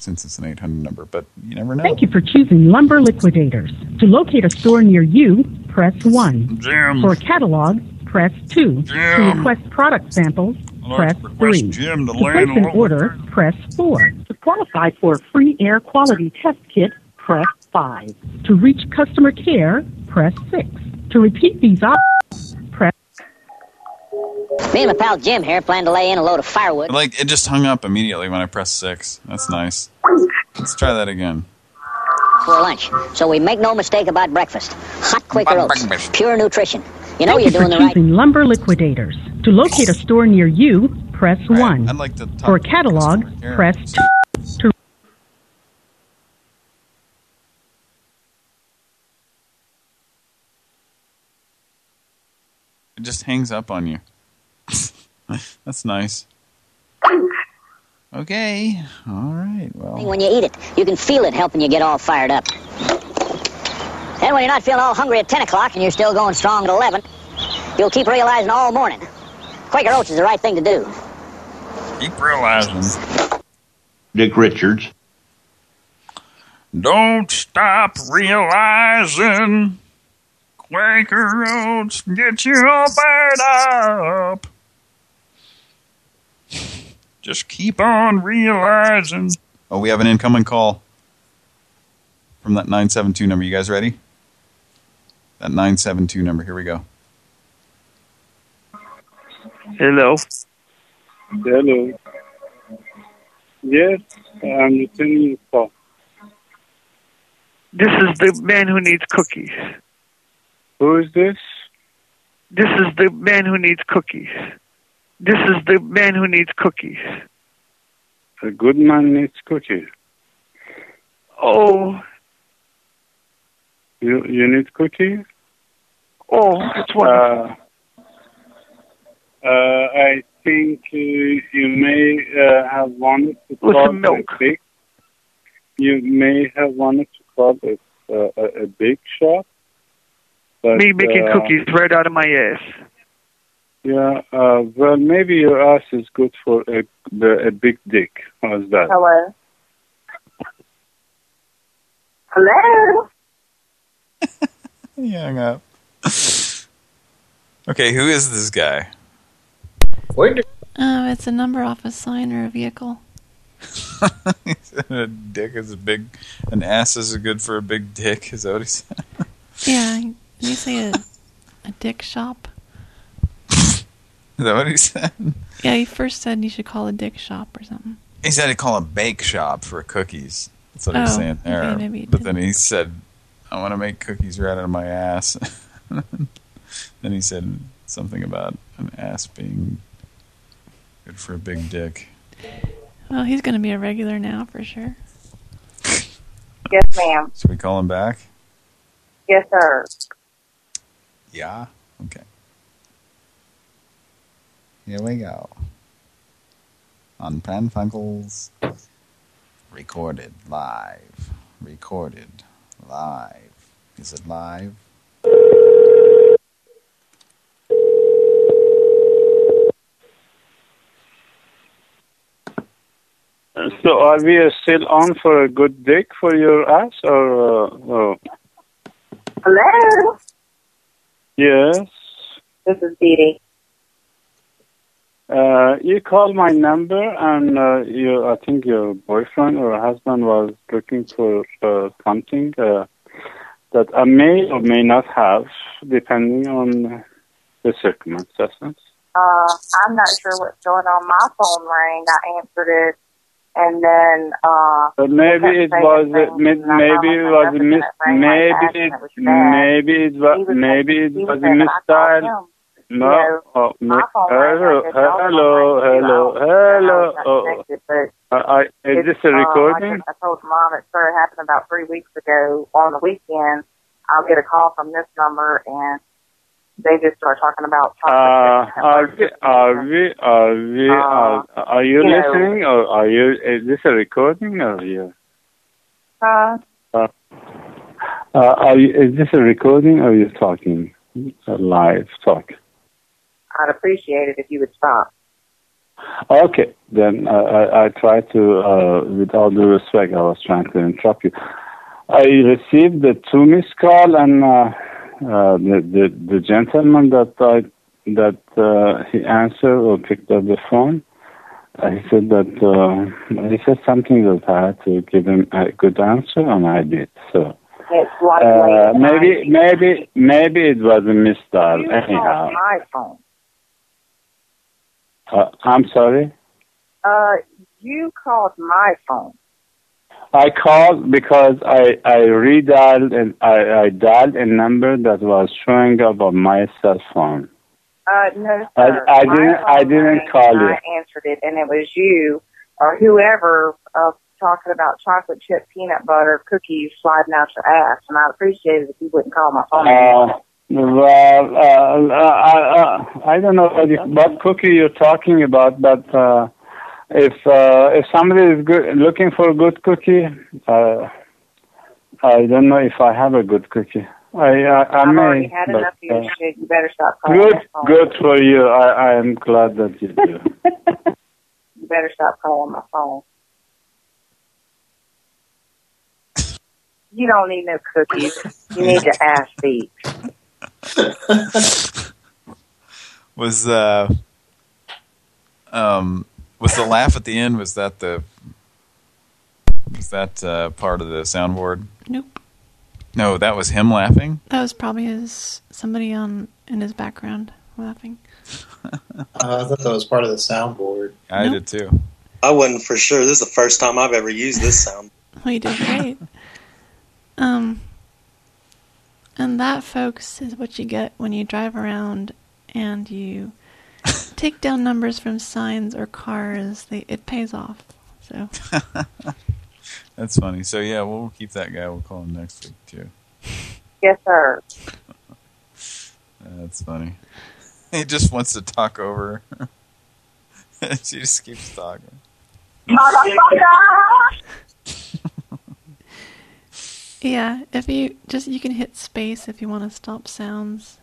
Since it's an 800 number, but you never know. Thank you for choosing Lumber Liquidators. To locate a store near you, press 1. Jim. For a catalog, press 2. To request product samples, I'd like press to 3. Jim to to place an little order, press 4. To qualify for a free air quality test kit, press 5. To reach customer care, press 6. To repeat these options, press Me and my pal Jim here plan to lay in a load of firewood. Like, it just hung up immediately when I pressed 6. That's nice. Let's try that again. for lunch. So we make no mistake about breakfast. Hot Quaker oats, pure nutrition. You know Thank you're you doing the right. choosing Lumber Liquidators. To locate a store near you, press 1. I'd like to talk For a catalog, press 2. To It just hangs up on you. That's nice. Okay. All right. Well, When you eat it, you can feel it helping you get all fired up. And when you're not feeling all hungry at 10 o'clock and you're still going strong at 11, you'll keep realizing all morning. Quaker oats is the right thing to do. keep realizing. Dick Richards. Don't stop realizing. Quaker oats get you all fired up. Just keep on realizing. Oh, we have an incoming call from that 972 number. You guys ready? That 972 number. Here we go. Hello. Hello. Yes, I'm returning your call. This is the man who needs cookies. Who is this? This is the man who needs cookies. This is the man who needs cookies. A good man needs cookies. Oh, You you need cookies? oh, it's wonderful. Uh, uh, I think uh, you may uh, have wanted to With call some milk. a big. You may have wanted to call it uh, a, a big shop. But, Me making uh, cookies right out of my ass. Yeah, uh, well, maybe your ass is good for a a big dick. How's that? Hello. Hello. He hung up. okay, who is this guy? Oh, it's a number off a sign or a vehicle. he said a dick is a big, an ass is good for a big dick. Is that what he said? Yeah, did you say a, a dick shop? Is that what he said? Yeah, he first said you should call a dick shop or something. He said he'd call a bake shop for cookies. That's what he Oh, was saying there. okay, maybe he but then he said, I want to make cookies right out of my ass. then he said something about an ass being good for a big dick. Well, he's going to be a regular now for sure. Yes, ma'am. Should we call him back? Yes, sir. Yeah. Okay. Here we go. On Pran Funkels. Recorded live. Recorded live. Is it live? So, are we uh, still on for a good dick for your ass, or? Uh, oh. Hello. Yes. This is Dee. Uh, you called my number, and uh, you, I think your boyfriend or husband was looking for uh, something uh, that I may or may not have, depending on the circumstances. Uh, I'm not sure what's going on. My phone rang. I answered it, and then uh, But maybe it was maybe it was mis maybe it maybe it was maybe it was a misstyle. No, oh, mi- hello, hello, hello, hello. Oh, uh, I, is this a Uh, recording? like I told mom it started happening about three weeks ago on the weekend. I'll get a call from this number, and they just start talking about Uh, are we, are we, are we, are, are you you know. listening or are you, is this a recording or you? Uh, Uh, uh, are you, is this a recording or are you talking? A live talk. I'd appreciate it if you would stop. Okay, then uh, I, I try to, uh, with all due respect, I was trying to interrupt you. I received the two missed call and uh, uh, the, the the gentleman that I that uh, he answered or picked up the phone. Uh, he said that uh, he said something that I had to give him a good answer, and I did. So uh, maybe maybe maybe it was a misdial. You Anyhow, my phone. uh, I'm sorry. Uh, you called my phone. I called because I I redialed and I, I dialed a number that was showing up on my cell phone. Uh, no, I, sir. I My didn't I didn't call you. I answered it, and it was you or whoever uh, talking about chocolate chip peanut butter cookies sliding out your ass, and I'd appreciate it if you wouldn't call my phone. Uh, well, uh, I, uh, I don't know what, you- what cookie you're talking about, but uh, if uh, if somebody is good, looking for a good cookie, uh, I don't know if I have a good cookie. I I, I I've may. already had but, enough of your uh, shit. You better stop calling good, my phone. good for you. I, I am glad that you do. You better stop calling my phone. You don't need no cookies. You need your ass beat. was uh um Was the laugh at the end? Was that the? Was that uh, part of the soundboard? Nope. No, that was him laughing. That was probably his somebody on in his background laughing. Uh, I thought that was part of the soundboard. I did too. I wasn't for sure. This is the first time I've ever used this sound. Well, you did great. um, and that, folks, is what you get when you drive around and you take down numbers from signs or cars. They it pays off. So That's funny. So yeah, we'll keep that guy. We'll call him next week too. Yes, sir. That's funny. He just wants to talk over. her. she just keeps talking. yeah, if you just you can hit space if you want to stop sounds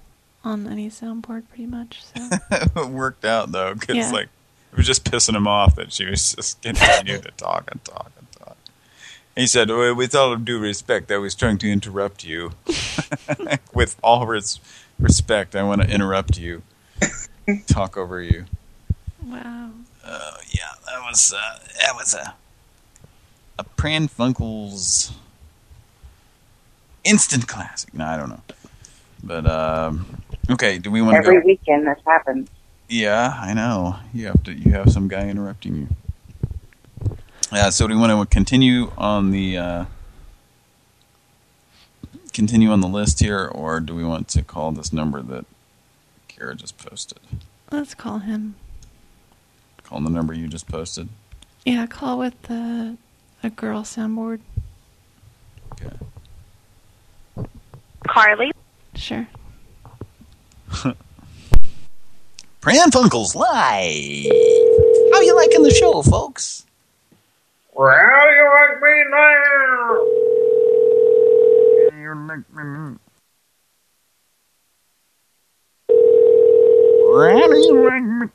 on any soundboard, pretty much. So it worked out though, because Yeah. like it was just pissing him off that she was just continuing to talk and talk and talk. He said, well, "With all due respect, I was trying to interrupt you. With all res respect, I want to interrupt you, talk over you." wow. Uh, yeah, that was uh, that was a a Pran Funkels instant classic. No, I don't know, but um, okay. Do we want to Every go? weekend this happens. Yeah, I know. You have to. You have some guy interrupting you. Yeah. So do we want to continue on the uh, continue on the list here, or do we want to call this number that Kara just posted? Let's call him. Call the number you just posted. Yeah, call with the a girl soundboard. Okay. Carly. Sure. Pran Funkels live. How you liking the show, folks? Well, how do you like me now? You like me How do you like me?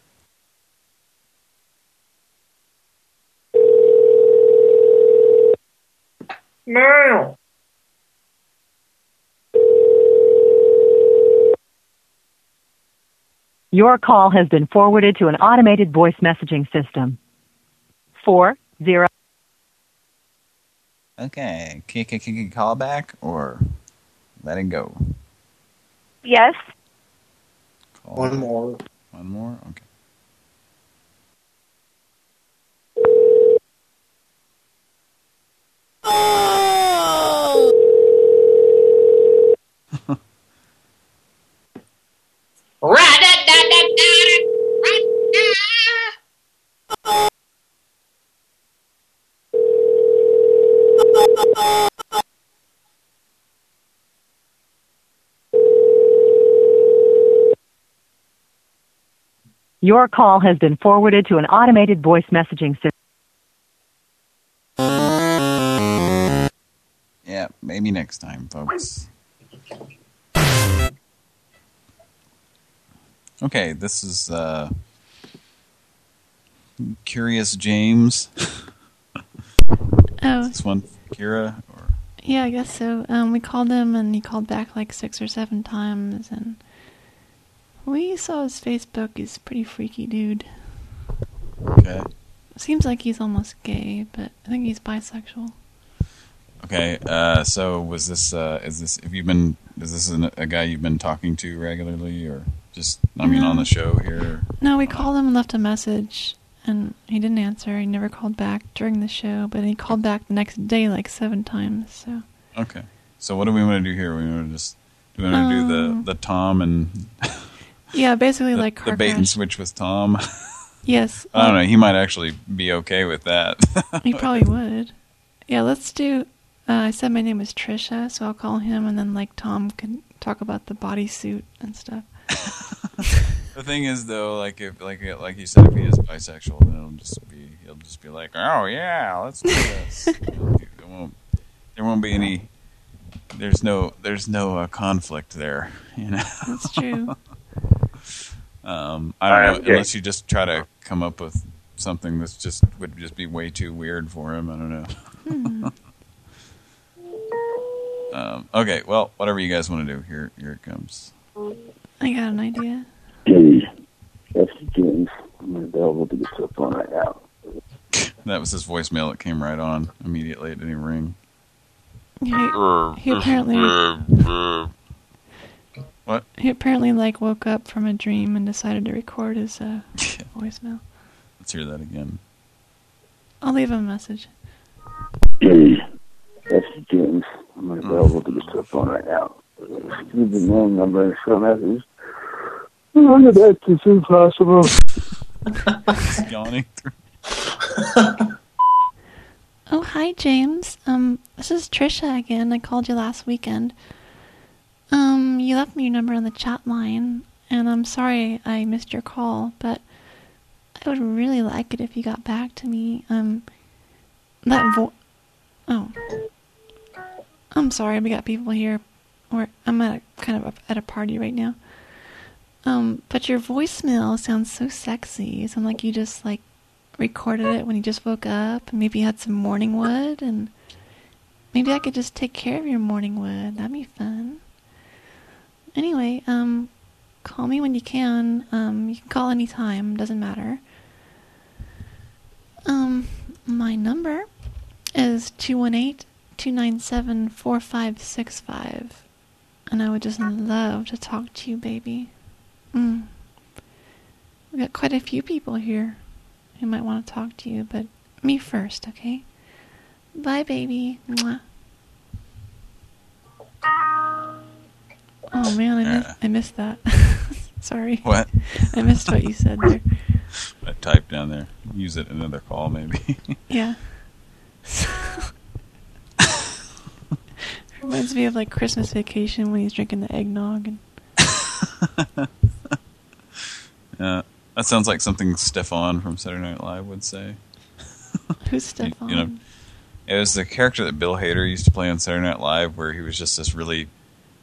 Now. Your call has been forwarded to an automated voice messaging system. Four zero. Okay, can, can, can you call back or let it go? Yes. Call One more. One more? Okay. Oh! Your call has been forwarded to an automated voice messaging system. Yeah, maybe next time, folks. Okay, this is uh Curious James. Oh. Is this one Kira or Yeah, I guess so. Um, we called him and he called back like six or seven times, and we saw his Facebook. He's a pretty freaky dude. Okay. Seems like he's almost gay, but I think he's bisexual. Okay, uh so was this uh is this have you been is this an, a guy you've been talking to regularly or just I mean on the show here? No, we called him and left a message, and he didn't answer. He never called back during the show, but he called back the next day like seven times. So Okay. So what do we want to do here? We want to just do we want to do Um, the the Tom and yeah, basically the, like the bait and switch with Tom? Yes, I don't know. He might actually be okay with that. He probably would. Yeah, let's do. Uh, I said my name was Trisha, so I'll call him, and then like Tom can talk about the bodysuit and stuff. The thing is, though, like if like like you said, if he is bisexual, then it'll just be he'll just be like, oh yeah, let's do this. He'll do- there won't there won't be any. There's no there's no uh, conflict there, you know. That's true. um, I don't know Okay. unless you just try to come up with something that's just would just be way too weird for him. I don't know. Hmm. um, okay, well, whatever you guys want to do, here here it comes. I got an idea. Hey, that's James. I'm available to get to the phone right now. That was his voicemail that came right on immediately. It didn't even ring. He, he apparently What? he apparently like woke up from a dream and decided to record his uh, voicemail. Let's hear that again. I'll leave him a message. That's James. I'm available to get to the phone right now. Leave the name, number, and show message. I'll get back to you as soon as possible. Yawning. Oh, hi, James. Um, this is Trisha again. I called you last weekend. Um, you left me your number on the chat line, and I'm sorry I missed your call, but I would really like it if you got back to me. Um, that vo- Oh. I'm sorry, we got people here. Or I'm at a, kind of at a party right now. Um, but your voicemail sounds so sexy. It sounds like you just like recorded it when you just woke up and maybe you had some morning wood and maybe I could just take care of your morning wood. That'd be fun. Anyway, um call me when you can. Um you can call anytime, doesn't matter. Um my number is 218-297-4565. And I would just love to talk to you, baby. Mm. We got quite a few people here who might want to talk to you, but me first, okay? Bye, baby. Mwah. Oh man, I missed, I missed that. Sorry. What? I missed what you said there. I typed down there. Use it in another call, maybe. Yeah. Reminds me of like Christmas vacation when he's drinking the eggnog and Yeah, that sounds like something Stefon from Saturday Night Live would say. who's Stefon? You know, it was the character that Bill Hader used to play on Saturday Night Live, where he was just this really,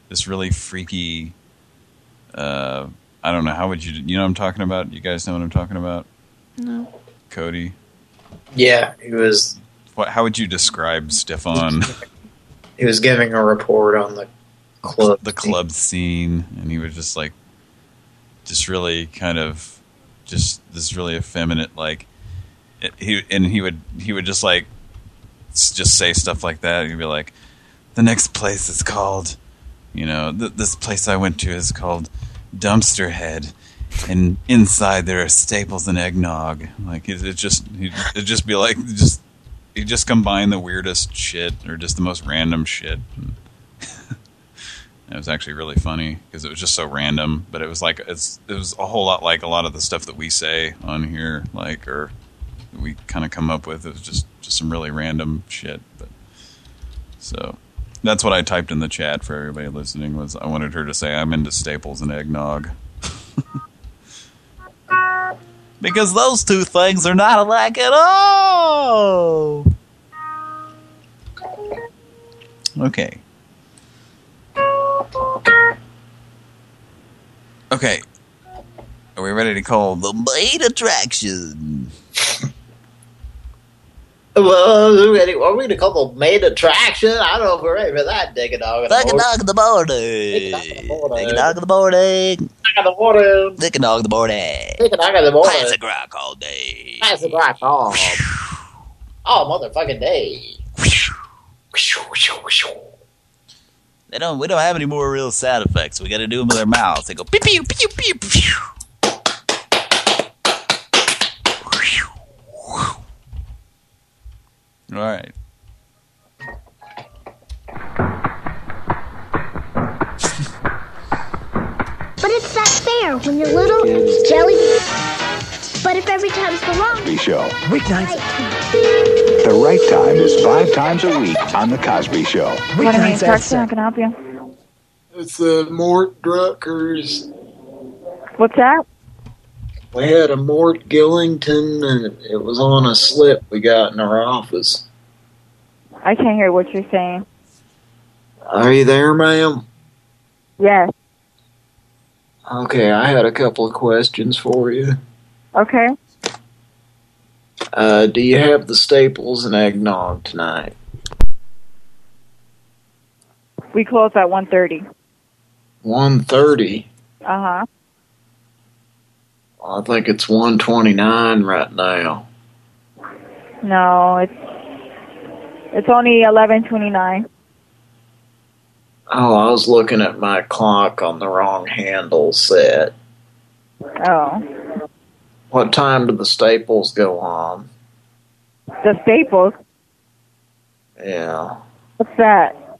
this really freaky. Uh, I don't know how would you, you know what I'm talking about? You guys know what I'm talking about? No. Cody. Yeah, he was. What? How would you describe Stefon? He was giving a report on the club. the club scene, and he was just like, just really kind of, just this really effeminate like, it, he and he would he would just like, just say stuff like that. He'd be like, the next place is called, you know, th this place I went to is called Dumpster Head. And inside there are staples and eggnog. Like it, it just, it'd just be like, just, he'd just combine the weirdest shit or just the most random shit. It was actually really funny because it was just so random, but it was like it's it was a whole lot like a lot of the stuff that we say on here, like or we kind of come up with. It was just just some really random shit. But so that's what I typed in the chat for everybody listening. Was I wanted her to say I'm into staples and eggnog because those two things are not alike at all. Okay. Okay. Are we ready to call the main attraction? Well, are we ready- are we to call the main attraction? I don't know if we're ready for that, Dick and Dog. Dog in the morning. And Dog in the morning. Dick in the morning. And Dog in the morning. And Dog in the morning. Classic rock all day. Classic rock all. All motherfucking day. They don't. We don't have any more real sound effects. We got to do them with our mouths. They go pew pew pew pew pew. All right. But it's not fair when you're little, jelly. But if every time's the wrong Cosby Show. Weeknights. The right time is five times a week on The Cosby Show. What do you mean, Clarkson? How can I help you? It's the Mort Druckers. What's that? We had a Mort Gillington, and it was on a slip we got in our office. I can't hear what you're saying. Are you there, ma'am? Yes. Okay, I had a couple of questions for you. Okay. Uh, do you have the staples and eggnog tonight? We close at 1.30. One thirty. Uh-huh. I think it's 129 right now. No, it's it's only eleven twenty nine. Oh, I was looking at my clock on the wrong handle set. Oh, What time do the staples go on? the Staples. Yeah. What's that?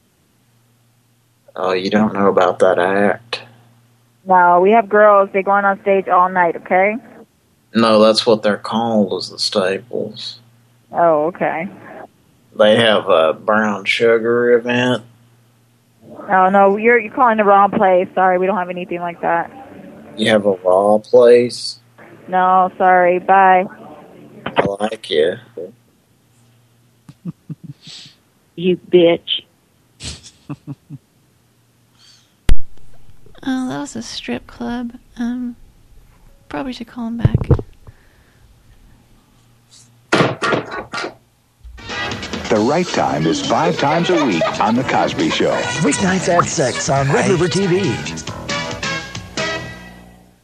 Oh, you don't know about that act? No, we have girls. They go on on stage all night. Okay. No, that's what they're called, is the staples. Oh, okay. They have a brown sugar event. Oh no, you're you're calling the wrong place. Sorry, we don't have anything like that. You have a raw place. No, sorry. Bye. I like you. You bitch. Oh, that was a strip club. Um, probably should call him back. The right time is five times a week on The Cosby Show. Weeknights at 6 on Red River TV.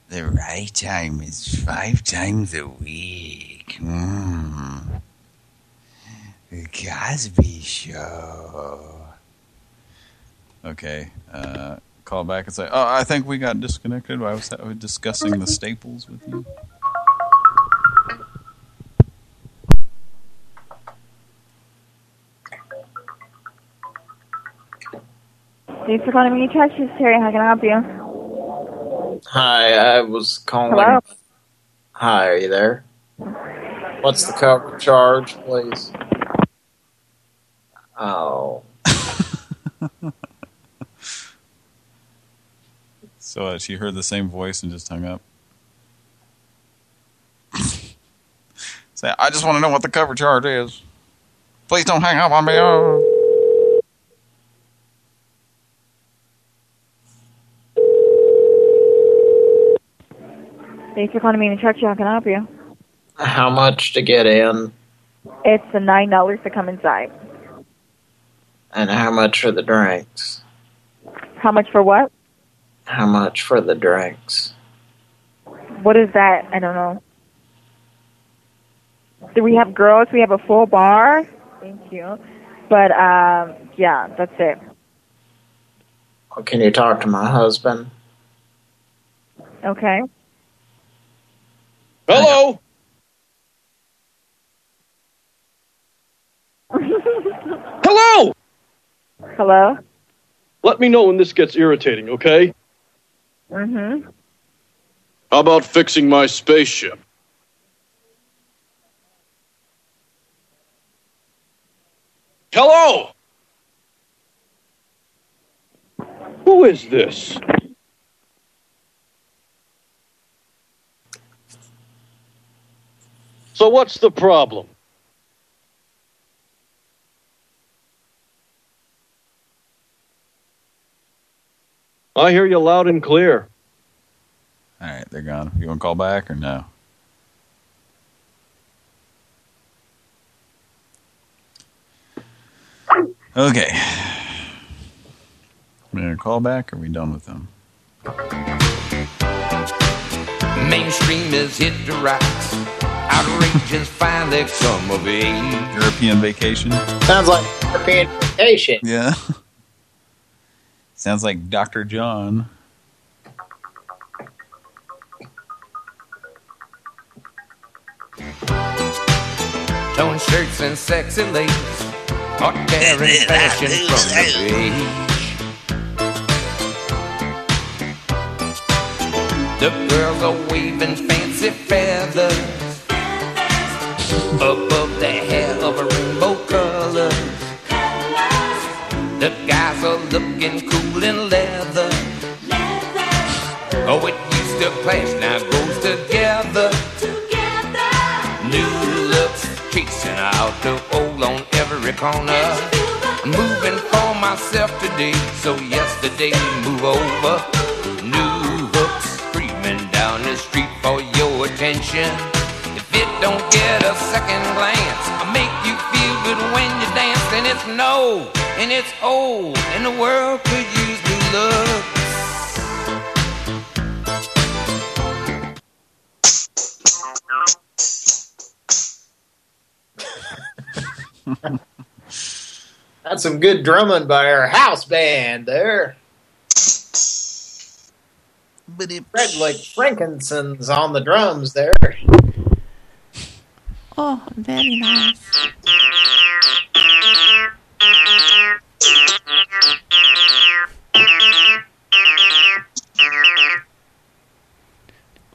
The right time is five times a week. Hmm. The Cosby Show. Okay. Uh, call back and say, oh, I think we got disconnected. I was, I was discussing the staples with you. Thanks for calling me. Trash is Terry. How can I help you? Hi, I was calling. Hello? Hi, are you there? What's the cover charge, please? Oh. So uh, she heard the same voice and just hung up. Say, I just want to know what the cover charge is. Please don't hang up on me. Oh. Thanks for calling me in church. How can I help you? How much to get in, It's the nine dollars to come inside. and how much for the drinks? How much for what? How much for the drinks? What is that? I don't know. Do we have girls? We have a full bar. Thank you. But um, yeah, that's it. Can you talk to my husband? Okay. Hello. Hello. Hello. Let me know when this gets irritating, okay? Mhm. How about fixing my spaceship? Hello. Who is this? So what's the problem? I hear you loud and clear. All right, they're gone. You want to call back or no? Okay. We're going to call back or are we done with them? Mainstream is hit the rocks. Outrageous finally come of age. European vacation? Sounds like European vacation. Yeah. Sounds like Dr. John. Tone shirts and sexy ladies are tearing fashion from the page. The girls are waving fancy feathers above their hair of a rainbow colors. The guys are looking cool in leather. Oh, it used to clash, now goes together. New looks chasing out the old on every corner. Moving for myself today, so yesterday move over. New hooks screaming down the street for your attention. It don't get a second glance. I make you feel good when you dance, and it's no, and it's old, and the world could use new love. That's some good drumming by our house band there. But Fred like Frankenstein's on the drums there. Oh, very nice.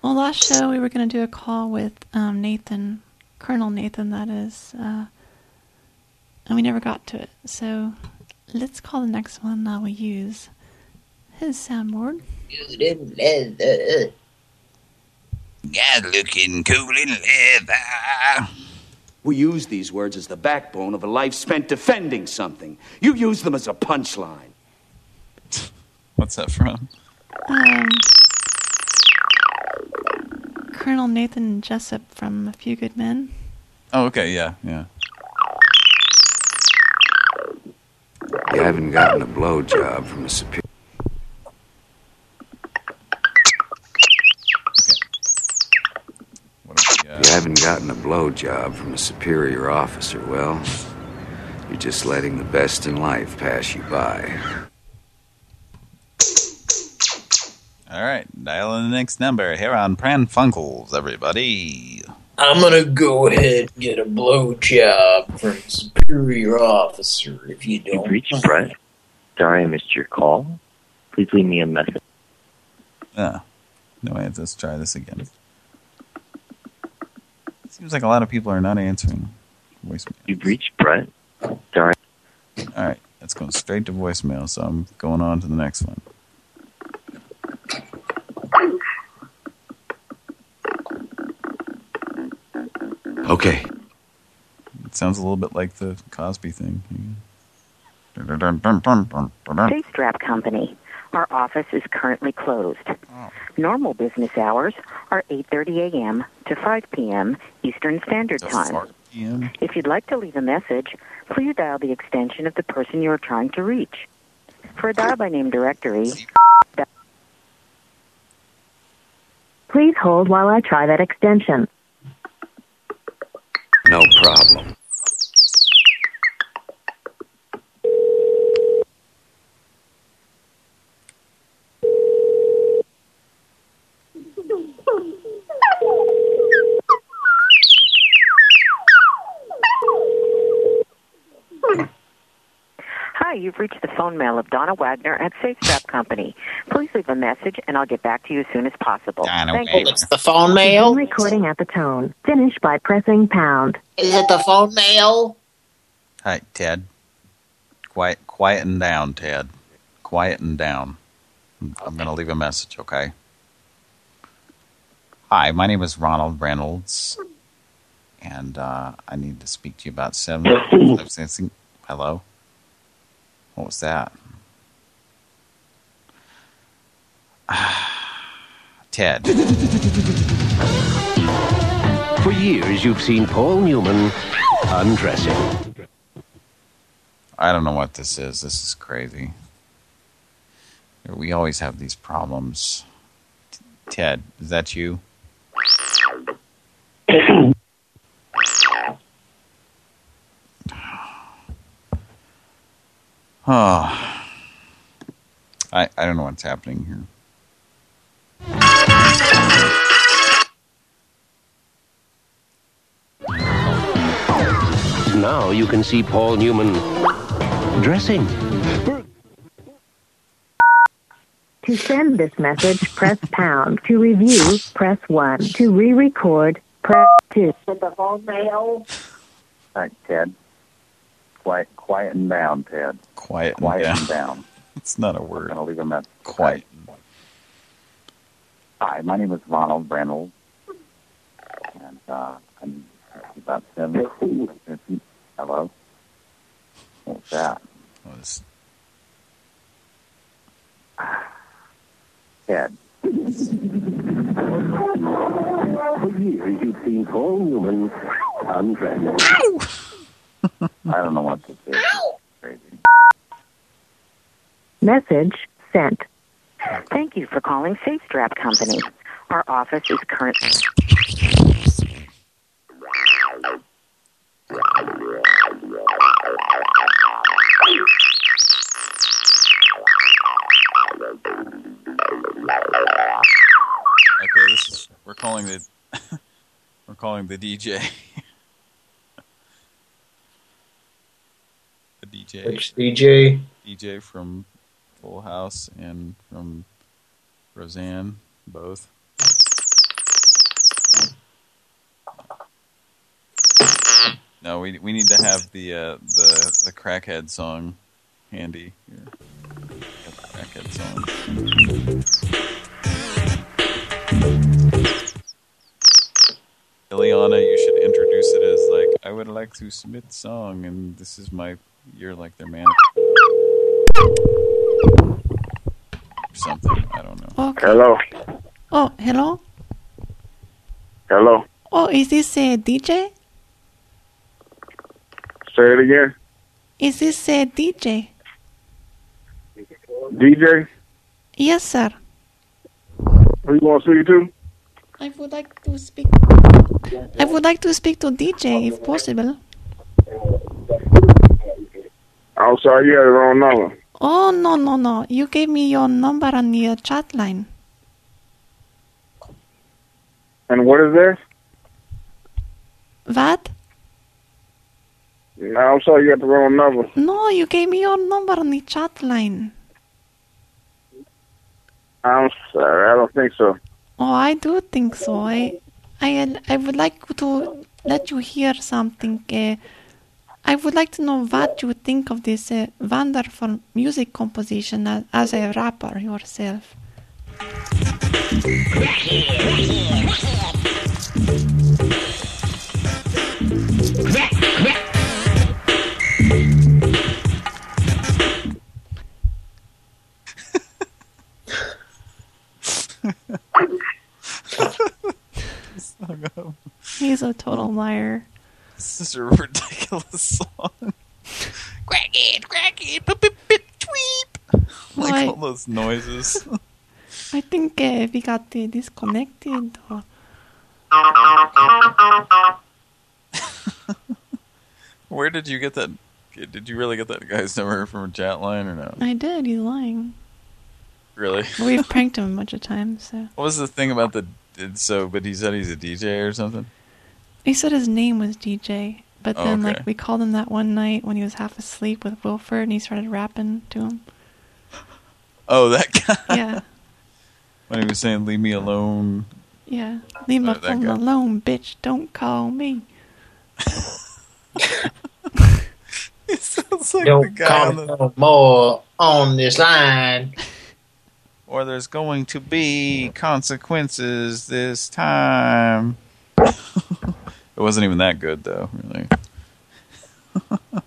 Well, last show we were going to do a call with um, Nathan, Colonel Nathan, that is, uh, and we never got to it. So let's call the next one that we use his soundboard. God looking cool in leather. We use these words as the backbone of a life spent defending something. You use them as a punchline. What's that from? Um, Colonel Nathan Jessup from A Few Good Men. Oh, okay, yeah, yeah. You haven't gotten a blowjob from a superior. You haven't gotten a blowjob from a superior officer. Well, you're just letting the best in life pass you by. All right, dial in the next number here on Pran Funkels, everybody. I'm gonna go ahead and get a blowjob from a superior officer if you don't. you reached Brett. Sorry I missed your call. Please leave me a message. Ah, no answer. Let's try this again. Seems like a lot of people are not answering voicemail. You've reached Brett. Sorry. All right, that's going straight to voicemail, so I'm going on to the next one. Okay. It sounds a little bit like the Cosby thing. Safe Strap Company. Our office is currently closed. Normal business hours are 8:30 a.m. to 5 p.m. Eastern Standard Time. If you'd like to leave a message, please dial the extension of the person you are trying to reach. For a dial by name directory, please hold while I try that extension. No problem. Hi, you've reached the phone mail of Donna Wagner at Safe Strap Company. Please leave a message and I'll get back to you as soon as possible. Thank you. It's the phone mail? Begin recording at the tone. Finish by pressing pound. Is it the phone mail? Hi, Ted. Quiet, quieten down, Ted. Quieten down. I'm going to leave a message, okay? Hi, my name is Ronald Reynolds, and uh, I need to speak to you about seven. Hello. What was that? Ted. For years, you've seen Paul Newman undressing. I don't know what this is. This is crazy. We always have these problems. Ted, is that you? Oh. I, I don't know what's happening here. Now you can see Paul Newman dressing. To send this message, press pound. To review, press 1. To re-record, press 2. the phone mail? Hi, Ted. Quiet, quieten down, Ted. Quiet quieten down. down. It's not a word. I'm gonna leave a message. Quiet. Hi, my name is Ronald Reynolds, and uh, I'm about seven. Hello. What's that? What is Ted. For years, you've seen Paul Newman undressing. I don't know what to say. Crazy. Message sent. Thank you for calling Safe Strap Company. Our office is currently... Okay, this is we're calling the we're calling the DJ. the DJ. DJ? DJ from Full House and from Roseanne, both. No, we we need to have the uh, the the crackhead song handy here. Crackhead song. Ileana, you should introduce it as like, I would like to submit song, and this is my, you're like their man. Something, I don't know. Okay. Hello. Oh, hello? Hello. Oh, is this uh, a DJ? Say it again. Is this uh, a DJ? DJ. Yes, sir. Who you want to speak to? I would like to speak. I would like to speak to DJ if possible. I'm sorry, you had the wrong number. Oh no no no! You gave me your number on the uh, chat line. And what is this? What? No, I'm sorry, you got the wrong number. No, you gave me your number on the chat line. I'm sorry, I don't think so. Oh, I do think so. I, I, I would like to let you hear something. Uh, I would like to know what you think of this uh, wonderful music composition as, as a rapper yourself. He's a total liar. This is a ridiculous song. crack it, crack it, beep, beep, beep, tweep. Like Why? all those noises. I think uh, we got uh, disconnected. Or... Where did you get that? Did you really get that guy's number from a chat line or no? I did. He's lying. Really? We've pranked him a bunch of times. So What was the thing about the? So, but he said he's a DJ or something. He said his name was DJ, but Oh, then okay. like we called him that one night when he was half asleep with Wilford, and he started rapping to him. Oh, that guy. Yeah, when he was saying "Leave me alone." yeah. Leave oh, my Oh, that phone guy. alone, bitch. Don't call me. It sounds like the Don't guy call on me the. no more on this line. Or there's going to be consequences this time. It wasn't even that good though, really.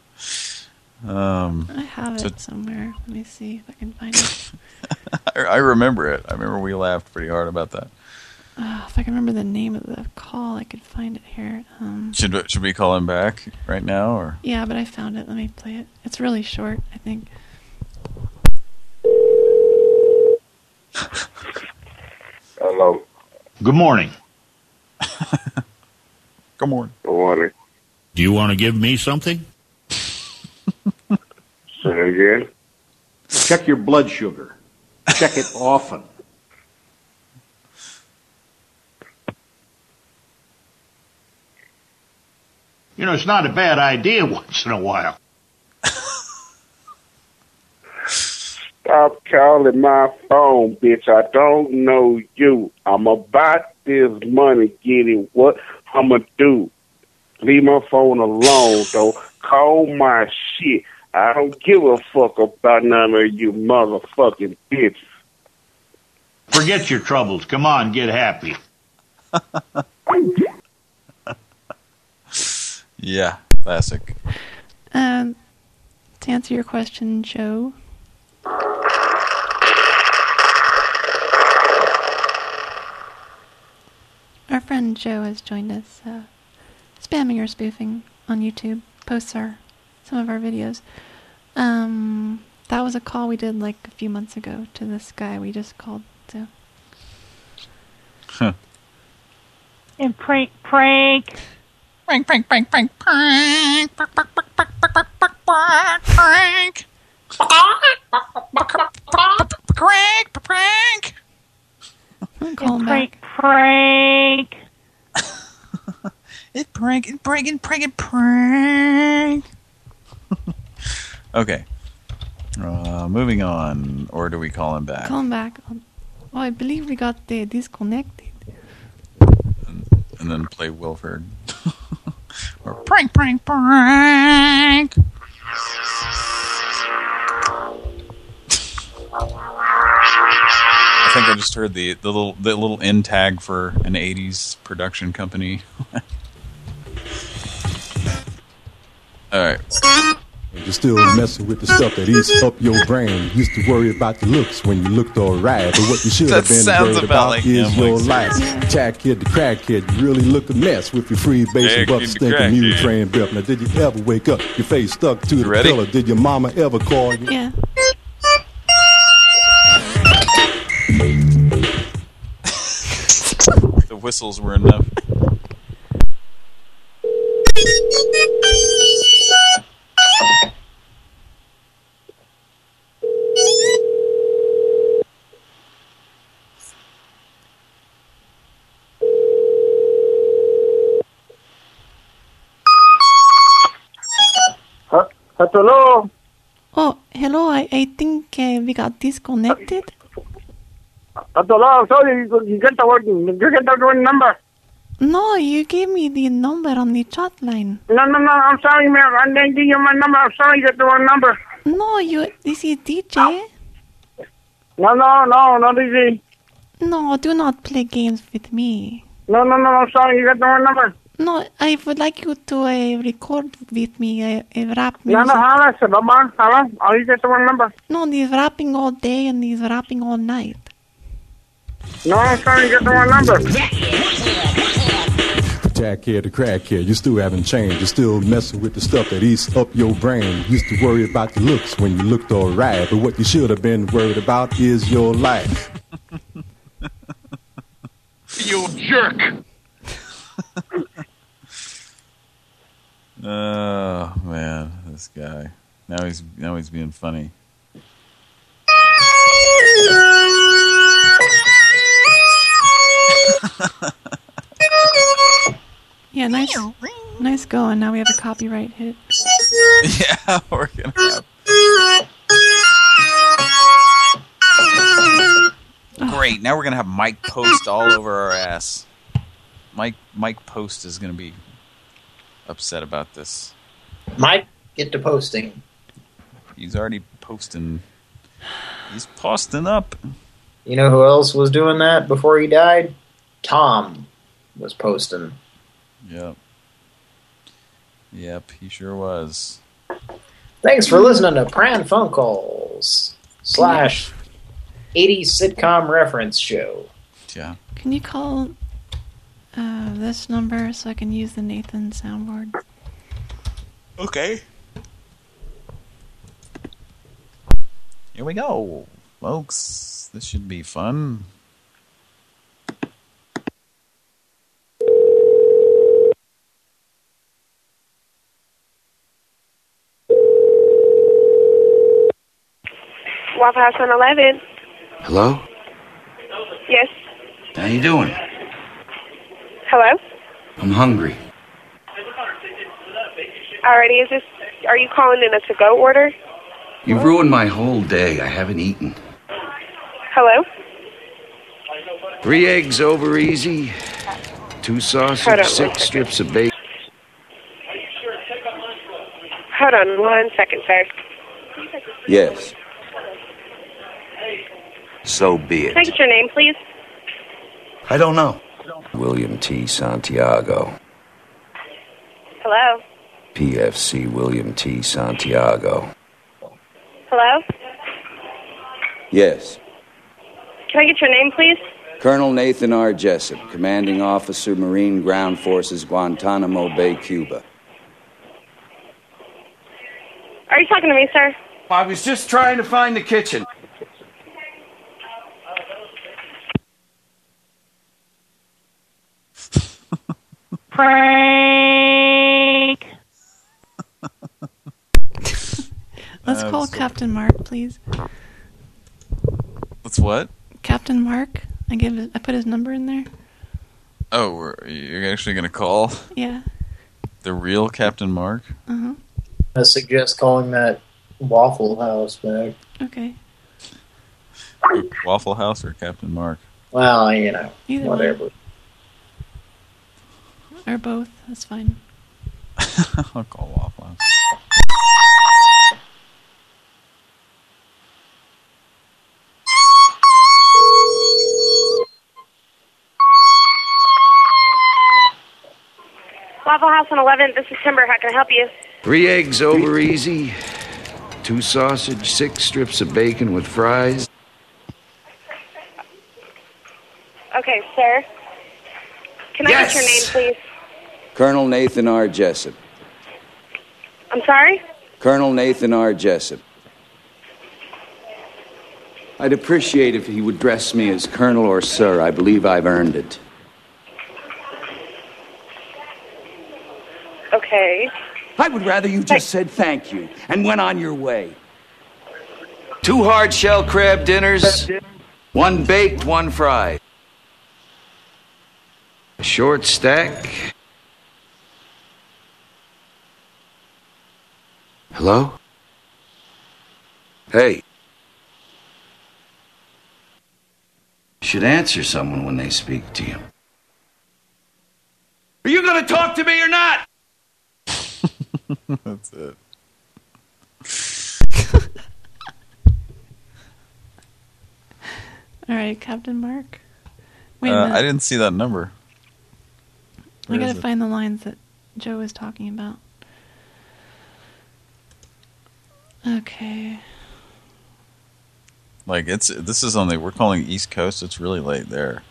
um, I have so- it somewhere. Let me see if I can find it. I, I remember it. I remember we laughed pretty hard about that. Uh, if I can remember the name of the call, I could find it here. Um, Should should we call him back right now or? yeah, but I found it. Let me play it. It's really short, I think. Hello. Good morning. Good morning. Good morning. Do you want to give me something? Say again. Check your blood sugar. Check it often. You know, it's not a bad idea once in a while. Stop calling my phone, bitch. I don't know you. I'm about this money getting what I'ma do. Leave my phone alone, though. Call my shit. I don't give a fuck about none of you motherfucking bitches. Forget your troubles. Come on, get happy. Yeah, classic. Um, to answer your question, Joe. Our friend Joe has joined us, uh, spamming or spoofing on YouTube. Posts our some of our videos. Um, that was a call we did like a few months ago to this guy we just called. So Huh. And prank, prank. Prank, prank, prank, prank, prank, prank, prank, prank, prank, prank, prank, prank, prank. Call him prank, back. prank. prank it, prank it, prank it, prank. okay. Uh, moving on, or do we call him back? Call him back. Oh, I believe we got the disconnected. And then play Wilford. or prank, prank, prank. I think I just heard the the little the little end tag for an '80s production company. All right. You're still messing with the stuff that eats up your brain. Used to worry about the looks when you looked alright, but what you should have been worried about about, like is him, your life. Jack kid, the crack kid, you really look a mess with your free base Jack and butt kid, the stinking crack mule train breath. Now, did you ever wake up, your face stuck to the ready? pillow? Did your mama ever call you? Yeah. Whistles were enough. Hello. Oh, hello. I, I think uh, we got disconnected. Hello. Sorry, you you get the word. You get the wrong number. No, you gave me the number on the chat line. No, no, no. I'm sorry, ma'am. I didn't give you my number. I'm sorry, you get the wrong number. No, you. This is DJ. No, no, no, not easy. No, do not play games with me. No, no, no. I'm sorry, you got the wrong number. No, I would like you to uh, record with me uh, a rap No, music. no, hello, sir. Baba, hello. You get the wrong number. No, he's rapping all day and he's rapping all night. No, I'm sorry, you get the wrong number. Jack kid, the crack kid, you still haven't changed. You're still messing with the stuff that eats up your brain. Used to worry about the looks when you looked alright, but what you should have been worried about is your life. You jerk. Oh man, this guy. Now he's now he's being funny. Yeah, nice, nice going. Now we have a copyright hit. yeah, we're gonna have. Great. Now we're gonna have Mike Post all over our ass. Mike Mike Post is gonna be upset about this. Mike, get to posting. He's already posting. He's posting up. You know who else was doing that before he died? Tom was posting. Yep. Yep, he sure was. Thanks for listening to Pran Phone Calls slash 80s sitcom reference show. Yeah. Can you call uh, this number so I can use the Nathan soundboard? Okay. Here we go, folks. This should be fun. Waffle House on 11. Hello? Yes. How you doing? Hello? I'm hungry. Alrighty, is this, are you calling in a to-go order? You've ruined my whole day. I haven't eaten. Hello? Three eggs over easy, two Hold sausage, on one six strips of bacon. Hold on one second, sir. Yes. So be Can I it. get your name, please? I don't know. William T. Santiago. Hello? PFC William T. Santiago. Hello? Yes. Can I get your name, please? Colonel Nathan R. Jessup, Commanding Officer, Marine Ground Forces, Guantanamo Bay, Cuba. Are you talking to me, sir? I was just trying to find the kitchen. Prank! Let's call was so- Captain Mark, please. Let's what? Captain Mark. I give. it- I put his number in there. Oh, you're actually gonna call? Yeah. The real Captain Mark? Uh-huh. I suggest calling that Waffle House back. Okay. Waffle House or Captain Mark? Well, you know, Either one. whatever. Or both. That's fine. I'll call Waffle House. Waffle House on 11th. This is Timber. How can I help you? Three eggs over easy, two sausage, six strips of bacon with fries. Okay, sir. Can I Yes. get your name, please? Colonel Nathan R. Jessup. I'm sorry? Colonel Nathan R. Jessup. I'd appreciate if he would dress me as Colonel or Sir. I believe I've earned it. Okay. I would rather you just said thank you and went on your way. Two hard shell crab dinners, one baked, one fried. A short stack. Hello? Hey. Should answer someone when they speak to you. Are you going to talk to me or not? That's it. All right, Captain Mark. Wait Uh, a minute. I didn't see that number. I gotta find the lines that Joe was talking about. Okay. Like it's this is only we're calling East Coast. It's really late there.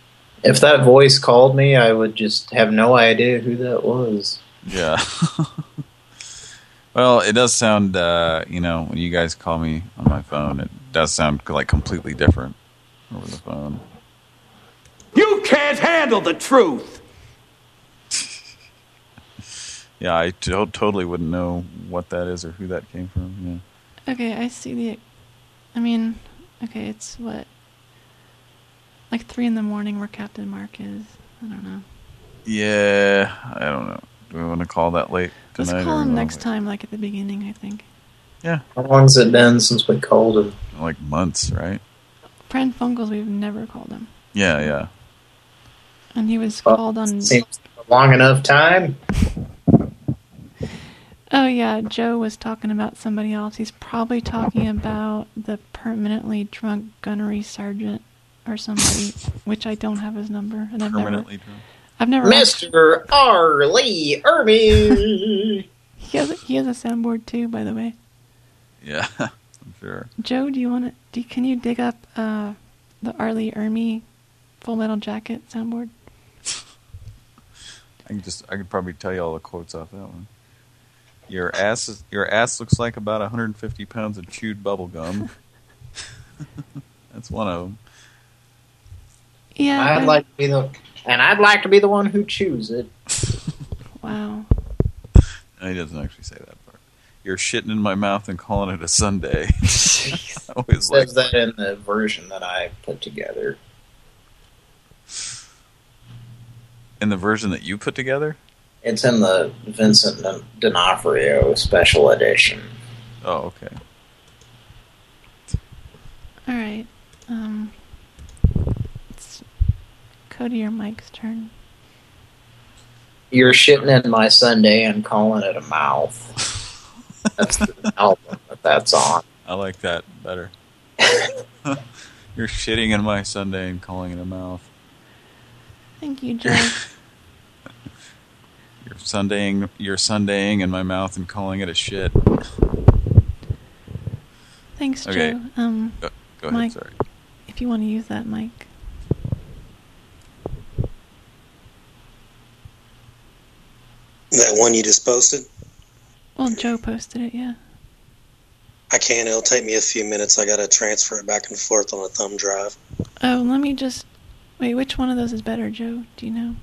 If that voice called me, I would just have no idea who that was. Yeah. well, it does sound. Uh, you know, when you guys call me on my phone, it does sound like completely different over the phone. You can't handle the truth. Yeah, I to totally wouldn't know what that is or who that came from. Okay, I see the. I mean, okay, it's what? Like three in the morning where Captain Mark is. I don't know. Yeah. Yeah, I don't know. Do we want to call that late Let's tonight? call him no? next time, like at the beginning, I think. Yeah. How long's it been since we called him? Like months, right? Pran Funkels, we've never called him. Yeah, yeah. And he was Well, called on. Seems a long enough time. Oh, yeah, Joe was talking about somebody else. He's probably talking about the permanently drunk gunnery sergeant or somebody, which I don't have his number. And I've Permanently never, drunk. I've never. Mr. R. Lee Ermey. He has, a, he has a soundboard too, by the way. Yeah, I'm sure. Joe, do you want to? Do can you dig up uh, the R. Lee Ermey Full Metal Jacket soundboard? I can just I could probably tell you all the quotes off that one. Your ass is, your ass looks like about 150 pounds of chewed bubble gum. That's one of them. Yeah. I'd I- like to be the, and I'd like to be the one who chews it. Wow. No, he doesn't actually say that part. You're shitting in my mouth and calling it a Sunday. I always like Says that in the version that I put together. in the version that you put together. It's in the Vincent D'Onofrio special edition. Oh, okay. All right. Um, it's Cody or Mike's turn. You're shitting in my Sunday and calling it a mouth. That's the album that that's on. I like that better. You're shitting in my Sunday and calling it a mouth. Thank you, Joe. You're Sundaying, you're Sundaying in my mouth and calling it a shit. Thanks, Okay. Joe. Um, Go, go ahead, Mike, sorry. if you want to use that mic. That one you just posted? Well, Joe posted it, yeah. I can't. It'll take me a few minutes. I got to transfer it back and forth on a thumb drive. Oh, let me just... Wait, which one of those is better, Joe? Do you know?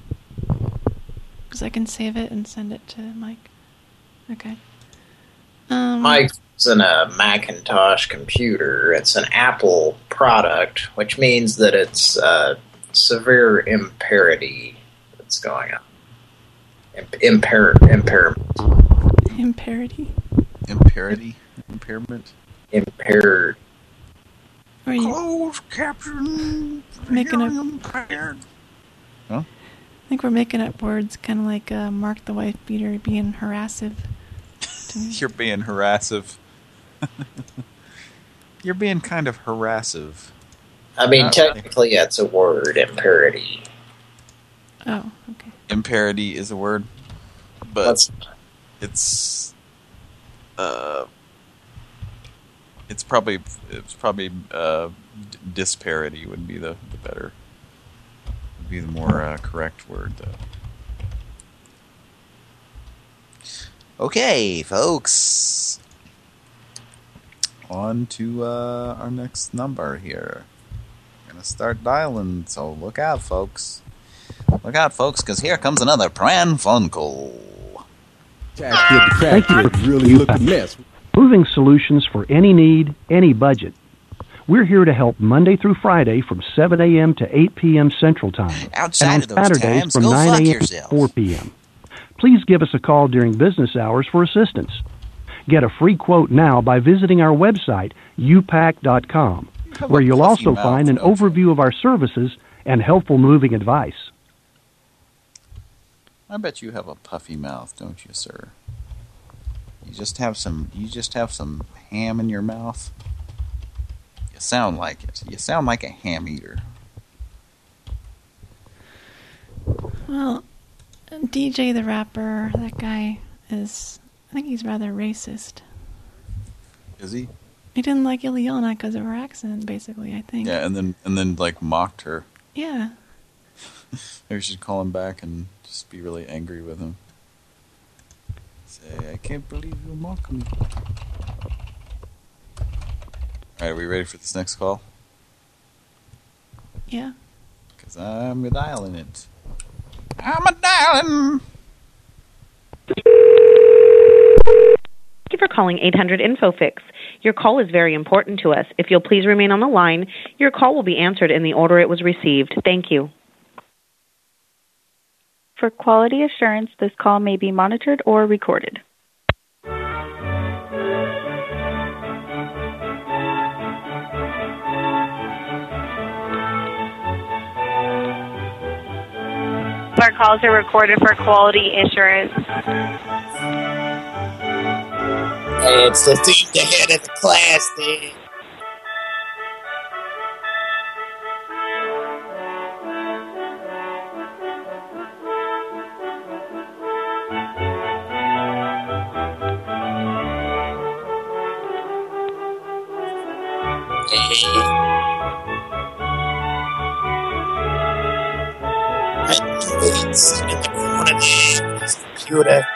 Because I can save it and send it to Mike. Okay. Um, Mike's in a Macintosh computer. It's an Apple product, which means that it's uh, severe imparity that's going on. Yeah, but- Mr. R. Lee Ermey. Impair impairment. Imparity. Imparity? Impairment? Impaired. Are you Closed caption. making up? Impaired. Huh? I think we're making up words, kind of like uh, Mark the wife beater being harassive. You're being harassive. You're being kind of harassive. I mean, Not technically, that's a word, imparity. Oh, okay. Imparity is a word, but it's uh, it's probably it's probably uh, disparity would be the the better would be the more uh, correct word though. Okay, folks. On to uh, our next number here. Gonna start dialing, so look out, folks. Look out, folks, because here comes another Pran Funkel. Thank you. Really look a mess. Moving solutions for any need, any budget. We're here to help Monday through Friday from 7 a.m. to 8 p.m. Central Time. Outside and of on Saturdays times, from go 9 a.m. to 4 p.m. Please give us a call during business hours for assistance. Get a free quote now by visiting our website, upack.com, where you'll also find an overview of our services and helpful moving advice. I bet you have a puffy mouth, don't you, sir? You just have some. You just have some ham in your mouth. Sound like it. You sound like a ham eater. Well, DJ the rapper, that guy is, I think he's rather racist. Is he? He didn't like Ileana because of her accent, basically, I think. Yeah, and then and then like mocked her. Yeah. Maybe we should call him back and just be really angry with him. Say, I can't believe you mock me. All right, are we ready for this next call? Yeah. Because I'm a-dialing it. I'm a dialing. Thank you for calling 800 InfoFix. Your call is very important to us. If you'll please remain on the line, your call will be answered in the order it was received. Thank you. For quality assurance, this call may be monitored or recorded. Calls are recorded for quality assurance. It's the team the head of the class, dude. It's in the corner there. His computer.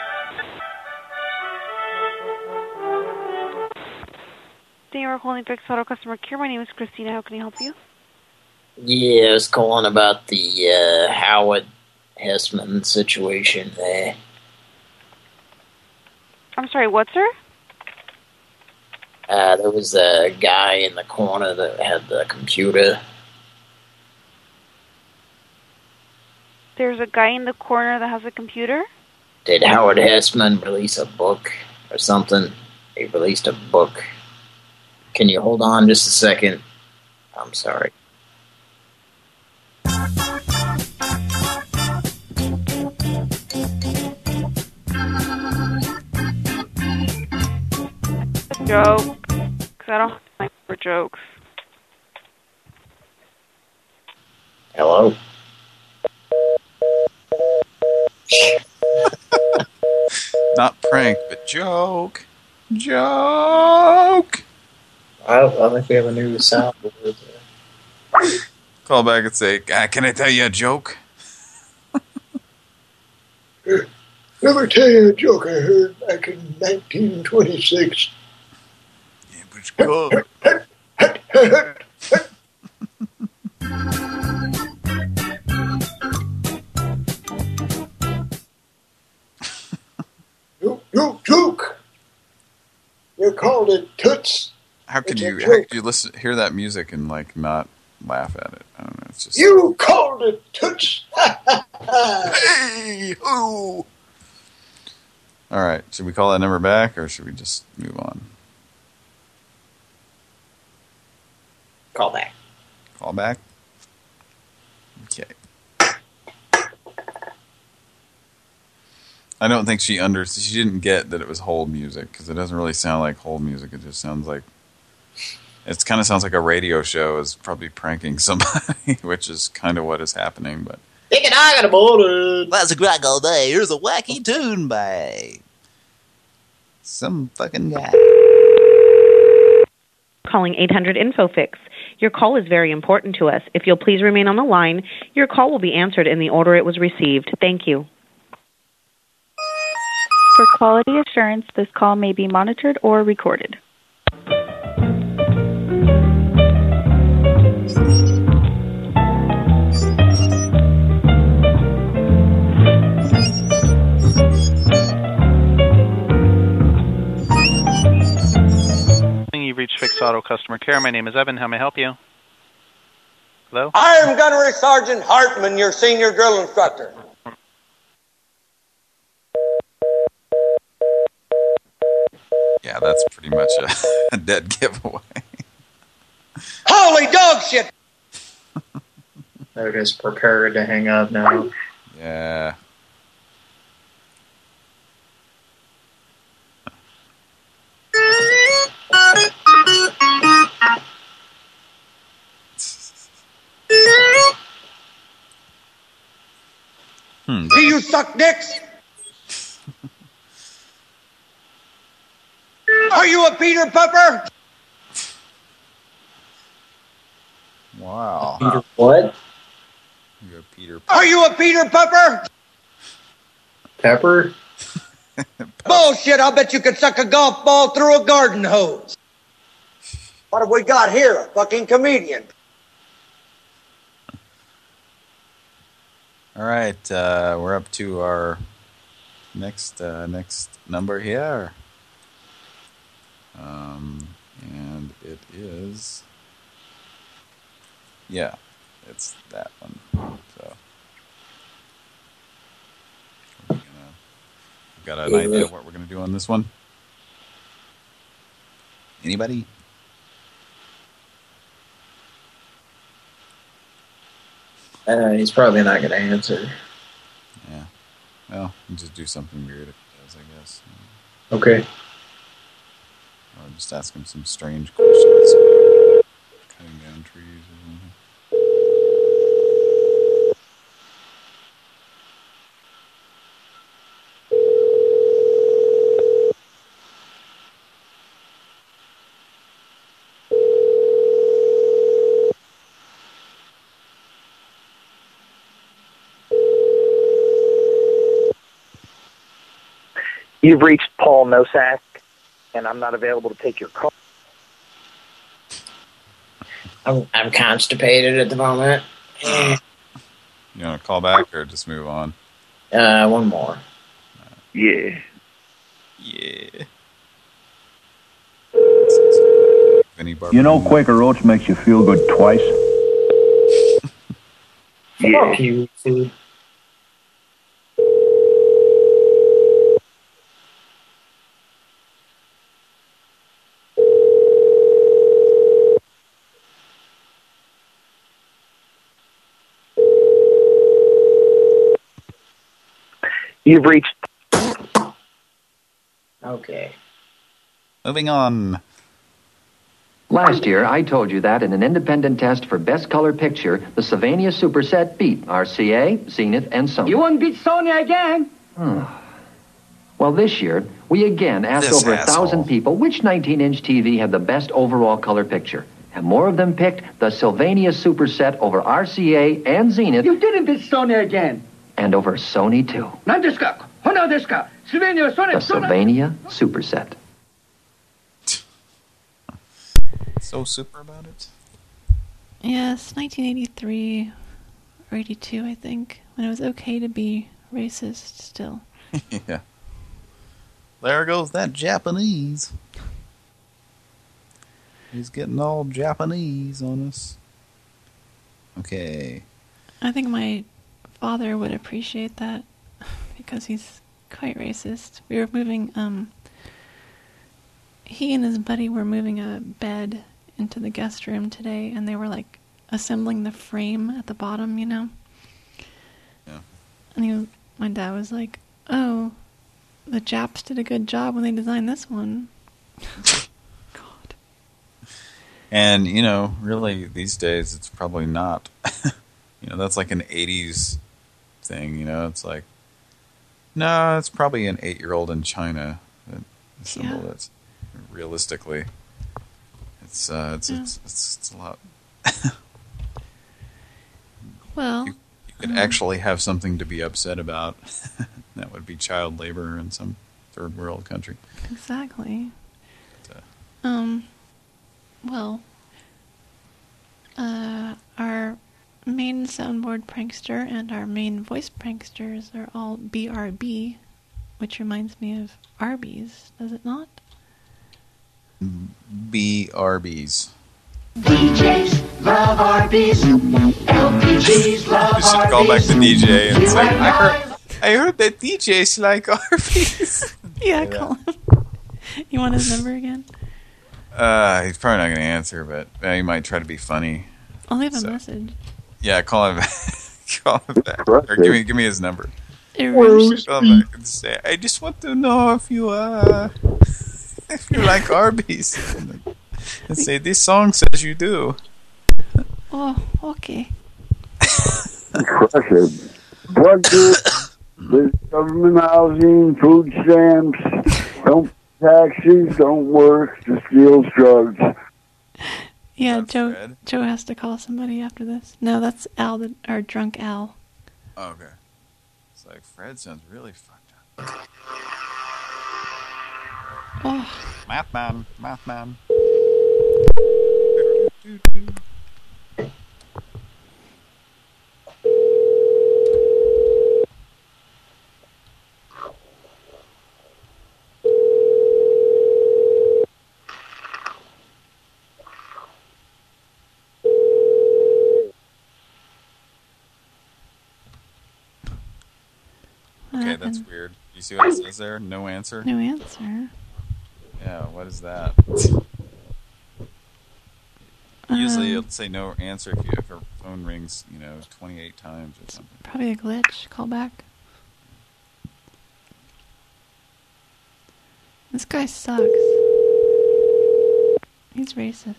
Thank you for calling Fix Auto Customer Care. My name is Christina. How can I help you? Yeah, I was calling about the uh, Howard Hesseman situation there. I'm sorry, what, sir? Uh, there was a guy in the corner that had the computer. There's a guy in the corner that has a computer. Did Howard Hesseman release a book or something? He released a book. Can you hold on just a second? I'm sorry. Joke. Because I don't have time for jokes. Hello? Not prank, but joke. Joke. I, I think we have a new soundboard. Call back and say, "Ah, "Can I tell you a joke?" Let me tell you a joke I heard back in 1926. It was good. You, you. You called it toots. How could It's you how could you listen hear that music and like not laugh at it? I don't know. It's just You called it toots. hey, who? All right. Should we call that number back or should we just move on? Call back. Call back? Okay. I don't think she under she didn't get that it was hold music because it doesn't really sound like hold music. It just sounds like it kind of sounds like a radio show is probably pranking somebody, which is kind of what is happening. But Dick and I got a morning. That's a great all day. Here's a wacky tune by some fucking guy. Calling 800 InfoFix. Your call is very important to us. If you'll please remain on the line, your call will be answered in the order it was received. Thank you. For quality assurance, this call may be monitored or recorded. You've reached Fix Auto Customer Care. My name is Evan. How may I help you? Hello? I am Gunnery Sergeant Hartman, your senior drill instructor. Yeah, that's pretty much a, a dead giveaway. Holy dog shit! They're just prepared to hang up now. Yeah. Hmm. Do you suck dicks? Are you a Peter Pupper? Wow. Peter what? You're Peter. Are you a Peter Pupper? Pepper? Bullshit, I'll bet you could suck a golf ball through a garden hose. What have we got here? A fucking comedian. All right, uh, we're up to our next uh, next number here, um, and it is yeah, it's that one. So we're gonna, we've got an idea of what we're gonna do on this one. Anybody? Uh, he's probably not going to answer. Yeah. Well, just do something weird if it does, I guess. Okay. Or just ask him some strange questions. Cutting down trees or something. You've reached Paul Nosak, and I'm not available to take your call. I'm, I'm constipated at the moment. You want to call back or just move on? Uh, one more. Yeah. Yeah. You know Quaker Oats makes you feel good twice? Fuck you, You've reached. Okay. Moving on. Last year, I told you that in an independent test for Best Color Picture, the Sylvania Superset beat RCA, Zenith, and Sony. You won't beat Sony again. Hmm. Well, this year, we again asked This over a thousand people which 19-inch TV had the best overall color picture. And more of them picked the Sylvania Superset over RCA and Zenith, You didn't beat Sony again and over Sony too. The Sylvania Superset. So super about it? Yes, 1983 or 82, I think, when it was okay to be racist still. yeah. There goes that Japanese. He's getting all Japanese on us. Okay. I think my father would appreciate that because he's quite racist. We were moving. Um, he and his buddy were moving a bed into the guest room today, and they were like assembling the frame at the bottom, you know. Yeah. And he, my dad was like, "Oh, the Japs did a good job when they designed this one." God. And, you know, really, these days, it's probably not. you know, that's like an 80s thing, you know? It's like, no, it's probably an eight-year-old in China that assembled Yeah. it. Realistically. It's, uh, it's, Yeah. it's, it's, it's a lot. Well, You could um, actually have something to be upset about. that would be child labor in some third world country. Exactly. But, Um, well, uh, our main soundboard prankster and our main voice pranksters are all BRB, which reminds me of Arby's, does it not? BRBs. DJs love Arby's. LPGs love You should call back the DJ and Here say, I I heard, I heard that DJs like Arby's. Yeah, Yeah. call him. you want his number again? Uh, he's probably not going to answer, but uh, he might try to be funny. I'll leave a So- message. Yeah, call him. Back. Call him back, or give me give me his number. It roasts Call him back and say, I just want to know if you uh if you like Arby's, and say this song says you do. Oh, okay. Impressive. What good? This government housing, food stamps, don't taxis, don't work, just steals drugs. Yeah, Joe. Joe has to call somebody after this. No, that's Al, the, or drunk Al. Oh, okay. It's like Fred sounds really fucked up. Oh, Math man, math man. what Okay, that's weird. You see what it says there? No answer. No answer. Yeah, what is that? Usually Um, it'll say no answer if you if your phone rings, you know, 28 times or something. Probably a glitch. Call back. This guy sucks. He's racist.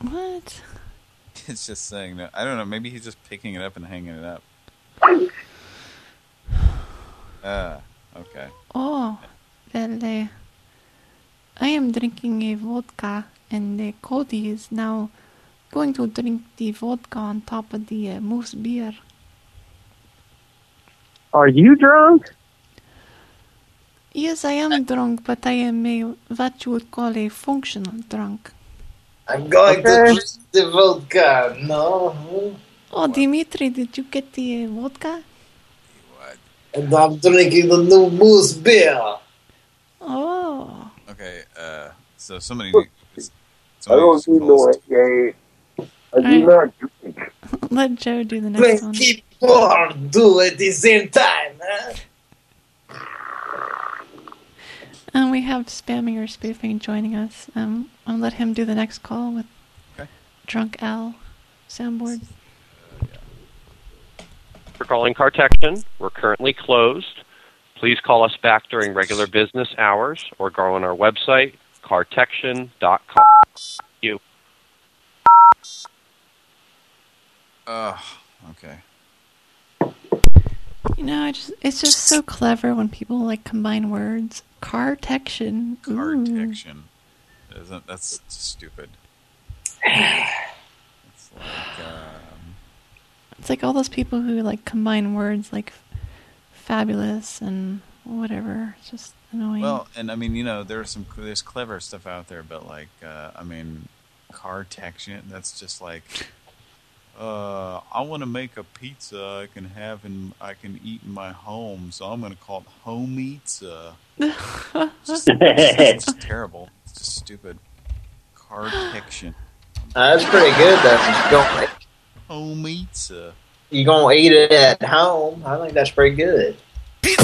What? It's just saying no. I don't know. Maybe he's just picking it up and hanging it up. Ah, okay. Oh, well, uh, I am drinking a vodka, and uh, Cody is now going to drink the vodka on top of the uh, moose beer. Are you drunk? Yes, I am drunk, but I am a what you would call a functional drunk. I'm going Okay. to drink the vodka. No. Oh, Dimitri, did you get the uh, vodka? And I'm drinking the new moose beer. Oh, Okay, uh, so somebody... I don't do no gay. I do not drink. let Joe do the next one. Keep on do at the same time. Huh? And we have spamming or spoofing joining us. Um, I'll let him do the next call with Okay. drunk Al soundboard. We're calling Cartection, we're currently closed. Please call us back during regular business hours or go on our website, cartection.com. You. Oh, okay. You know, I just it's just so clever when people like combine words. Cartection. Cartection. Isn't that's stupid. It's like um, It's like all those people who like combine words like fabulous and whatever. It's just annoying. well, and I mean, you know, there's some there's clever stuff out there, but like, uh, I mean, cartection. That's just like uh, I want to make a pizza I can have and I can eat in my home, so I'm going to call it home pizza. it's, just, it's just terrible. It's just stupid. Card fiction. Uh, that's pretty good, though. You gonna, Home pizza. you gonna eat it at home. I think that's pretty good. Pizza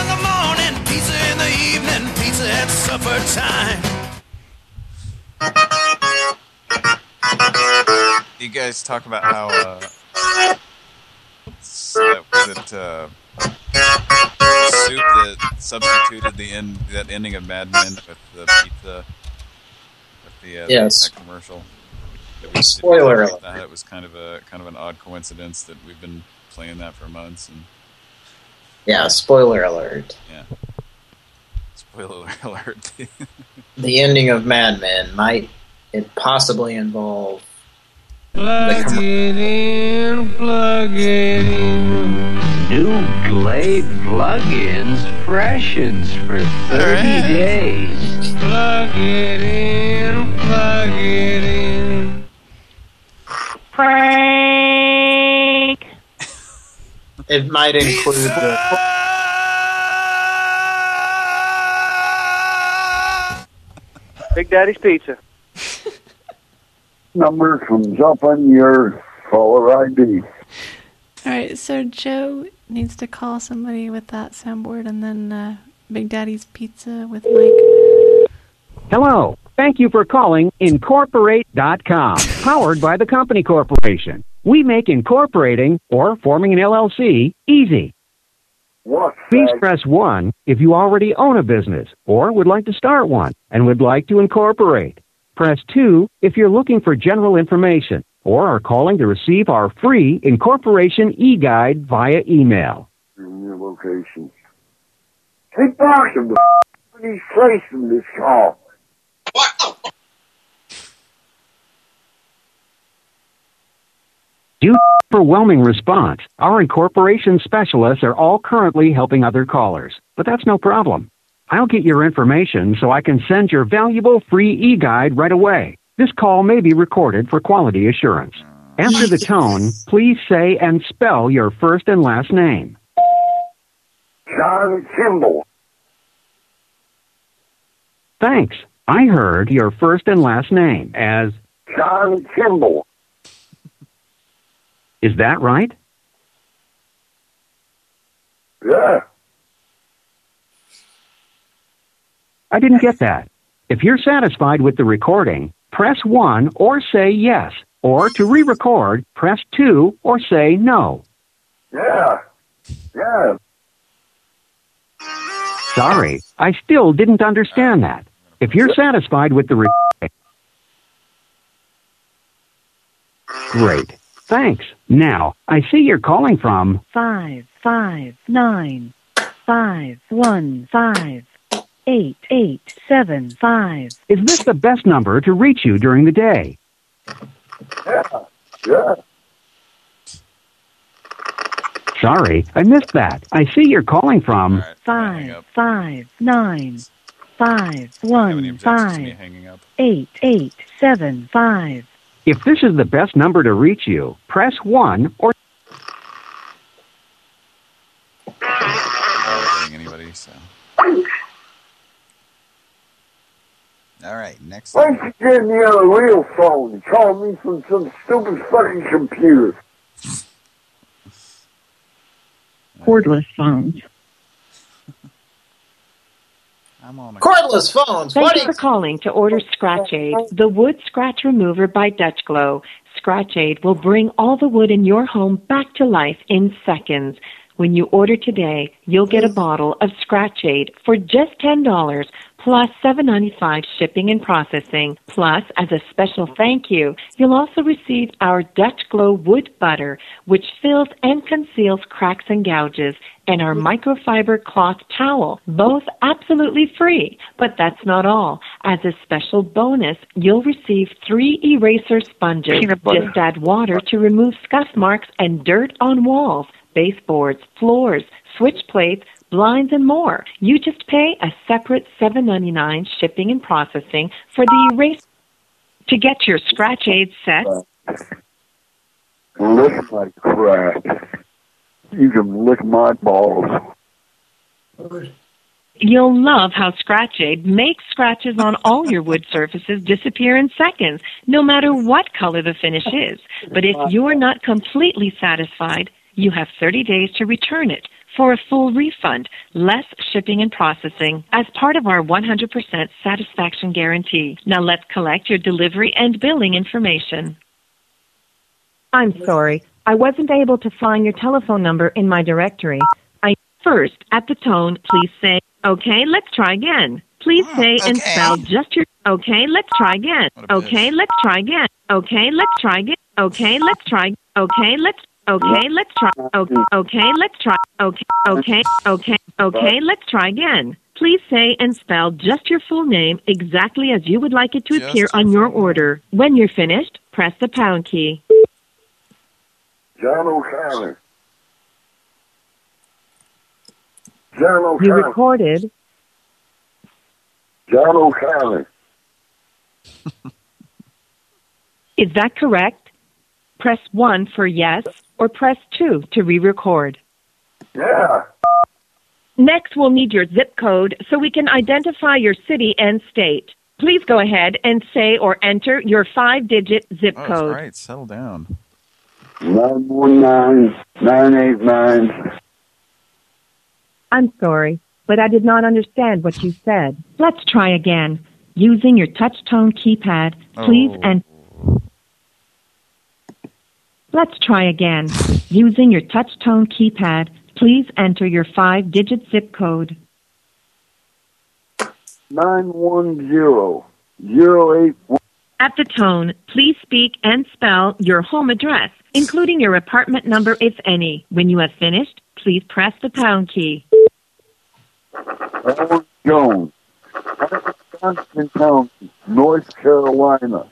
in the morning, pizza in the evening, pizza at supper time. You guys talk about how uh, that was it uh, soup that substituted the end that ending of Mad Men with the pizza with the uh, Yes. that commercial. That we- Spoiler that That was kind of a kind of an odd coincidence that we've been playing that for months and Yeah, spoiler alert. yeah. Spoiler alert. The ending of Mad Men might it possibly involve Plug it in, plug it in. New Glade plugins freshens for 30 days. Plug it in, plug it in. Frank. it might include the Big Daddy's Pizza. Number comes up on your caller ID. All right, so Joe needs to call somebody with that soundboard, and then uh, Big Daddy's Pizza with Mike. Hello. Thank you for calling Incorporate.com, powered by the company corporation. We make incorporating or forming an LLC easy. What? Please press 1 if you already own a business or would like to start one and would like to incorporate. Press 2 if you're looking for general information or are calling to receive our free incorporation e-guide via email. Your location. Keep talking to He's tracing this call. Due to overwhelming response, our incorporation specialists are all currently helping other callers. But that's no problem. I'll get your information so I can send your valuable free e-guide right away. This call may be recorded for quality assurance. After the tone, please say and spell your first and last name. John Kimball. Thanks. I heard your first and last name as. John Kimball. Is that right? Yeah. I didn't get that. If you're satisfied with the recording, press 1 or say yes. Or to re record, press 2 or say no. Yeah. Yeah. Sorry, I still didn't understand that. If you're satisfied with the recording. Great. Thanks. Now, I see you're calling from. five five nine five one five eight eight seven five. Is this the best number to reach you during the day? Yeah. Yeah. Sorry, I missed that. I see you're calling from. Five five nine five one five hanging up. eight eight seven five. If this is the best number to reach you, press 1 or. Not getting anybody, so. All right, next. Why don't you get me on a real phone and call me from some stupid fucking computer? Cordless phones. I'm on a Cordless phones. Thank What you for calling to order Scratch Aid, the wood scratch remover by Dutch Glow. Scratch Aid will bring all the wood in your home back to life in seconds. When you order today, you'll get a bottle of Scratch Aid for just $10 plus $7.95 shipping and processing. Plus, as a special thank you, you'll also receive our Dutch Glow wood butter, which fills and conceals cracks and gouges, and our microfiber cloth towel, both absolutely free. But that's not all. As a special bonus, you'll receive three eraser sponges. Just add water to remove scuff marks and dirt on walls, baseboards, floors, switch plates, blinds, and more. You just pay a separate $7.99 shipping and processing for the eraser. To get your scratch aid set, Lick my crap. You can lick my balls. you'll love how Scratch Aid makes scratches on all your wood surfaces disappear in seconds, no matter what color the finish is. But if you're not completely satisfied, you have 30 days to return it for a full refund, less shipping and processing as part of our 100% satisfaction guarantee. Now let's collect your delivery and billing information. I'm sorry. I wasn't able to find your telephone number in my directory. I first at the tone, please say, "Okay, let's try again." Please say and spell just your Okay, let's try again. Okay, let's try again. Okay, let's try again. Okay, let's try. Okay, let's Okay, let's try. Okay, mm. okay, let's try. Okay, okay, okay, okay, let's try again. Please say and spell just your full name exactly as you would like it to appear on your order. When you're finished, press the pound key. John O'Connor. John O'Connor. You recorded. John O'Connor. Is that correct? Press 1 for yes or press 2 to re-record. Yeah. Next, we'll need your zip code so we can identify your city and state. Please go ahead and say or enter your five-digit zip Oh, code. that's right. Settle down. Nine one nine nine eight nine. I'm sorry, but I did not understand what you said. Let's try again. Using your touch-tone keypad, please Oh. and Let's try again. Using your touch-tone keypad, please enter your five-digit zip code. Nine one zero zero eight one. At the tone, please speak and spell your home address, including your apartment number, if any. When you have finished, please press the pound key. Howard Jones. Johnson County, North Carolina.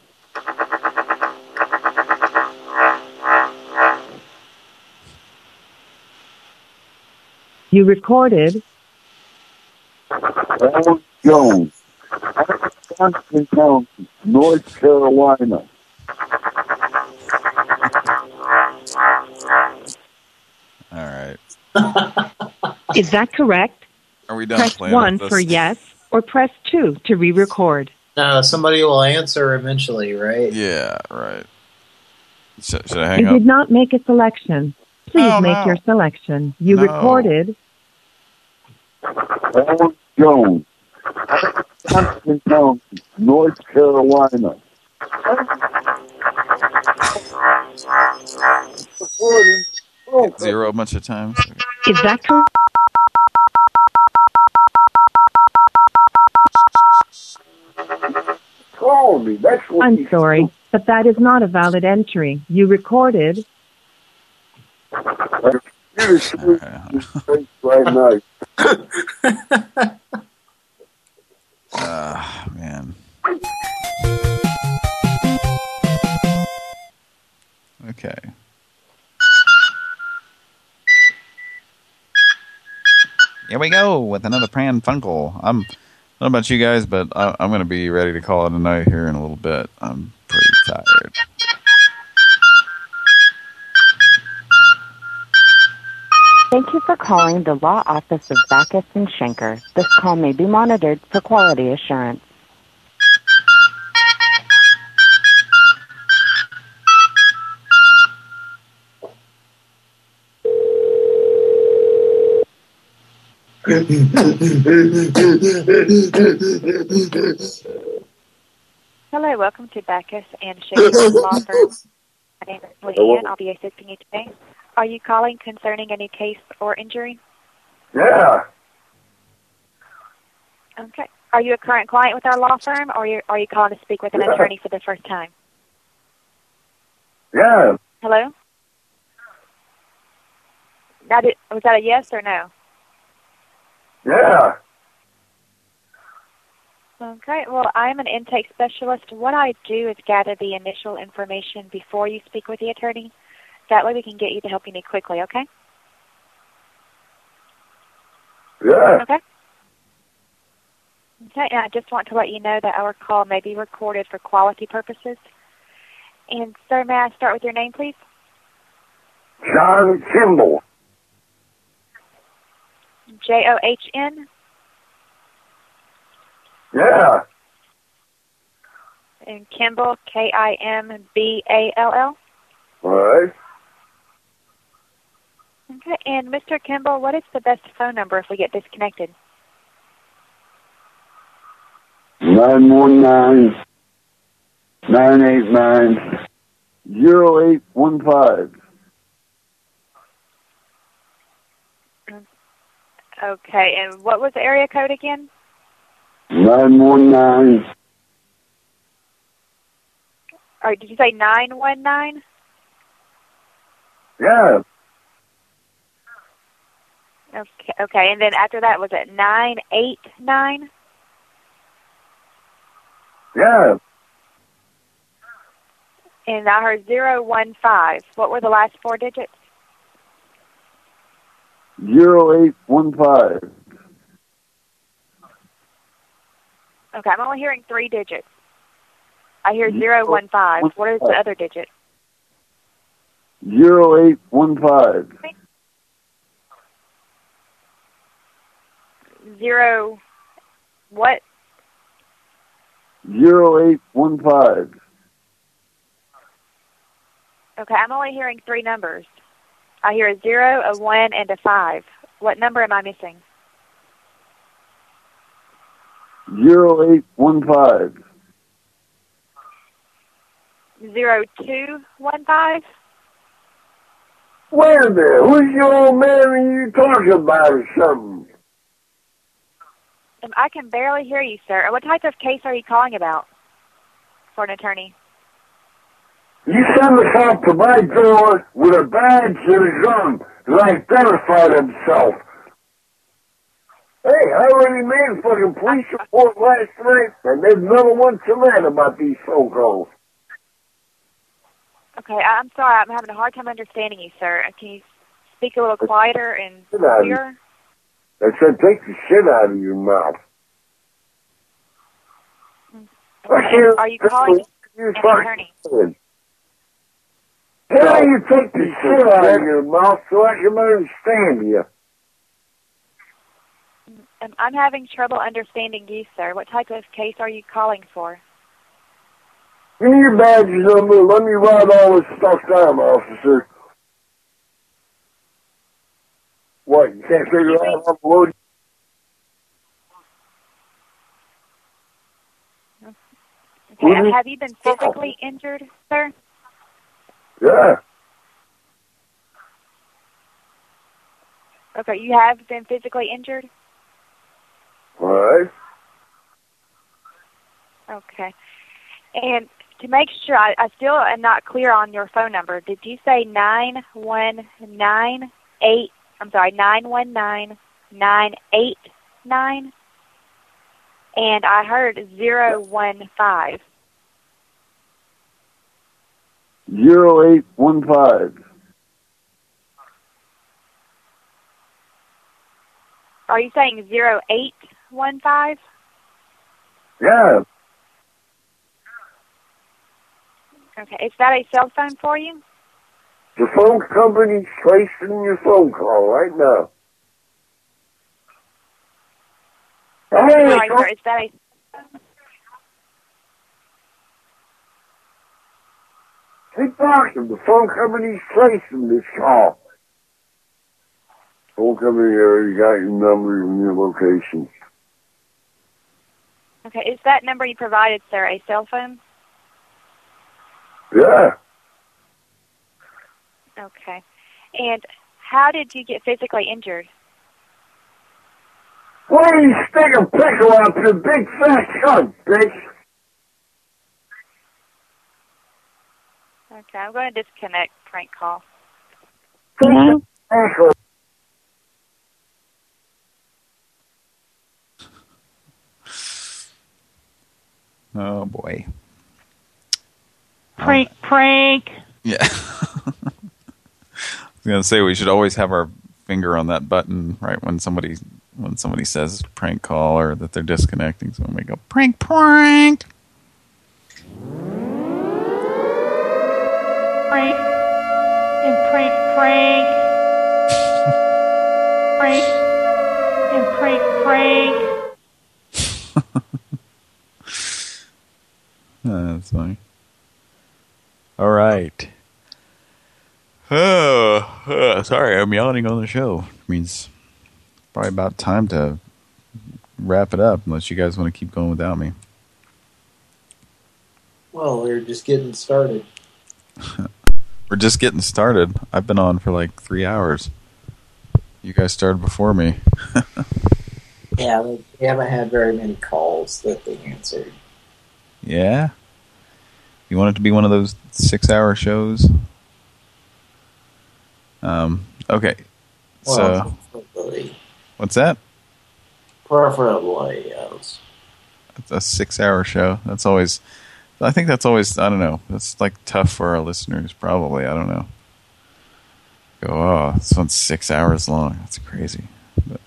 You recorded. Howard Jones. Johnson County, North Carolina. All right. Is that correct? Are we done Press playing 1 for yes or press 2 to re-record. No, somebody will answer eventually, right? Yeah, right. Should, should I hang you up? did not make a selection. Please Oh, make no. your selection. You No. recorded. Howard Jones. Johnson County, North Carolina. Zero a bunch of times. Is that correct? Call me. That's what I'm sorry, but that is not a valid entry. You recorded. Right now. Ah, man. Okay. Here we go with another Pran Funkel. I'm I don't know about you guys, but I, I'm going to be ready to call it a night here in a little bit. I'm pretty tired. Thank you for calling the law office of Backus and Schenker. This call may be monitored for quality assurance. Hello, welcome to Bacchus and Shaker Law Firm. My name is Leanne. I'll be assisting you today. Are you calling concerning any case or injury? Yeah. Okay. Are you a current client with our law firm, or are you, are you calling to speak with an Yeah. attorney for the first time? Yeah. Hello? Now, did, was that a yes or no? Yeah. Okay, well, I'm an intake specialist. What I do is gather the initial information before you speak with the attorney. That way we can get you the help you need quickly, okay? Yeah. Okay. Okay, and I just want to let you know that our call may be recorded for quality purposes. And sir, may I start with your name, please? John Kimball. J O H N. Yeah. And Kimball, K I M B A L L. All right. Okay, and Mr. Kimball, what is the best phone number if we get disconnected? Nine one nine nine eight nine zero eight one five. Okay, and what was the area code again? Nine one nine. All right, did you say 919? Yeah. Okay, okay, and then after that, was it 989? Yeah. And I heard 015. What were the last four digits? Zero eight one five. Okay, I'm only hearing three digits. I hear 015. What is the other digit? Zero eight one five. Zero, what? Zero eight one five. Okay, I'm only hearing three numbers. I hear a zero, a one, and a five. What number am I missing? Zero eight one five. Zero two one five. Wait a minute. Who's your old man are you talking about or something? Um, I can barely hear you, sir. What type of case are you calling about for an attorney? You send the cop to my door with a badge and a gun and identified himself. Hey, I already made a fucking police report last night, and there's another one tonight about these calls. Okay, I'm sorry. I'm having a hard time understanding you, sir. Can you speak a little quieter and Get out of here. clearer? I said, take the shit out of your mouth. Okay, Are you calling You an fucking attorney? kid. Why you take the shit out of your mouth so I can understand you? Um, I'm having trouble understanding you, sir. What type of case are you calling for? Give me your badge number. Let me write all this stuff down, officer. What, you can't figure out how to load? Okay, have you been physically injured, sir? Yeah. Okay, you have been physically injured? All right. Okay. And to make sure, I, I still am not clear on your phone number. Did you say nine one nine eight? I'm sorry, nine one nine nine eight nine. And I heard zero one five. Zero eight one five. Are you saying zero eight one five? Yeah. Okay. Is that a cell phone for you? The phone company's tracing your phone call right now. Oh, hey, Sorry, sir. Is that a keep talking. The phone company's tracing this call. Phone company already got your number and your location. okay? Is that number you provided, sir, a cell phone? Yeah. Okay. And how did you get physically injured? Why do you stick a pickle up your big fat cunt, bitch? Okay, I'm going to disconnect prank call. Hello? Pickle. Oh boy. Prank, prank. Yeah. I was gonna say we should always have our finger on that button right when somebody when somebody says prank call or that they're disconnecting. So we go prank prank. Prank and prank prank. prank and prank prank. That's funny. All right. Oh, uh, sorry, I'm yawning on the show. means probably about time to wrap it up, unless you guys want to keep going without me. Well, we're just getting started. We're just getting started. I've been on for like three hours. You guys started before me. Yeah, we haven't had very many calls that they answered. yeah? You want it to be one of those six-hour shows? Um, okay. so, Well, preferably, what's that? preferably, yes. It's a six-hour show. That's always... I think that's always... I don't know. That's like tough for our listeners, probably. I don't know. Go, oh, this one's six hours long. That's crazy. But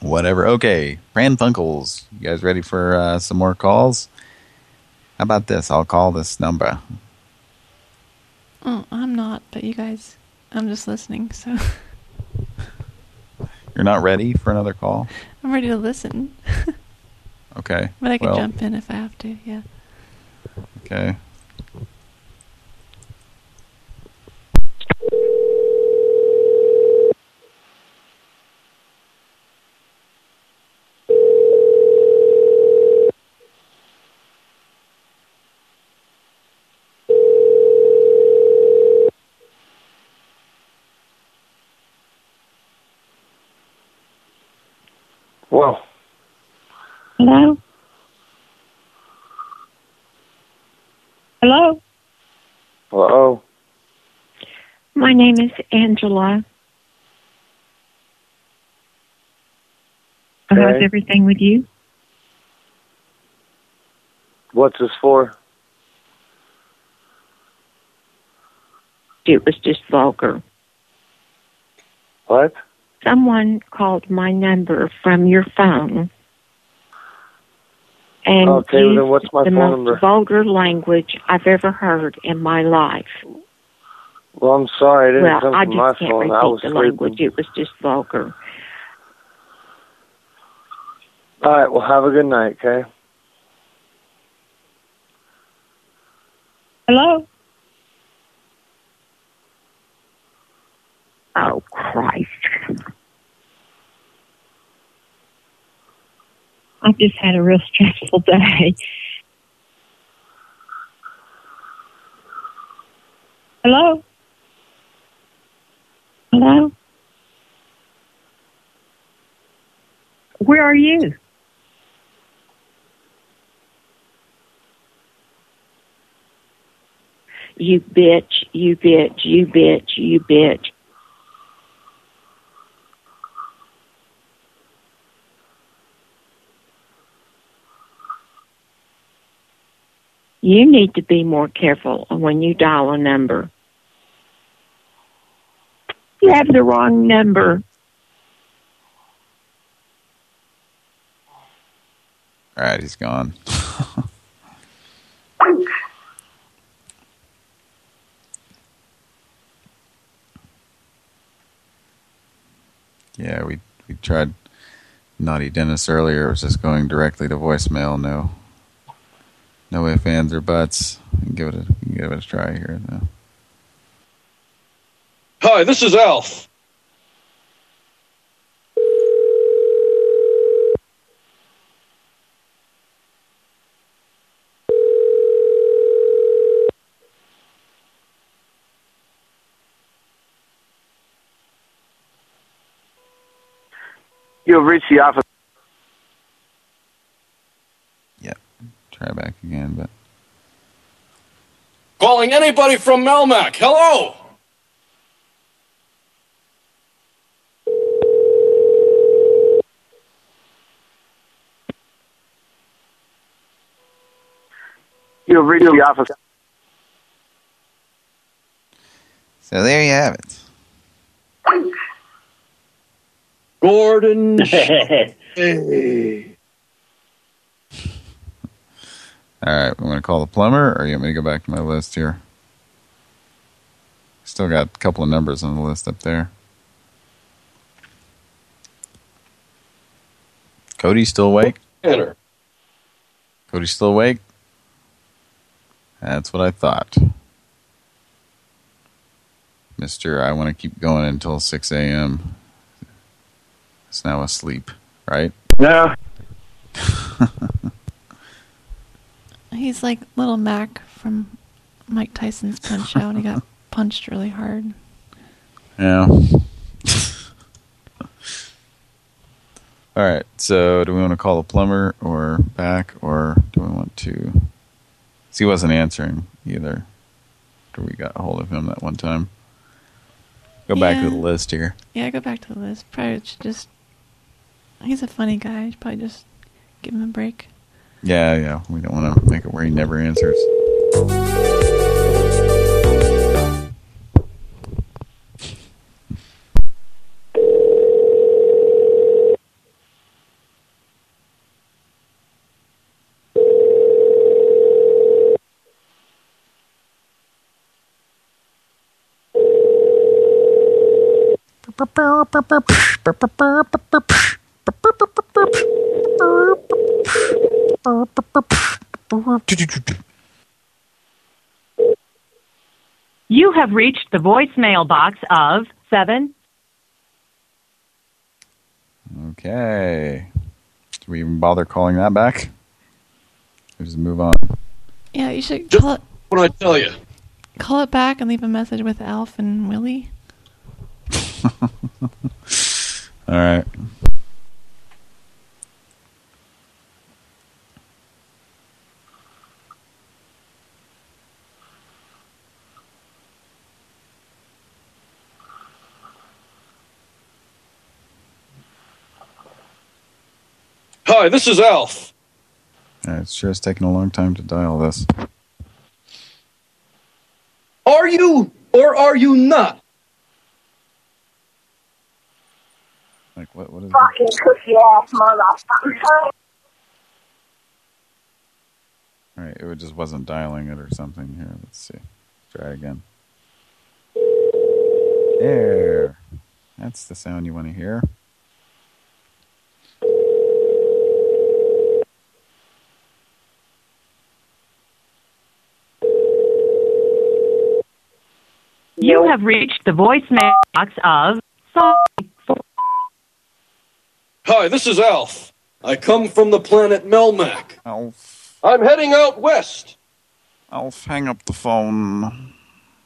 whatever. Okay, Pran Funkels, You guys ready for uh, some more calls? How about this? I'll call this number. Oh, I'm not, but you guys, I'm just listening, so You're not ready for another call? I'm ready to listen. Okay. But I can well, jump in if I have to, yeah. Okay. Well, Hello? Hello? hello. My name is Angela. Uh-huh, How's everything with you? What's this for? It was just vulgar. What? Someone called my number from your phone and Okay, used then what's my the phone most number? vulgar language I've ever heard in my life. Well, I'm sorry. It didn't well, come I from just my can't phone. repeat I was the sleeping. language. It was just vulgar. All right. Well, have a good night, okay? Hello? Oh, Christ. I've just had a real stressful day. Hello? Hello? Where are you? You bitch, you bitch, you bitch, you bitch. You need to be more careful when you dial a number. You have the wrong number. All right, he's gone. yeah, we we tried Naughty Dennis earlier. It was just going directly to voicemail. No, no ifs, ands, or buts. Give it a give it a try here. Though. Hi, this is Alf. You've reached the office. Try back again, but Calling anybody from Melmac. Hello. You've reached the office. so there you have it. Gordon. hey. All right, I'm going to call the plumber, or you want me to go back to my list here? Still got a couple of numbers on the list up there. Cody still awake? Enter. Cody still awake? That's what I thought. Mister, I want to keep going until 6 a.m. It's now asleep, right? No. He's like little Mac from Mike Tyson's Punch Out. He got punched really hard. Yeah. All right, so do we want to call the plumber or back, or do we want to... See, he wasn't answering either. After we got a hold of him that one time. Go back to the list here. Yeah, go back to the list. Probably just. He's a funny guy. Probably just give him a break. Yeah, yeah. We don't want to make it where he never answers. You have reached the voicemail box of 7 Okay. Do we even bother calling that back? Or just move on? Yeah, you should call it. What do I tell you? Call it back and leave a message with Alf and Willie. All right. Hi, this is Alf. Yeah, It sure is taking a long time to dial this. Are you or are you not? Like, what? What is Fucking cookie ass motherfucker. All right, it just wasn't dialing it or something. Here, let's see. Try again. There. That's the sound you want to hear. You have reached the voicemail box of. Hi, this is Alf. I come from the planet Melmac. Alf. I'm heading out west. Alf, hang up the phone.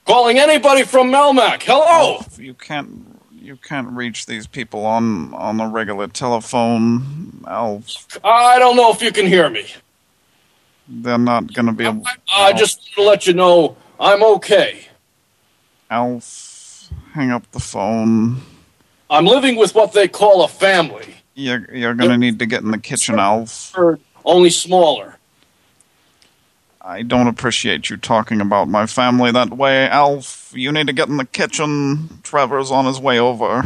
Calling anybody from Melmac. Hello. Alf, you can't. You can't reach these people on on the regular telephone. Alf, I don't know if you can hear me. they're not gonna be able. I just want to let you know I'm okay. Alf, hang up the phone. I'm living with what they call a family, You're you're gonna need to get in the kitchen, Alf. only smaller. I don't appreciate you talking about my family that way, Alf. You need to get in the kitchen. Trevor's on his way over.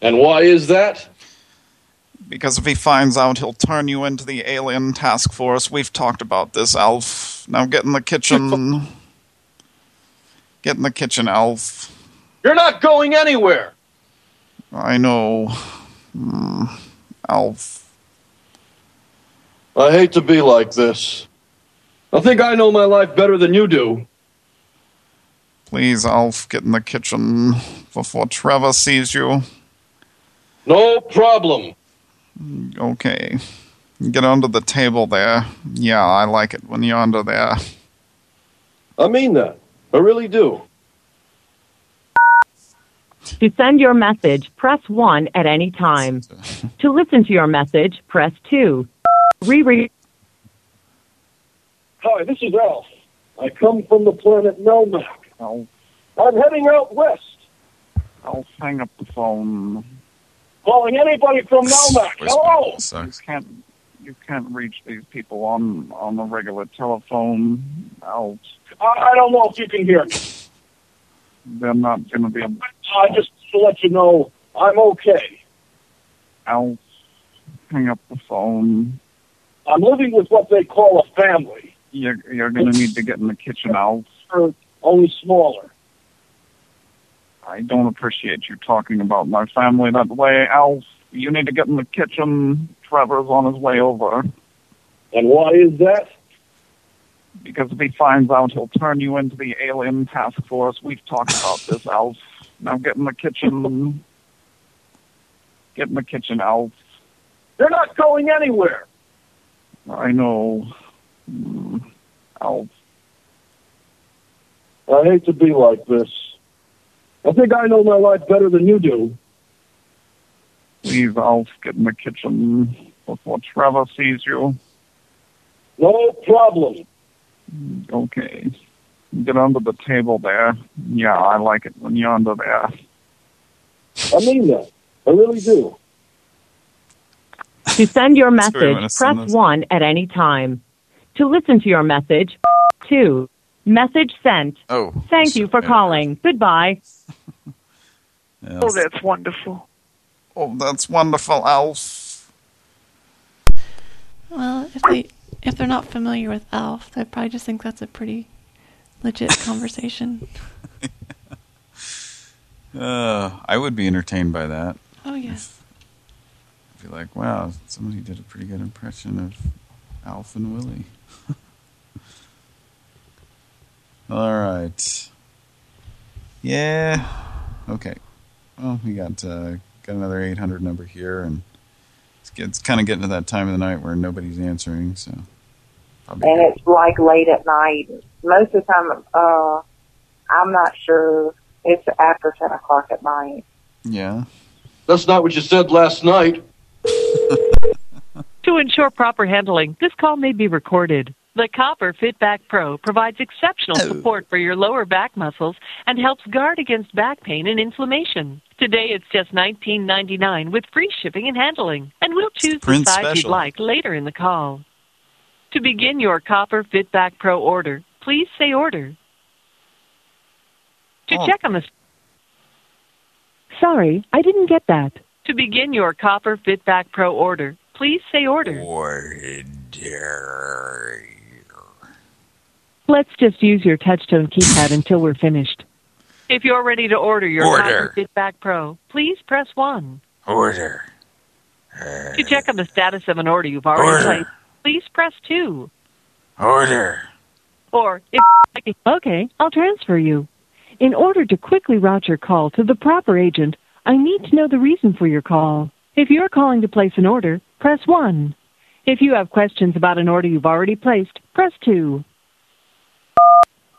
And why is that? Because if he finds out, he'll turn you into the alien task force. We've talked about this, Alf. Now get in the kitchen. Get in the kitchen, Alf. You're not going anywhere. I know. Hmm. Alf. I hate to be like this. I think I know my life better than you do. Please, Alf, get in the kitchen before Trevor sees you. No problem. Okay. Get under the table there. Yeah, I like it when you're under there. I mean that. I really do. To send your message, press 1 at any time. to listen to your message, press 2. Reread. Hi, this is Alf. I come from the planet Melmac. Alf. I'm heading out west. I'll hang up the phone. Calling anybody from Melmac. Hello. You can't, you can't reach these people on on a regular telephone. Alf. I, don't know if you can hear me. I'm not going to be able I just to let you know I'm okay. Alf, hang up the phone. I'm living with what they call a family, You're, you're going to need to get in the kitchen, Alf. only smaller. I don't appreciate you talking about my family that way, Alf. You need to get in the kitchen. Trevor's on his way over. And why is that? Because if he finds out, he'll turn you into the alien task force. We've talked about this, Alf. Now get in the kitchen. Get in the kitchen, Alf. They're not going anywhere. I know. Mm, Alf. I hate to be like this. I think I know my life better than you do. Please, Alf, get in the kitchen before Trevor sees you. No problem. Okay. Get under the table there. Yeah, I like it when you're under there. I mean that. I really do. To send your Sorry, I'm gonna message, press 1 at any time. To listen to your message, 2. Message sent. Oh. Thank you for calling. Goodbye. Oh, that's wonderful. Oh, that's wonderful, Alf. Well, if they if they're not familiar with Alf, they probably just think that's a pretty legit conversation. Uh, I would be entertained by that. Oh yes. I'd be like, wow, somebody did a pretty good impression of Alf and Willie. All right. Yeah. Okay. Well, we got uh, got another 800 number here, and it's, it's kind of getting to that time of the night where nobody's answering. So, and it's like late at night. Most of the time, uh, I'm not sure. It's after 10 o'clock at night. yeah. That's not what you said last night. To ensure proper handling, this call may be recorded. The Copper Fitback Pro provides exceptional support for your lower back muscles and helps guard against back pain and inflammation. Today it's just $19.99 with free shipping and handling, and we'll choose the Prince size you'd like later in the call. To begin your Copper Fitback Pro order, please say order. To Oh. check on the Sorry, I didn't get that. to begin your Copper Fitback Pro order, please say order. Order. Let's just use your touchtone keypad until we're finished. If you're ready to order your Order. Copper Fitback Pro, please press 1. Order. To check on the status of an order you've already Order. placed, please press 2. Order. Or if Okay, I'll transfer you. In order to quickly route your call to the proper agent, I need to know the reason for your call. If you're calling to place an order, press 1. If you have questions about an order you've already placed, press 2.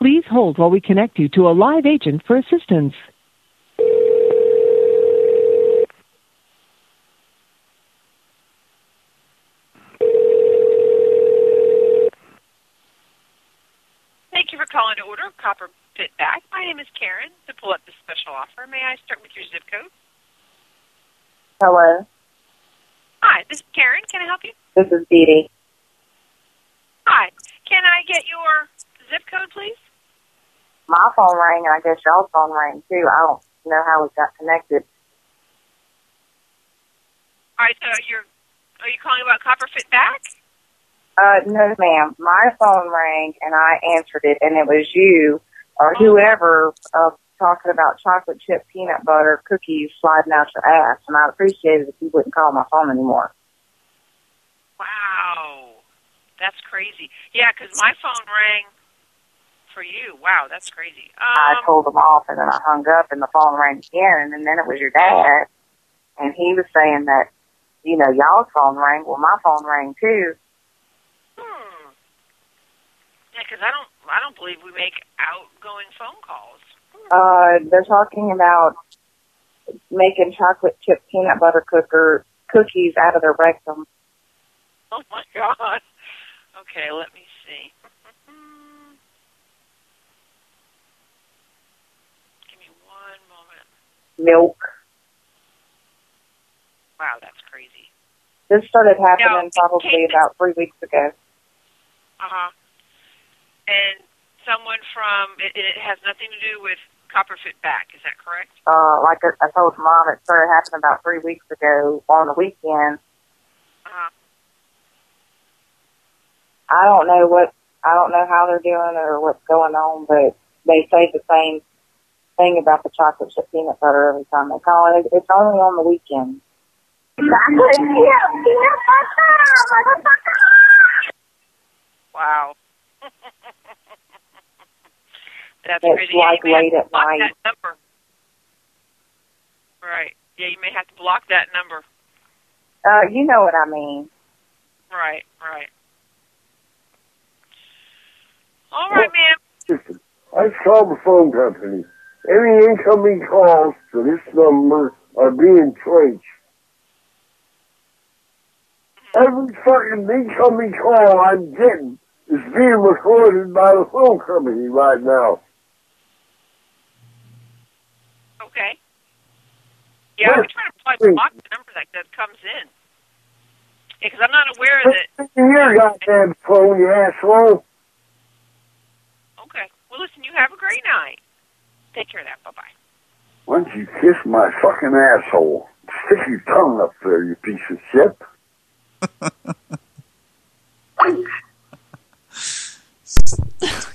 Please hold while we connect you to a live agent for assistance. Thank you for calling to order Copper Fit Back. My name is Karen. To pull up the special offer, may I start with your zip code? Hello, Hi, this is Karen. Can I help you? this is Dee Dee. Hi. Can I get your zip code, please? My phone rang, and I guess y'all's phone rang too. I don't know how we got connected. All right. So you're are you calling about Copper Fit Back? Uh, no, ma'am. My phone rang, and I answered it, and it was you or whoever uh, talking about chocolate chip peanut butter cookies sliding out your ass. And I'd appreciate it if you wouldn't call my phone anymore. Wow, that's crazy. Yeah, 'cause my phone rang for you. Wow, that's crazy. I Um, told them off, and then I hung up, and the phone rang again, and then it was your dad, and he was saying that, you know, y'all's phone rang. Well, my phone rang too. Hmm. Yeah, 'cause I don't I don't believe we make outgoing phone calls. Uh, they're talking about making chocolate chip peanut butter cooker cookies out of their rectum. Oh my god. Okay, let me see. Give me one moment. Milk. Wow, that's crazy. This started happening Now, probably about three weeks ago. Uh huh. And someone from it, it has nothing to do with copper fit back. Is that correct? Uh, like I, I told mom, it started happening about three weeks ago on the weekend. Uh, I don't know what, I don't know how they're doing or what's going on, but they say the same thing about the chocolate chip peanut butter every time they call it. It's only on the weekend. wow. That's It's crazy. like yeah, you may late have at to block night. That number. Right. Yeah, you may have to block that number. Uh, you know what I mean. Right. Right. All right, ma'am. I called the phone company. Any incoming calls to this number are being traced. Every fucking incoming call I'm getting is being recorded by the phone company right now. Okay. Yeah, I'm trying to block, block the number that, that comes in. Because I'm not aware that. Here, goddamn phone, you asshole. Okay. Well, listen, you have a great night. Take care of that. Bye bye. Why don't you kiss my fucking asshole? Stick your tongue up there, you piece of shit.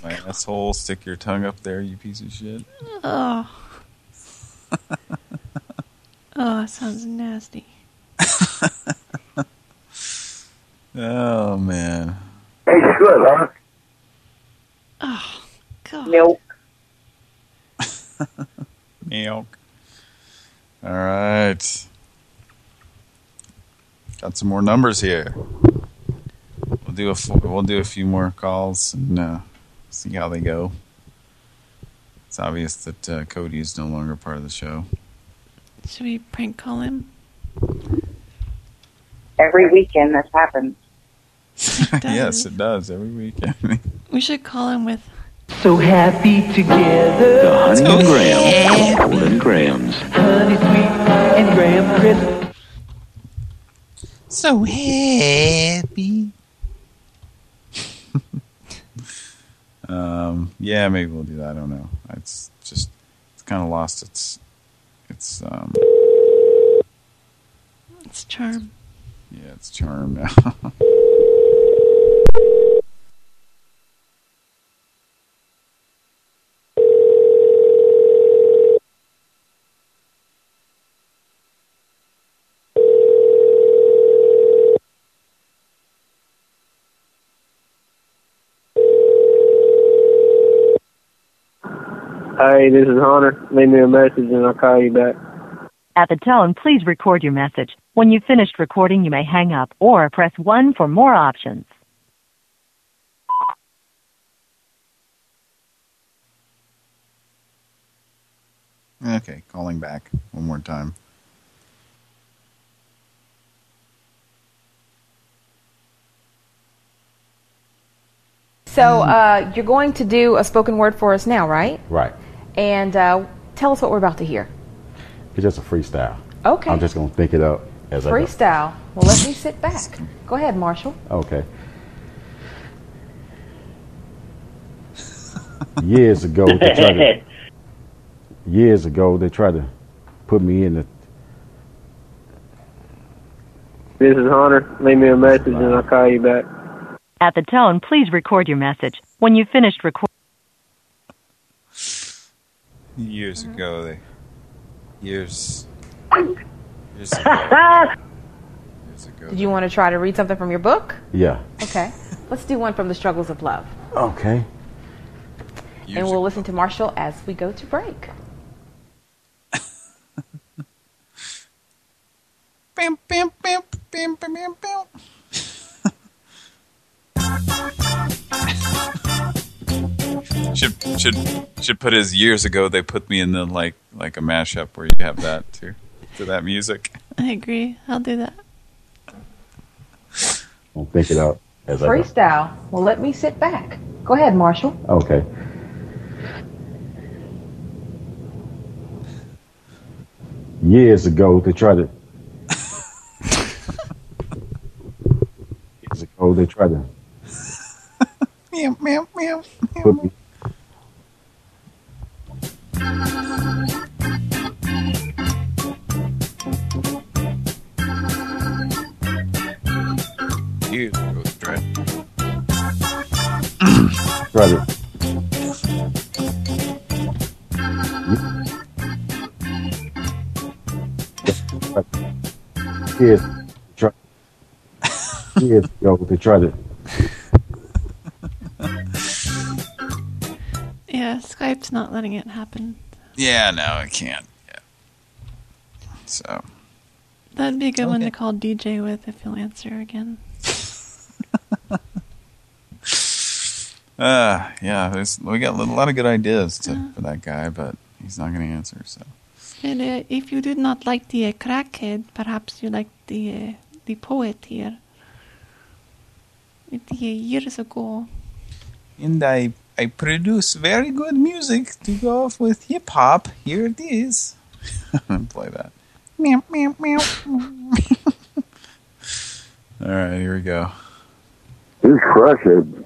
My asshole, stick your tongue up there, you piece of shit. Oh. oh, that sounds nasty. Oh, man. Hey, good, huh? Oh, God. Milk. Milk. All right. Got some more numbers here. We'll do a f- we'll do a few more calls and uh, see how they go. It's obvious that uh, Cody is no longer part of the show. Should we prank call him? Every weekend this happens. yes, it does every weekend. We should call him with. So happy together. The Honey and Graham. Golden Graham's. Honey sweet and Graham crisp. So happy. um, yeah, maybe we'll do that. I don't know. It's just it's kind of lost its its um It's charm. yeah its charm now. Hi, this is Hunter. Leave me a message and I'll call you back. At the tone, please record your message. When you've finished recording, you may hang up or press 1 for more options. okay, calling back one more time. So uh, you're going to do a spoken word for us now, right? Right. And uh, tell us what we're about to hear. It's just a freestyle. Okay. I'm just going to think it up as I Freestyle. Well, let me sit back. Go ahead, Marshall. Okay. years ago, they tried to, years ago, they tried to put me in the, This is Hunter. Leave me a message and I'll call you back. At the tone, please record your message. When you've finished recording, Years uh-huh. ago, they years years ago. years ago. Did you want to try to read something from your book? yeah. Okay. Let's do one from The Struggles of Love. Okay. and we'll listen to Marshall as we go to break. Bam, bam, bam, bam, bam, bam, bam. should should should put his years ago they put me in the like like a mashup where you have that too to that music. I agree. I'll do that. I'll think it up as I. Freestyle. Well, let me sit back. Go ahead, Marshall. Okay. Years ago, they tried to. years ago, they tried to Meow, meow, meow. put me. You go try it. Try to. Years, try. Years ago, they tried to. Yeah, Skype's not letting it happen. Yeah, no, I can't. Yeah. So, That'd be a good one to call DJ with if he'll answer again. uh, yeah, there's we got a lot of good ideas to, for that guy, but he's not going to answer. So, And uh, if you did not like the uh, crackhead, perhaps you like the uh, the poet here. The, uh, years ago. and I I produce very good music to go off with hip hop. Here it is. Play that. Meow meow meow. All right, here we go. He's crackhead.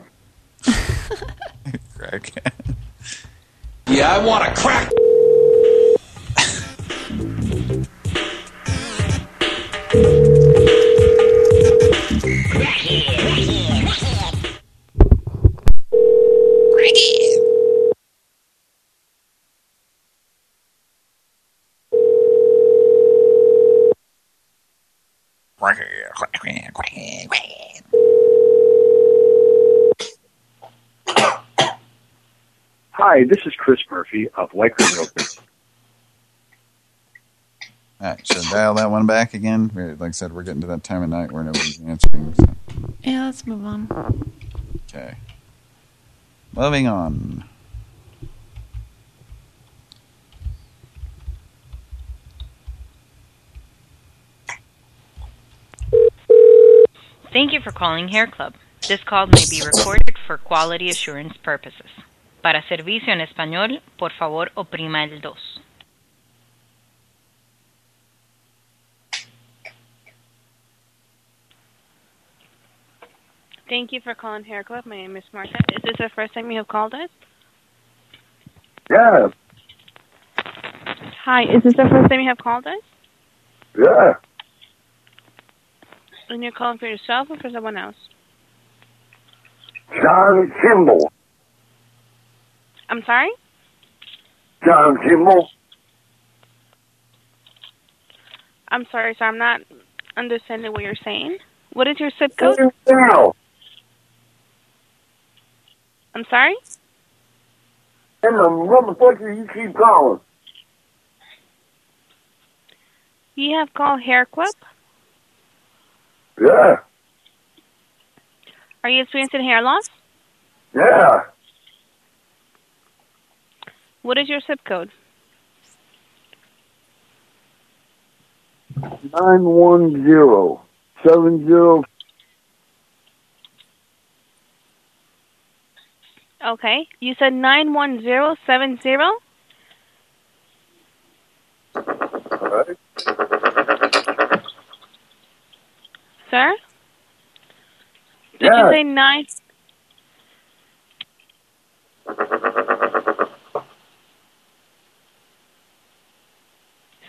Crackhead. Yeah, I want to crack. Hi, this is Chris Murphy of White Realty. All right, should I dial that one back again? Like I said, we're getting to that time of night where nobody's answering. So. Yeah, let's move on. Okay. Moving on. Thank you for calling Hair Club. This call may be recorded for quality assurance purposes. Para servicio en español, por favor, oprima el 2. Thank you for calling Hair Club. My name is Martha. Is this the first time you have called us? Yeah, Hi, is this the first time you have called us? yeah. And you're calling for yourself or for someone else? John Kimball. I'm sorry? John Kimball. I'm sorry, sir. I'm not understanding what you're saying. What is your zip code? I'm sorry? And the motherfucker you keep calling. You have called Hair Club? Yeah, Are you experiencing hair loss? yeah. What is your zip code? Nine one zero seven zero. Okay. You said 91070? Sir? Did Yeah. you say nine?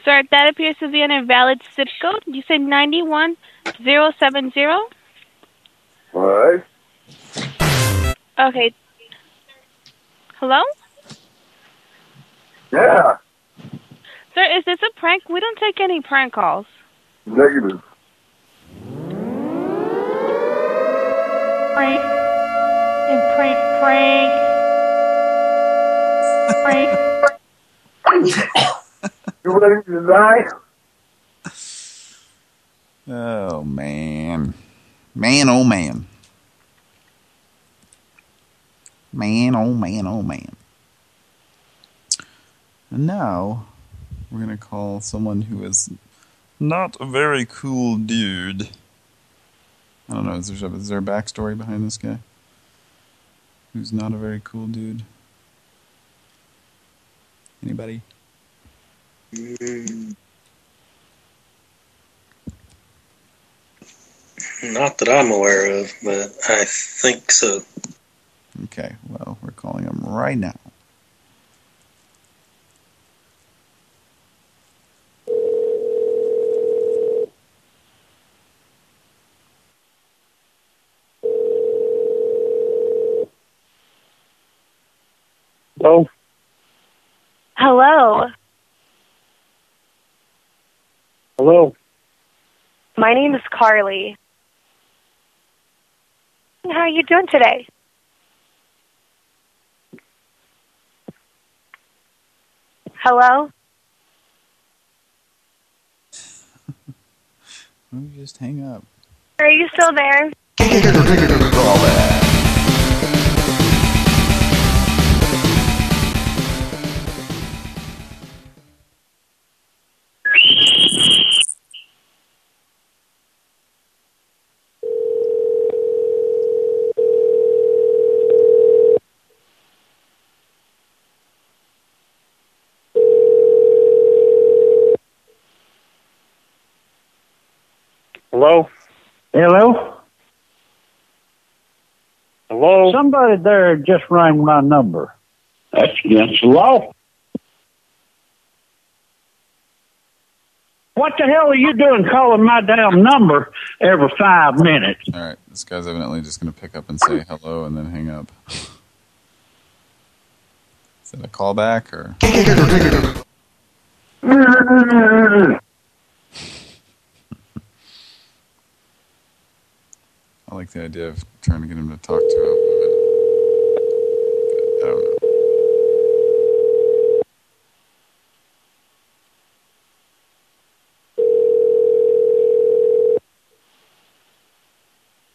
Sir, that appears to be an invalid zip code. You said 91070? All right. Okay. Hello? Yeah. Sir, is this a prank? We don't take any prank calls. Negative. Prank. And prank, prank. Prank. You ready to die? Oh, man. Man, oh, man. Man, oh, man, oh, man. And now, we're going to call someone who is not a very cool dude. I don't know, is there, is there a backstory behind this guy? Who's not a very cool dude? Anybody? Not that I'm aware of, but I think so. Okay, well, we're calling him right now. Hello? Hello. Hello? My name is Carly. How are you doing today? Hello? Why don't you just hang up? Are you still there? Hello? Hello? Hello? Somebody there just rang my number. That's against the law. What the hell are you doing calling my damn number every five minutes? All right, this guy's evidently just going to pick up and say hello and then hang up. Is that a callback or? like the idea of trying to get him to talk to him. But I don't know.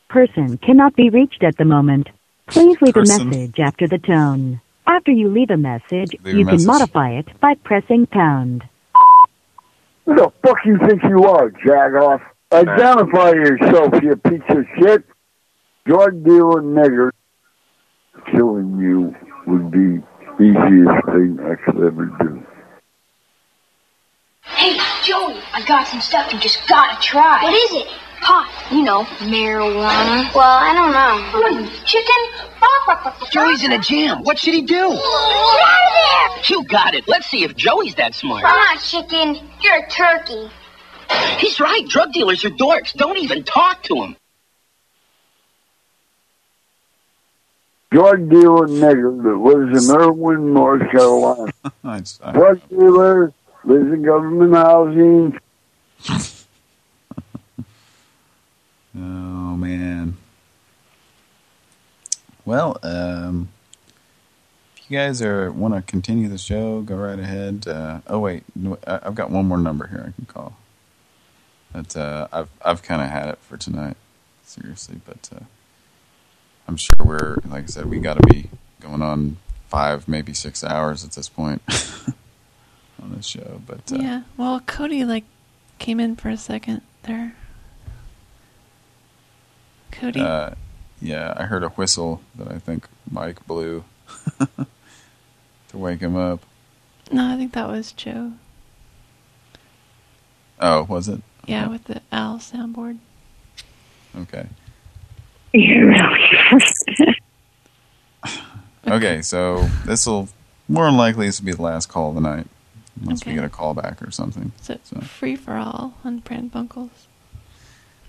Person cannot be reached at the moment. Please leave Person. a message after the tone. After you leave a message, Leave a you message. can modify it by pressing pound. Who the fuck you think you are, jagoff? Identify yourself, you piece of shit. Drug dealer nigger. Killing you would be easiest thing I could ever do. Hey, Joey, I got some stuff you just gotta try. What is it? Pot. You know, marijuana. Well, I don't know. What, chicken? Joey's in a jam. What should he do? Get out of there! You got it. Let's see if Joey's that smart. I'm not chicken. You're a turkey. He's right. Drug dealers are dorks. Don't even talk to him. Drug dealer nigger that lives in Erwin, North Carolina. I just, I, Drug dealer, lives in government housing. oh man. Well, um, if you guys are want to continue the show, go right ahead. Uh, oh wait, I, I've got one more number here I can call. But uh, I've I've kind of had it for tonight, seriously. But uh, I'm sure we're like I said, we got to be going on five, maybe six hours at this point on this show. But uh, Yeah. Well, Cody like came in for a second there. Cody. Uh, yeah, I heard a whistle that I think Mike blew to wake him up. no, I think that was Joe. Oh, was it? Yeah, with the owl soundboard. Okay. You're Okay, so this will more than likely this will be the last call of the night, unless we get a call back or something. So, free for all on Pran Funkels.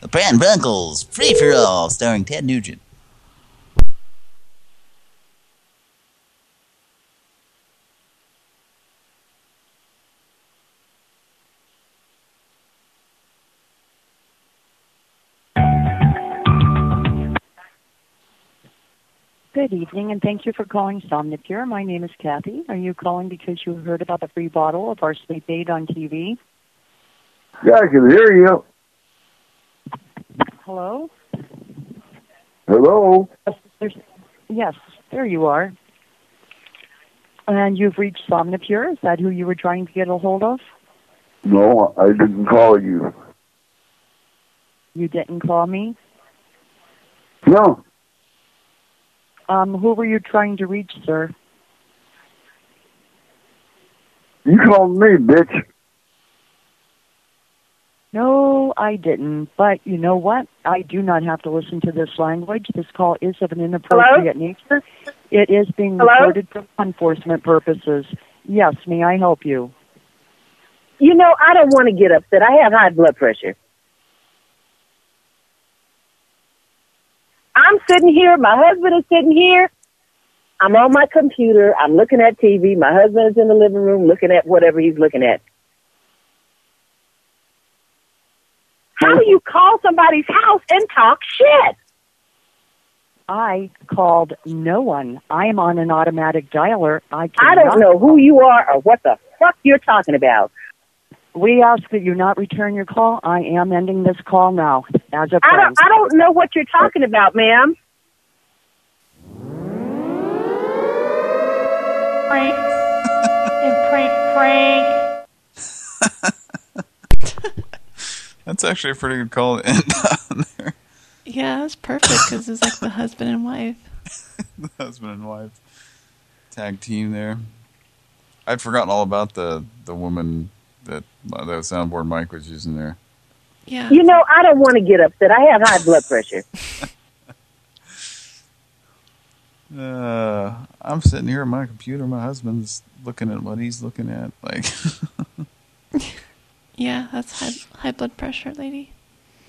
The Pran Funkels, Free for All, starring Ted Nugent. Good evening, and thank you for calling Somnipure. My name is Kathy. Are you calling because you heard about the free bottle of our sleep aid on TV? Yeah, I can hear you. Hello? Hello? There's, yes, there you are. And you've reached Somnipure. Is that who you were trying to get a hold of? No, I didn't call you. You didn't call me? No, Um, who were you trying to reach, sir? you called me, bitch. No, I didn't. But you know what? I do not have to listen to this language. This call is of an inappropriate nature. It is being Hello? recorded for law enforcement purposes. Yes, may I help you? You know, I don't want to get upset. I have high blood pressure. I'm sitting here. My husband is sitting here. I'm on my computer. I'm looking at TV. My husband is in the living room looking at whatever he's looking at. How do you call somebody's house and talk shit? I called no one. I am on an automatic dialer. I I don't know who you are or what the fuck you're talking about. We ask that you not return your call. I am ending this call now. As a I friend. don't, I don't know what you're talking about, ma'am. Prank. and prank, prank. That's actually a pretty good call to end on there. Yeah, it was perfect because it's like the husband and wife. the husband and wife tag team there. I'd forgotten all about the the woman that the soundboard Mike was using there. Yeah. You know, I don't want to get upset. I have high blood pressure. Uh, I'm sitting here at my computer. My husband's looking at what he's looking at. Like, Yeah, that's high, high blood pressure, lady.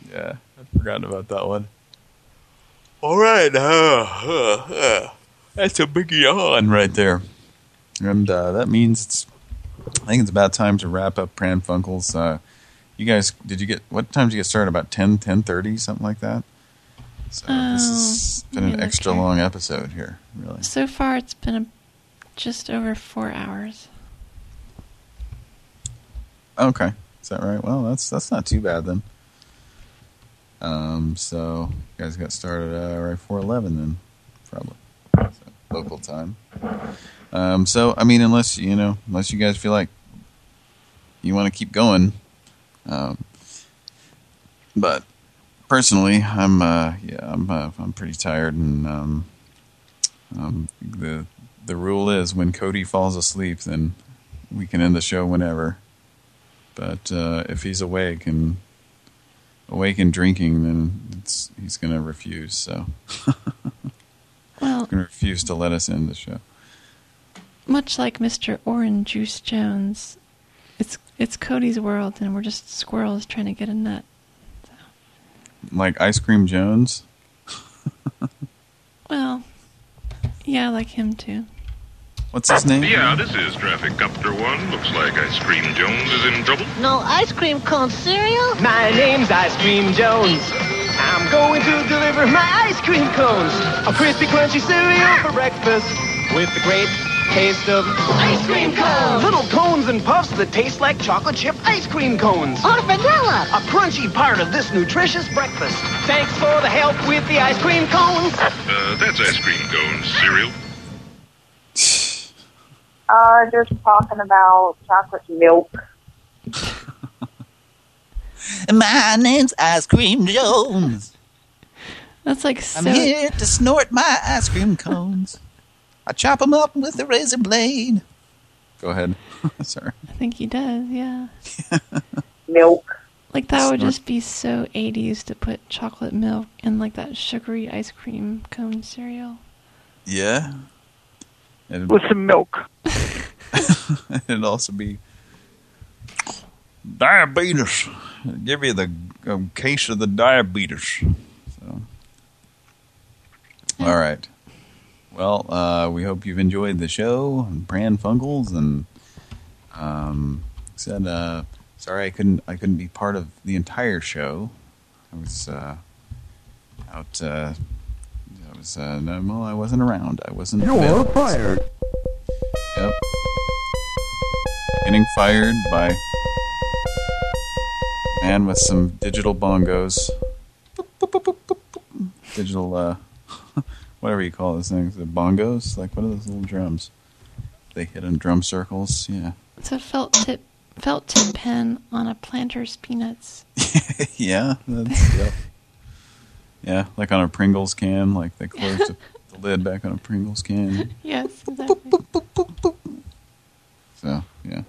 yeah, I'd forgotten about that one. All right, uh, uh, uh, that's a big yawn right there, and uh, that means it's. I think it's about time to wrap up Pran Funkels. Uh, you guys, did you get what time did you get started? About 10, 10.30, something like that. So this has Oh, been an extra long episode here, really. So far, it's been a, just over four hours. Okay, is that right? Well, that's that's not too bad then. Um, so you guys got started uh, right before eleven then, probably so, local time. Um, so I mean, unless you know, unless you guys feel like you want to keep going, um, but personally, I'm uh, yeah, I'm uh, I'm pretty tired, and um, um, the the rule is when Cody falls asleep, then we can end the show whenever. But uh, if he's awake and awake and drinking, then it's he's going to refuse. So Well, he's going to refuse to let us end the show. Much like Mr. Orange Juice Jones, it's it's Cody's world, and we're just squirrels trying to get a nut. Like Ice Cream Jones. Well, yeah, I like him too. What's his name? Yeah, this is Traffic Copter One. Looks like Ice Cream Jones is in trouble. No ice cream cone cereal? My name's Ice Cream Jones. I'm going to deliver my ice cream cones. A crispy, crunchy cereal for breakfast with the great taste of ice cream cones. Little cones and puffs that taste like chocolate chip ice cream cones. Or vanilla. A crunchy part of this nutritious breakfast. Thanks for the help with the ice cream cones. Uh, that's Ice Cream Cones cereal. Uh, just talking about chocolate milk. My name's Ice Cream Jones. That's like so. I'm here to snort my ice cream cones. I chop them up with a razor blade. Go ahead. Sorry. I think he does. Yeah. Milk. Like that would just be so 80s to put chocolate milk in like that sugary ice cream cone cereal. Yeah. It'd, With some milk. it'd also be diabetes. It'd give you the um, case of the diabetes. So, all right. Well, uh, we hope you've enjoyed the show and Pran Funkels and um, said uh, sorry I couldn't I couldn't be part of the entire show. I was uh, out. Uh, I was uh, no, well, I wasn't around. I wasn't. You're available. fired. Yep. Getting fired by a man with some digital bongos. Digital, uh, whatever you call those things. The bongos? Like, what are those little drums? They hit in drum circles? Yeah. It's a felt tip felt tip pen on a planter's peanuts. yeah. That's, yep. Yeah, like on a Pringles can. Like, they close the, the lid back on a Pringles can. Yes, exactly. So, yeah.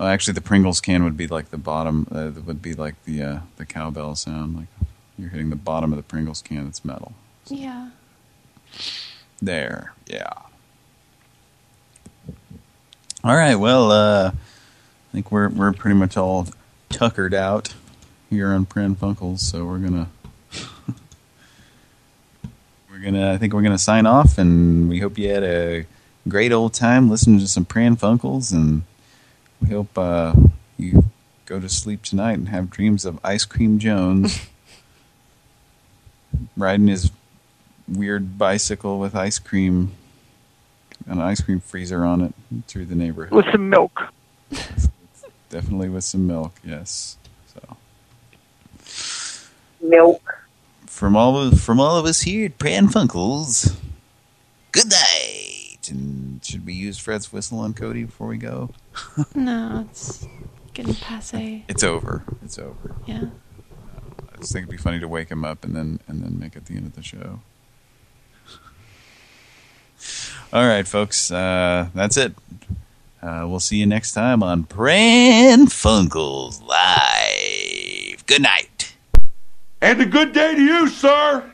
Oh, actually, the Pringles can would be like the bottom. Uh, that would be like the uh, the cowbell sound. Like you're hitting the bottom of the Pringles can. It's metal. Yeah. There. Yeah. All right. Well, uh, I think we're we're pretty much all tuckered out here on Pran Funkels, so we're gonna we're gonna. I think we're gonna sign off, and we hope you had a great old time listening to some Pran Funkels, and we hope uh, you go to sleep tonight and have dreams of Ice Cream Jones riding his weird bicycle with ice cream, an ice cream freezer on it through the neighborhood. With some milk. Definitely with some milk, yes. So Milk. from all of from all of us here at Pran Funkels, good night. And should we use Fred's whistle on Cody before we go? No, it's getting passe. It's over. It's over. Yeah. I just think it'd be funny to wake him up and then and then make it the end of the show. All right, folks. Uh, that's it. Uh, we'll see you next time on Pran Funkels Live. Good night. And a good day to you, sir.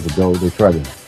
Years ago, the credit. Years